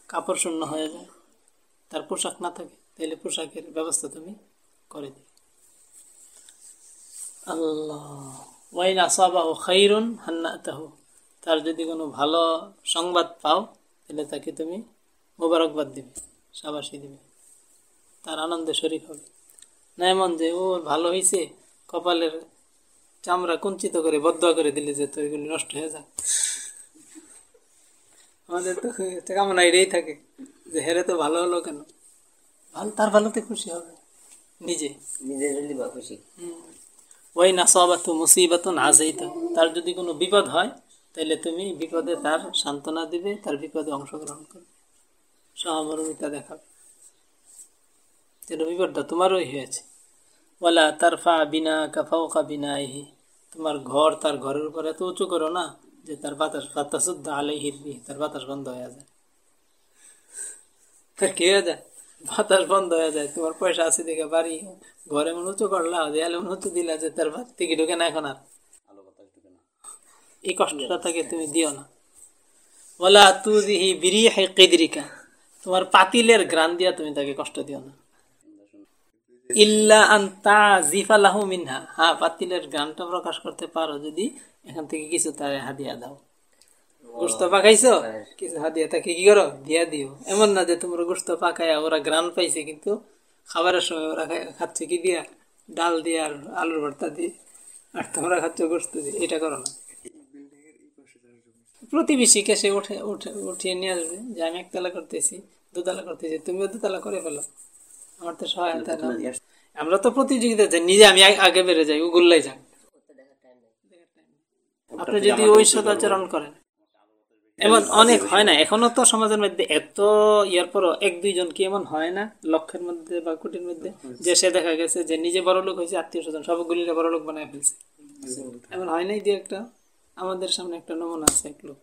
কাপড় শূন্য হয়ে যায়, তার পোশাক না থাকে, তাহলে পোশাকের ব্যবস্থা তুমি করে দিবে আল্লাহ, ওয়াইন আসাবাহ খাইরুন হান্নাতাহ, তার যদি কোনো ভালো সংবাদ পাও, তাহলে তাকে তুমি মোবারকবাদ দিবে, সাবাসি দিবে। তার আনন্দে শরীর হবে। না এমন যে, ও ভালো হয়েছে কপালের চামড়া কুঞ্চিত করে বদ্ধ করে দিলে যে তো এগুলি নষ্ট হয়ে যায়। আমাদের তো কামনা এটাই থাকে। যে হেরে তো ভালো হলো কেন? ভালো তার ভালোতে খুশি হবে। নিজে। নিজে হলে বা খুশি। ওই না সবাত মুসিবত নাজেইতা। তার যদি কোনো বিপদ হয় তাহলে তুমি বিপদে তার সান্ত্বনা দিবে তার বিপদে অংশগ্রহণ করবে। সহমর্মিতা দেখাবে। যেন বিপদটা তোমারই হয়েছে। বলা তারফা বিনা কাফাওকা বিনা ইহি তোমার ঘর তার ঘরের উপর এত উঁচু করো না। যে তার বাতাস বাতাস আলাই হিরবি তার বাতাস বন্ধ হয়ে যায়। তার কি হয়ে যায়? বাতাস বন্ধ হয়ে যায়। তোমার পয়সা আছে দেখে বাড়ি ঘরে মনে উঁচু করলা দেয়ালে মনে উঁচু দিলা যে তার থেকে ঢুকে না এখন আর। এই কষ্টটা তাকে তুমি দিও না। বলা তু দিহি বিরি কেদরিকা। তোমার পাতিলের গ্রান দিয়া তুমি তাকে কষ্ট দিও না। হ্যাঁ প্রকাশ করতে পারো যদি এখান থেকে কিছু তার হাদিয়া দাও। গোস্ত পাকাইছো? কিছু হাদিয়া তাকে কি করো? দিয়া দিও। এমন না যে তোমরা গোস্ত ওরা গ্রান পাইছে, কিন্তু খাবারের সময় ওরা খাচ্ছে কি দিয়া? ডাল দিয়ে আর আলুর ভর্তা দিয়ে। আর তোমরা খাচ্ছ গোস্ত দিয়ে। এটা করো না। প্রতিবেশীকে সে উঠে উঠে উঠিয়ে নিয়ে আসবে যে আমি একতলা করতেছি, দুতলা করতেছি, তুমিও দুতলা করে ফেলো। আমার তো সহায়তা না আমরা তো প্রতিযোগিতা যে নিজে আমি আগে- বেড়ে যাই ও গুল্লাই যাক আপনি যদি ওই সদাচরণ করেন। এমন অনেক হয় না এখনও তো সমাজের মধ্যে এত ইয়ার পরও এক দুইজন কি এমন হয় না লক্ষের মধ্যে বা কোটির মধ্যে যে সে দেখা গেছে যে নিজে বড় লোক হয়েছে আত্মীয় স্বজন সবগুলিরে বড় লোক বানায় ফেলছে। এমন হয় নাই দিয়ে একটা আমাদের সামনে একটা নমুনা আছে এক লোক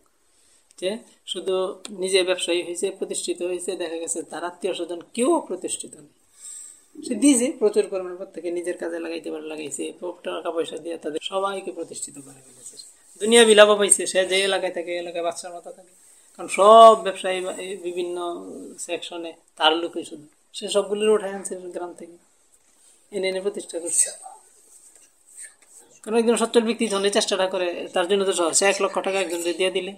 যে শুধু নিজে ব্যবসায়ী হয়েছে প্রতিষ্ঠিত হয়েছে দেখা গেছে তার আত্মীয় স্বজন কেউ প্রতিষ্ঠিত নেই। সে দিয়েছে প্রচুর পরিমাণে প্রত্যেকে নিজের কাজে লাগাইতে পারে, লাগাইছে। টাকা পয়সা দিয়ে তাদের সবাইকে প্রতিষ্ঠিত করে ফেলেছে। দুনিয়া বিলাপ পাইছে, সে যে এলাকায় থাকে এলাকায় বাচ্চার মতো থাকে। কারণ সব ব্যবসায়ী বিভিন্ন সেকশনে তার লোকই শুধু। সে সবগুলির উঠে আনছে গ্রাম থেকে। এনে এনে প্রতিষ্ঠা করছে। কারণ একজন সচ্ছল ব্যক্তি এই চেষ্টাটা করে, তার জন্য তো সহজ। সে এক লক্ষ টাকা একজন দিয়ে দিলে,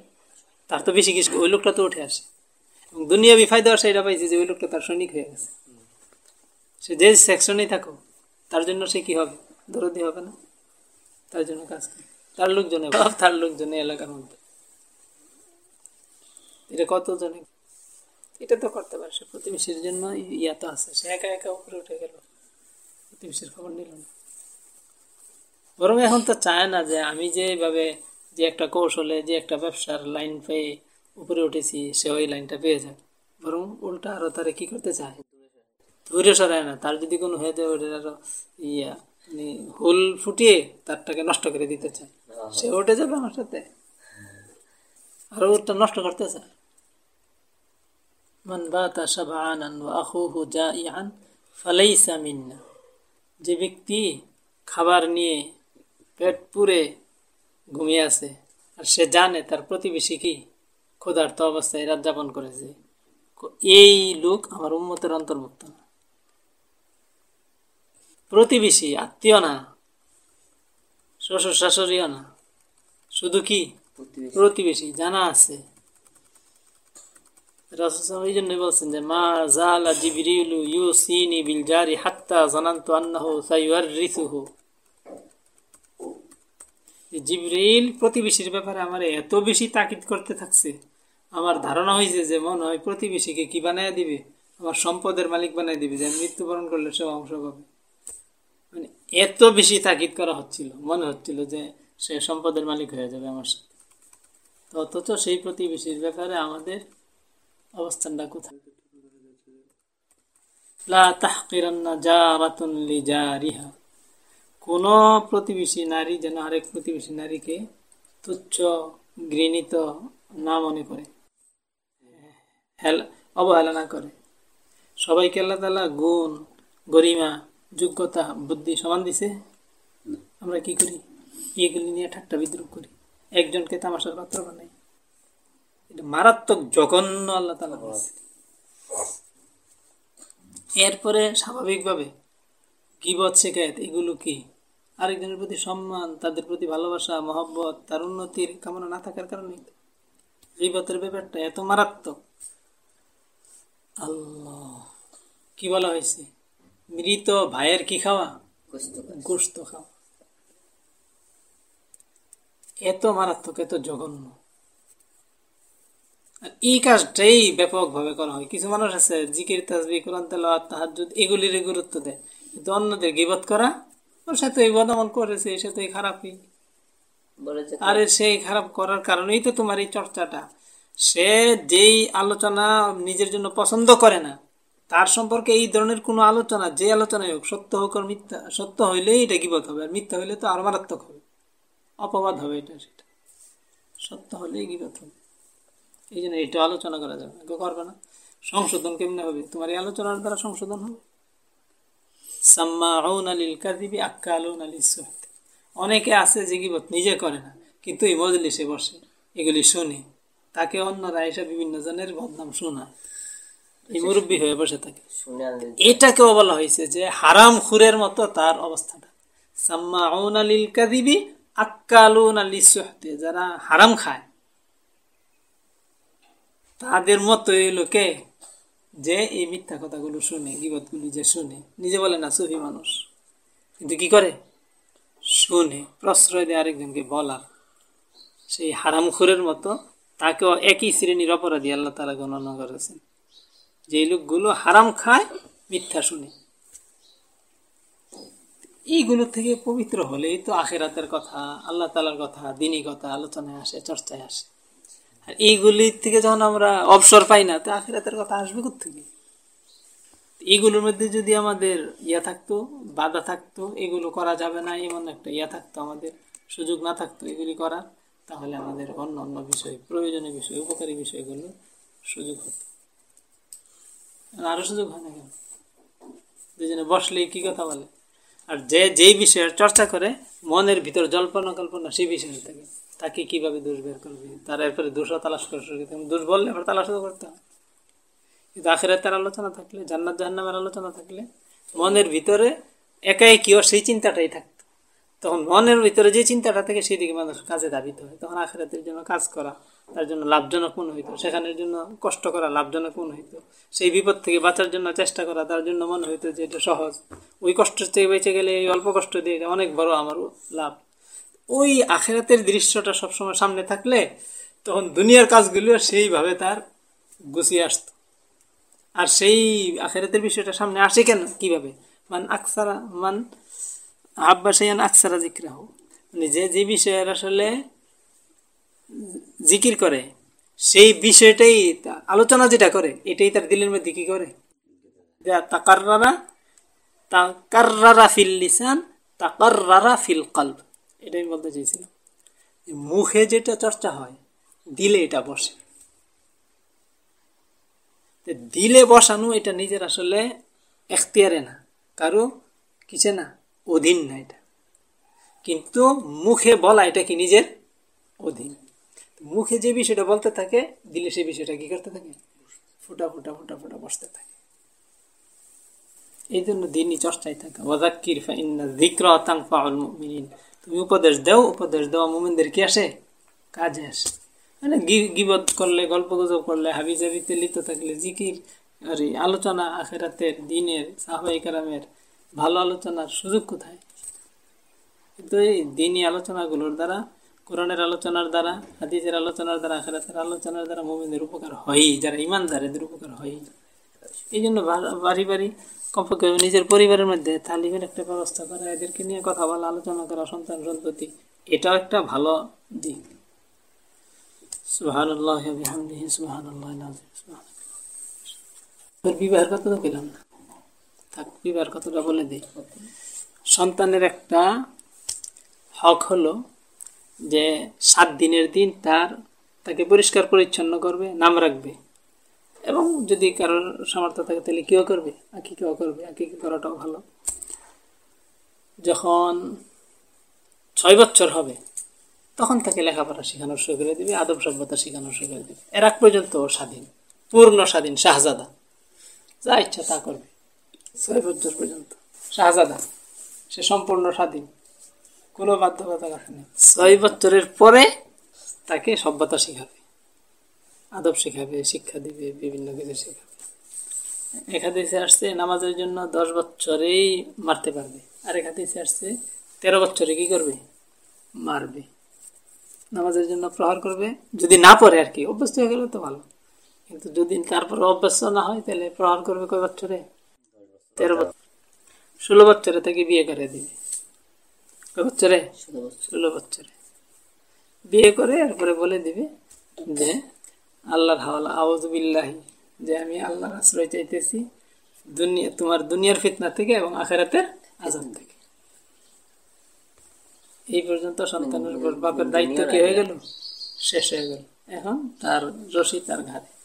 তার তো বেশি কিছু, ওই লোকটা তো উঠে আসে। এবং দুনিয়া বিফায় দেওয়ার সেটা পাইছে যে ওই লোকটা তার সৈনিক হয়ে গেছে। সে যে সেকশনেই থাকুক, তার জন্য সে কি হবে? দরদি হবে না? তার জন্য কাজ করে। তার লোকজনে ভাব তার লোকজনে এলাকার মধ্যে এটা কতজনে? এটা তো করতে পারে সে। প্রতিবেশীর জন্য ইয়া তো আছে। সে একা একা উপরে উঠে গেল। প্রতিবেশীর খবর নিল না। বরং এখন তো চায় না যে আমি যেভাবে যে একটা কৌশলে, যে একটা ব্যবসার লাইন পেয়ে উপরে উঠেছি, সে ওই লাইনটা পেয়ে যায় বরং উল্টা আরও তারা কি করতে চায়? দূরে সরায় না। তার যদি কোনো হয়ে যায় ওটার আরও ইয়া মানে হুল ফুটিয়ে তারটাকে নষ্ট করে দিতে চায়। সে উঠে যাবে আমার সাথে। আর ওটা নষ্ট করতে চায়। মান বাতা শাবআনান ওয়া আখুহু জাইআন ফালাইসা মিন্না। যে ব্যক্তি খাবার নিয়ে পেট পুরে ঘুমিয়ে আছে আর সে জানে তার প্রতিবেশী কি ক্ষুধার্ত অবস্থায় রাত যাপন করেছে এই লোক আমার উন্মতের অন্তর্ভুক্ত না। প্রতিবেশী আত্মীয় না। শ্বশুর শাশুড়িও না। শুধু কি? প্রতিবেশী। জানা আছে। এই জন্যই বলছেন যে মা জালা জিবরিলু ইউসিনি বিল জারি হাত্তা জানান্তু আন্নাহু জিবরিল প্রতিবেশীর ব্যাপারে আমার এত বেশি তাকিদ করতে থাকছে। আমার ধারণা হয়েছে যে মনে হয় প্রতিবেশীকে কি বানায় দিবে? আমার সম্পদের মালিক বানায় দিবে যে মৃত্যুবরণ করলে সে অংশ পাবে। এত বেশি তাকিদ করা হচ্ছিল, মনে হচ্ছিল যে সে সম্পদের মালিক হয়ে যাবে আমার সাথে। তো অথচ সেই প্রতিবেশীর ব্যাপারে আমাদের অবস্থানটা কোথায়? লা কোন প্রতিবেশী নারী যেন আরেক প্রতিবেশী নারীকে তুচ্ছ, ঘৃণিত না মনে করে, হেল- অবহেলা না করে। সবাইকে আল্লাহ তালা গুণ, গরিমা যোগ্যতা বুদ্ধি সমান দিছে। আমরা কি করি? এগুলি নিয়ে ঠাট্টা বিদ্রুপ করি। একজনকে তামাশার পাত্র বানাই। এটা মারাত্মক জঘন্য আল্লাহ তালা এরপরে স্বাভাবিকভাবে গিবত শেখায়ত এগুলো কি? আরেকজনের প্রতি সম্মান তাদের প্রতি ভালোবাসা মহব্বত তার উন্নতির কামনা না থাকার কারণে গিবতের ব্যাপারটা এত মারাত্মক। আল্লাহ কি বলা হয়েছে? মৃত ভাইয়ের কি খাওয়া? গোস্ত খাওয়া। এত মারাত্মক এত জঘন্য। আর এই কাজটাই ব্যাপকভাবে করা হয়। কিছু মানুষ আছে জিকির তাজবি কোরআন তেলাওয়াত তাহাজ্জুদ এগুলির গুরুত্ব দেয়। কিন্তু অন্যদের গিবত করা ওর সাথে এই বদমন করেছে এর সাথে খারাপই। বলেছে আরে সেই খারাপ করার কারণেই তো তোমার এই চর্চাটা। সে যেই আলোচনা নিজের জন্য পছন্দ করে না তার সম্পর্কে এই ধরনের কোনো আলোচনা, যে আলোচনাই হোক, সত্য হোক আর মিথ্যা, সত্য হইলেই এটা গিবত হবে, আর মিথ্যা হইলে তো আর মারাত্মক হবে। অপবাদ হবে এটা, সেটা। সত্য হলেই গিবত হবে। এই জন্য এটা আলোচনা করা যাবে কেউ করবে না। সংশোধন কেমনে হবে? তোমার এই আলোচনার দ্বারা সংশোধন হবে? কাদিবি অনেকে আছে যে গিবত নিজে করে না, কিন্তু এই মজলিসে বসে, এগুলি শুনে, তাকে অন্যরা এসে বিভিন্ন জনের বদনাম শোনায়। এই মুরব্বী হয়ে বসে থাকে। এটাকেও বলা হয়েছে যে হারাম খুরের মতো তার অবস্থাটা। সাম্মাউন আলিল কাদিবি আক্কালুন সুহতি যারা হারাম খায় তাদের মতো এই লোকে যে এই মিথ্যা কথাগুলো শুনে গিবতগুলি যে শুনে নিজে বলে না সুফি মানুষ। কিন্তু কি করে? শুনে প্রশ্রয় দেয় আরেকজনকে বলার। সেই হারামখোরের মতো তাকেও একই শ্রেণির অপরাধী আল্লাহ তারা গণনা করেছেন। যে লোকগুলো হারাম খায়, মিথ্যা শুনে। এইগুলো থেকে পবিত্র হলেই তো আখেরাতের কথা, আল্লাহ তালার কথা দিনী কথা, আলোচনায় আসে, চর্চায় আসে। আর এইগুলির থেকে যখন আমরা অবসর পাই না, তো আখেরাতের কথা আসবে থেকে এইগুলোর মধ্যে যদি আমাদের ইয়া থাকতো, বাধা থাকতো, এগুলো করা যাবে না, এমন একটা ইয়া থাকতো আমাদের, সুযোগ না থাকতো এগুলি করার, তাহলে আমাদের অন্য অন্য বিষয়, প্রয়োজনীয় বিষয়, উপকারী বিষয়গুলো সুযোগ হতো। আর সুযোগ হয় না কেন দুজনে বসলে কি কথা বলে? আর যে, যেই বিষয়ের চর্চা করে, মনের ভিতর জল্পনা কল্পনা, সেই বিষয়ে থাকে। তাকে কীভাবে দোষ বের করবে? তার এরপরে দোষও তালাশ করে শুরু করতে। দোষ বললে এবার তালাশও করতে হবে কিন্তু আখেরাতের আলোচনা থাকলে, জান্নাত জাহান্নামের আলোচনা থাকলে, মনের ভিতরে একাই কিও সেই চিন্তাটাই থাকতো তখন মনের ভিতরে যে চিন্তাটা থাকে সেই দিকে মানুষ কাজে দাবিত হয়। তখন আখেরাতের জন্য কাজ করা, তার জন্য লাভজনক মনে হইতো। সেখানের জন্য কষ্ট করা লাভজনক মনে হইতো। সেই বিপদ থেকে বাঁচার জন্য চেষ্টা করা, তার জন্য মনে হইতো যে এটা সহজ। ওই কষ্ট থেকে বেঁচে গেলে এই অল্প কষ্ট দিয়ে এটা অনেক বড় আমার লাভ। ওই আখেরাতের দৃশ্যটা সবসময় সামনে থাকলে তখন দুনিয়ার কাজগুলো সেইভাবে তার গুছিয়ে আসতো। আর সেই আখেরাতের বিষয়টা সামনে আসে কেন? কীভাবে? মান আকসারা, মান আব্বা সাইয়ান আকসারা জিক্রা হোক মানে যে যে বিষয়ের আসলে জিকির করে, সেই বিষয়টাই আলোচনা যেটা করে, এটাই তার দিলের মধ্যে কি করে? তাকাররারা তাকাররারা ফিল লিসান, তাকাররারা ফিল কলব। এটাই বলতে চাইছিলাম। মুখে যেটা চর্চা হয়, দিলে এটা বসে। দিলে বসানো এটা নিজের আসলে এখতিয়ারে না। কারও কিসে না। অধীন না এটা। কিন্তু মুখে বলা এটা কি নিজের অধীন? মুখে যে বিষয়টা বলতে থাকে, দিলে সেই বিষয়টা কি করতে থাকে? ফুটা ফুটা ফুটা ফুটা বসতে থাকে। এই জন্য দিনই চর্চায় থাকে। ওয়াজাক্কির তানফাউল মুমিনিন। তুমি উপদেশ দাও, উপদেশ দেওয়া মুমিনদের কি আসে? কাজে আসে। মানে গিবত করলে, গল্প গুজব করলে হাবি জাবিতে লিপ্ত থাকলে, জিকির, আর, আলোচনা আখেরাতের, দিনের সাহবাই কারামের ভালো আলোচনার সুযোগ কোথায়? কিন্তু এই দিনই আলোচনাগুলোর দ্বারা, কোরআনের আলোচনার দ্বারা, হাদিসের আলোচনার দ্বারা, আখেরাতের আলোচনার দ্বারা মোমিনদের উপকার হয়ই, যারা ইমানদার এদের উপকার হয়ই। এই জন্য বাড়ি বাড়ি কমপক্ষে নিজের পরিবারের মধ্যে তালিমের একটা ব্যবস্থা করা, এদেরকে নিয়ে কথা বলা, আলোচনা করা, সন্তান সন্ততি এটাও একটা ভালো দিক। সুবহানাল্লাহ নাযিম বিবাহের কথা তো পেলাম না। থাক কথাটা বলে দিই সন্তানের একটা হক হলো যে সাত দিনের দিন তার, তাকে পরিষ্কার পরিচ্ছন্ন করবে, নাম রাখবে। এবং যদি কারোর সামর্থ্য থাকে তাহলে কেউ করবে আঁকি কেউ করবে আঁকি করাটাও ভালো। যখন ছয় বছর হবে, তখন তাকে লেখাপড়া শেখানোর শুরু করে দিবে, আদব সভ্যতা শেখানোর শুরু করে দিবে। এর আগ পর্যন্ত স্বাধীন, পূর্ণ স্বাধীন শাহজাদা। যা ইচ্ছা তা করবে। ছয় বছর পর্যন্ত। শাহজাদা সে সম্পূর্ণ স্বাধীন। কোনো বাধ্যকতা রাখে নেই। ছয় বছরের পরে তাকে সভ্যতা শেখাবে আদব শেখাবে শিক্ষা দিবে বিভিন্ন কিছু শেখাবে। এক হাদিসে আসছে নামাজের জন্য দশ বছরেই মারতে পারবে। আর এক হাদিসে আসছে তেরো বছরে কি করবে? মারবে। নামাজের জন্য প্রহার করবে। যদি না পড়ে আর কি অভ্যস্ত হয়ে গেলে তো ভালো। কিন্তু যদি তারপর অভ্যস্ত না হয় তাহলে প্রহার করবে কয় বছরে? তেরো বছর ষোলো বছরে থেকে বিয়ে করে দিবে। বছরে ষোলো বছরে বিয়ে করে এরপরে বলে দিবে যে আল্লাহর হাওয়ালা আউজবিল্লাহি যে আমি আল্লাহর আশ্রয় চাইতেছি দুনিয়া তোমার দুনিয়ার ফিতনা থেকে এবং আখেরাতের আজাব থেকে। এই পর্যন্ত সন্তানের উপর বাপের দায়িত্ব কি হয়ে গেল? শেষ হয়ে গেল। এখন তার রশি তার ঘাড়ে।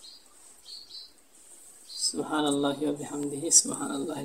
সুহান আল্লাহ বিহামদিহি সুহান আল্লাহ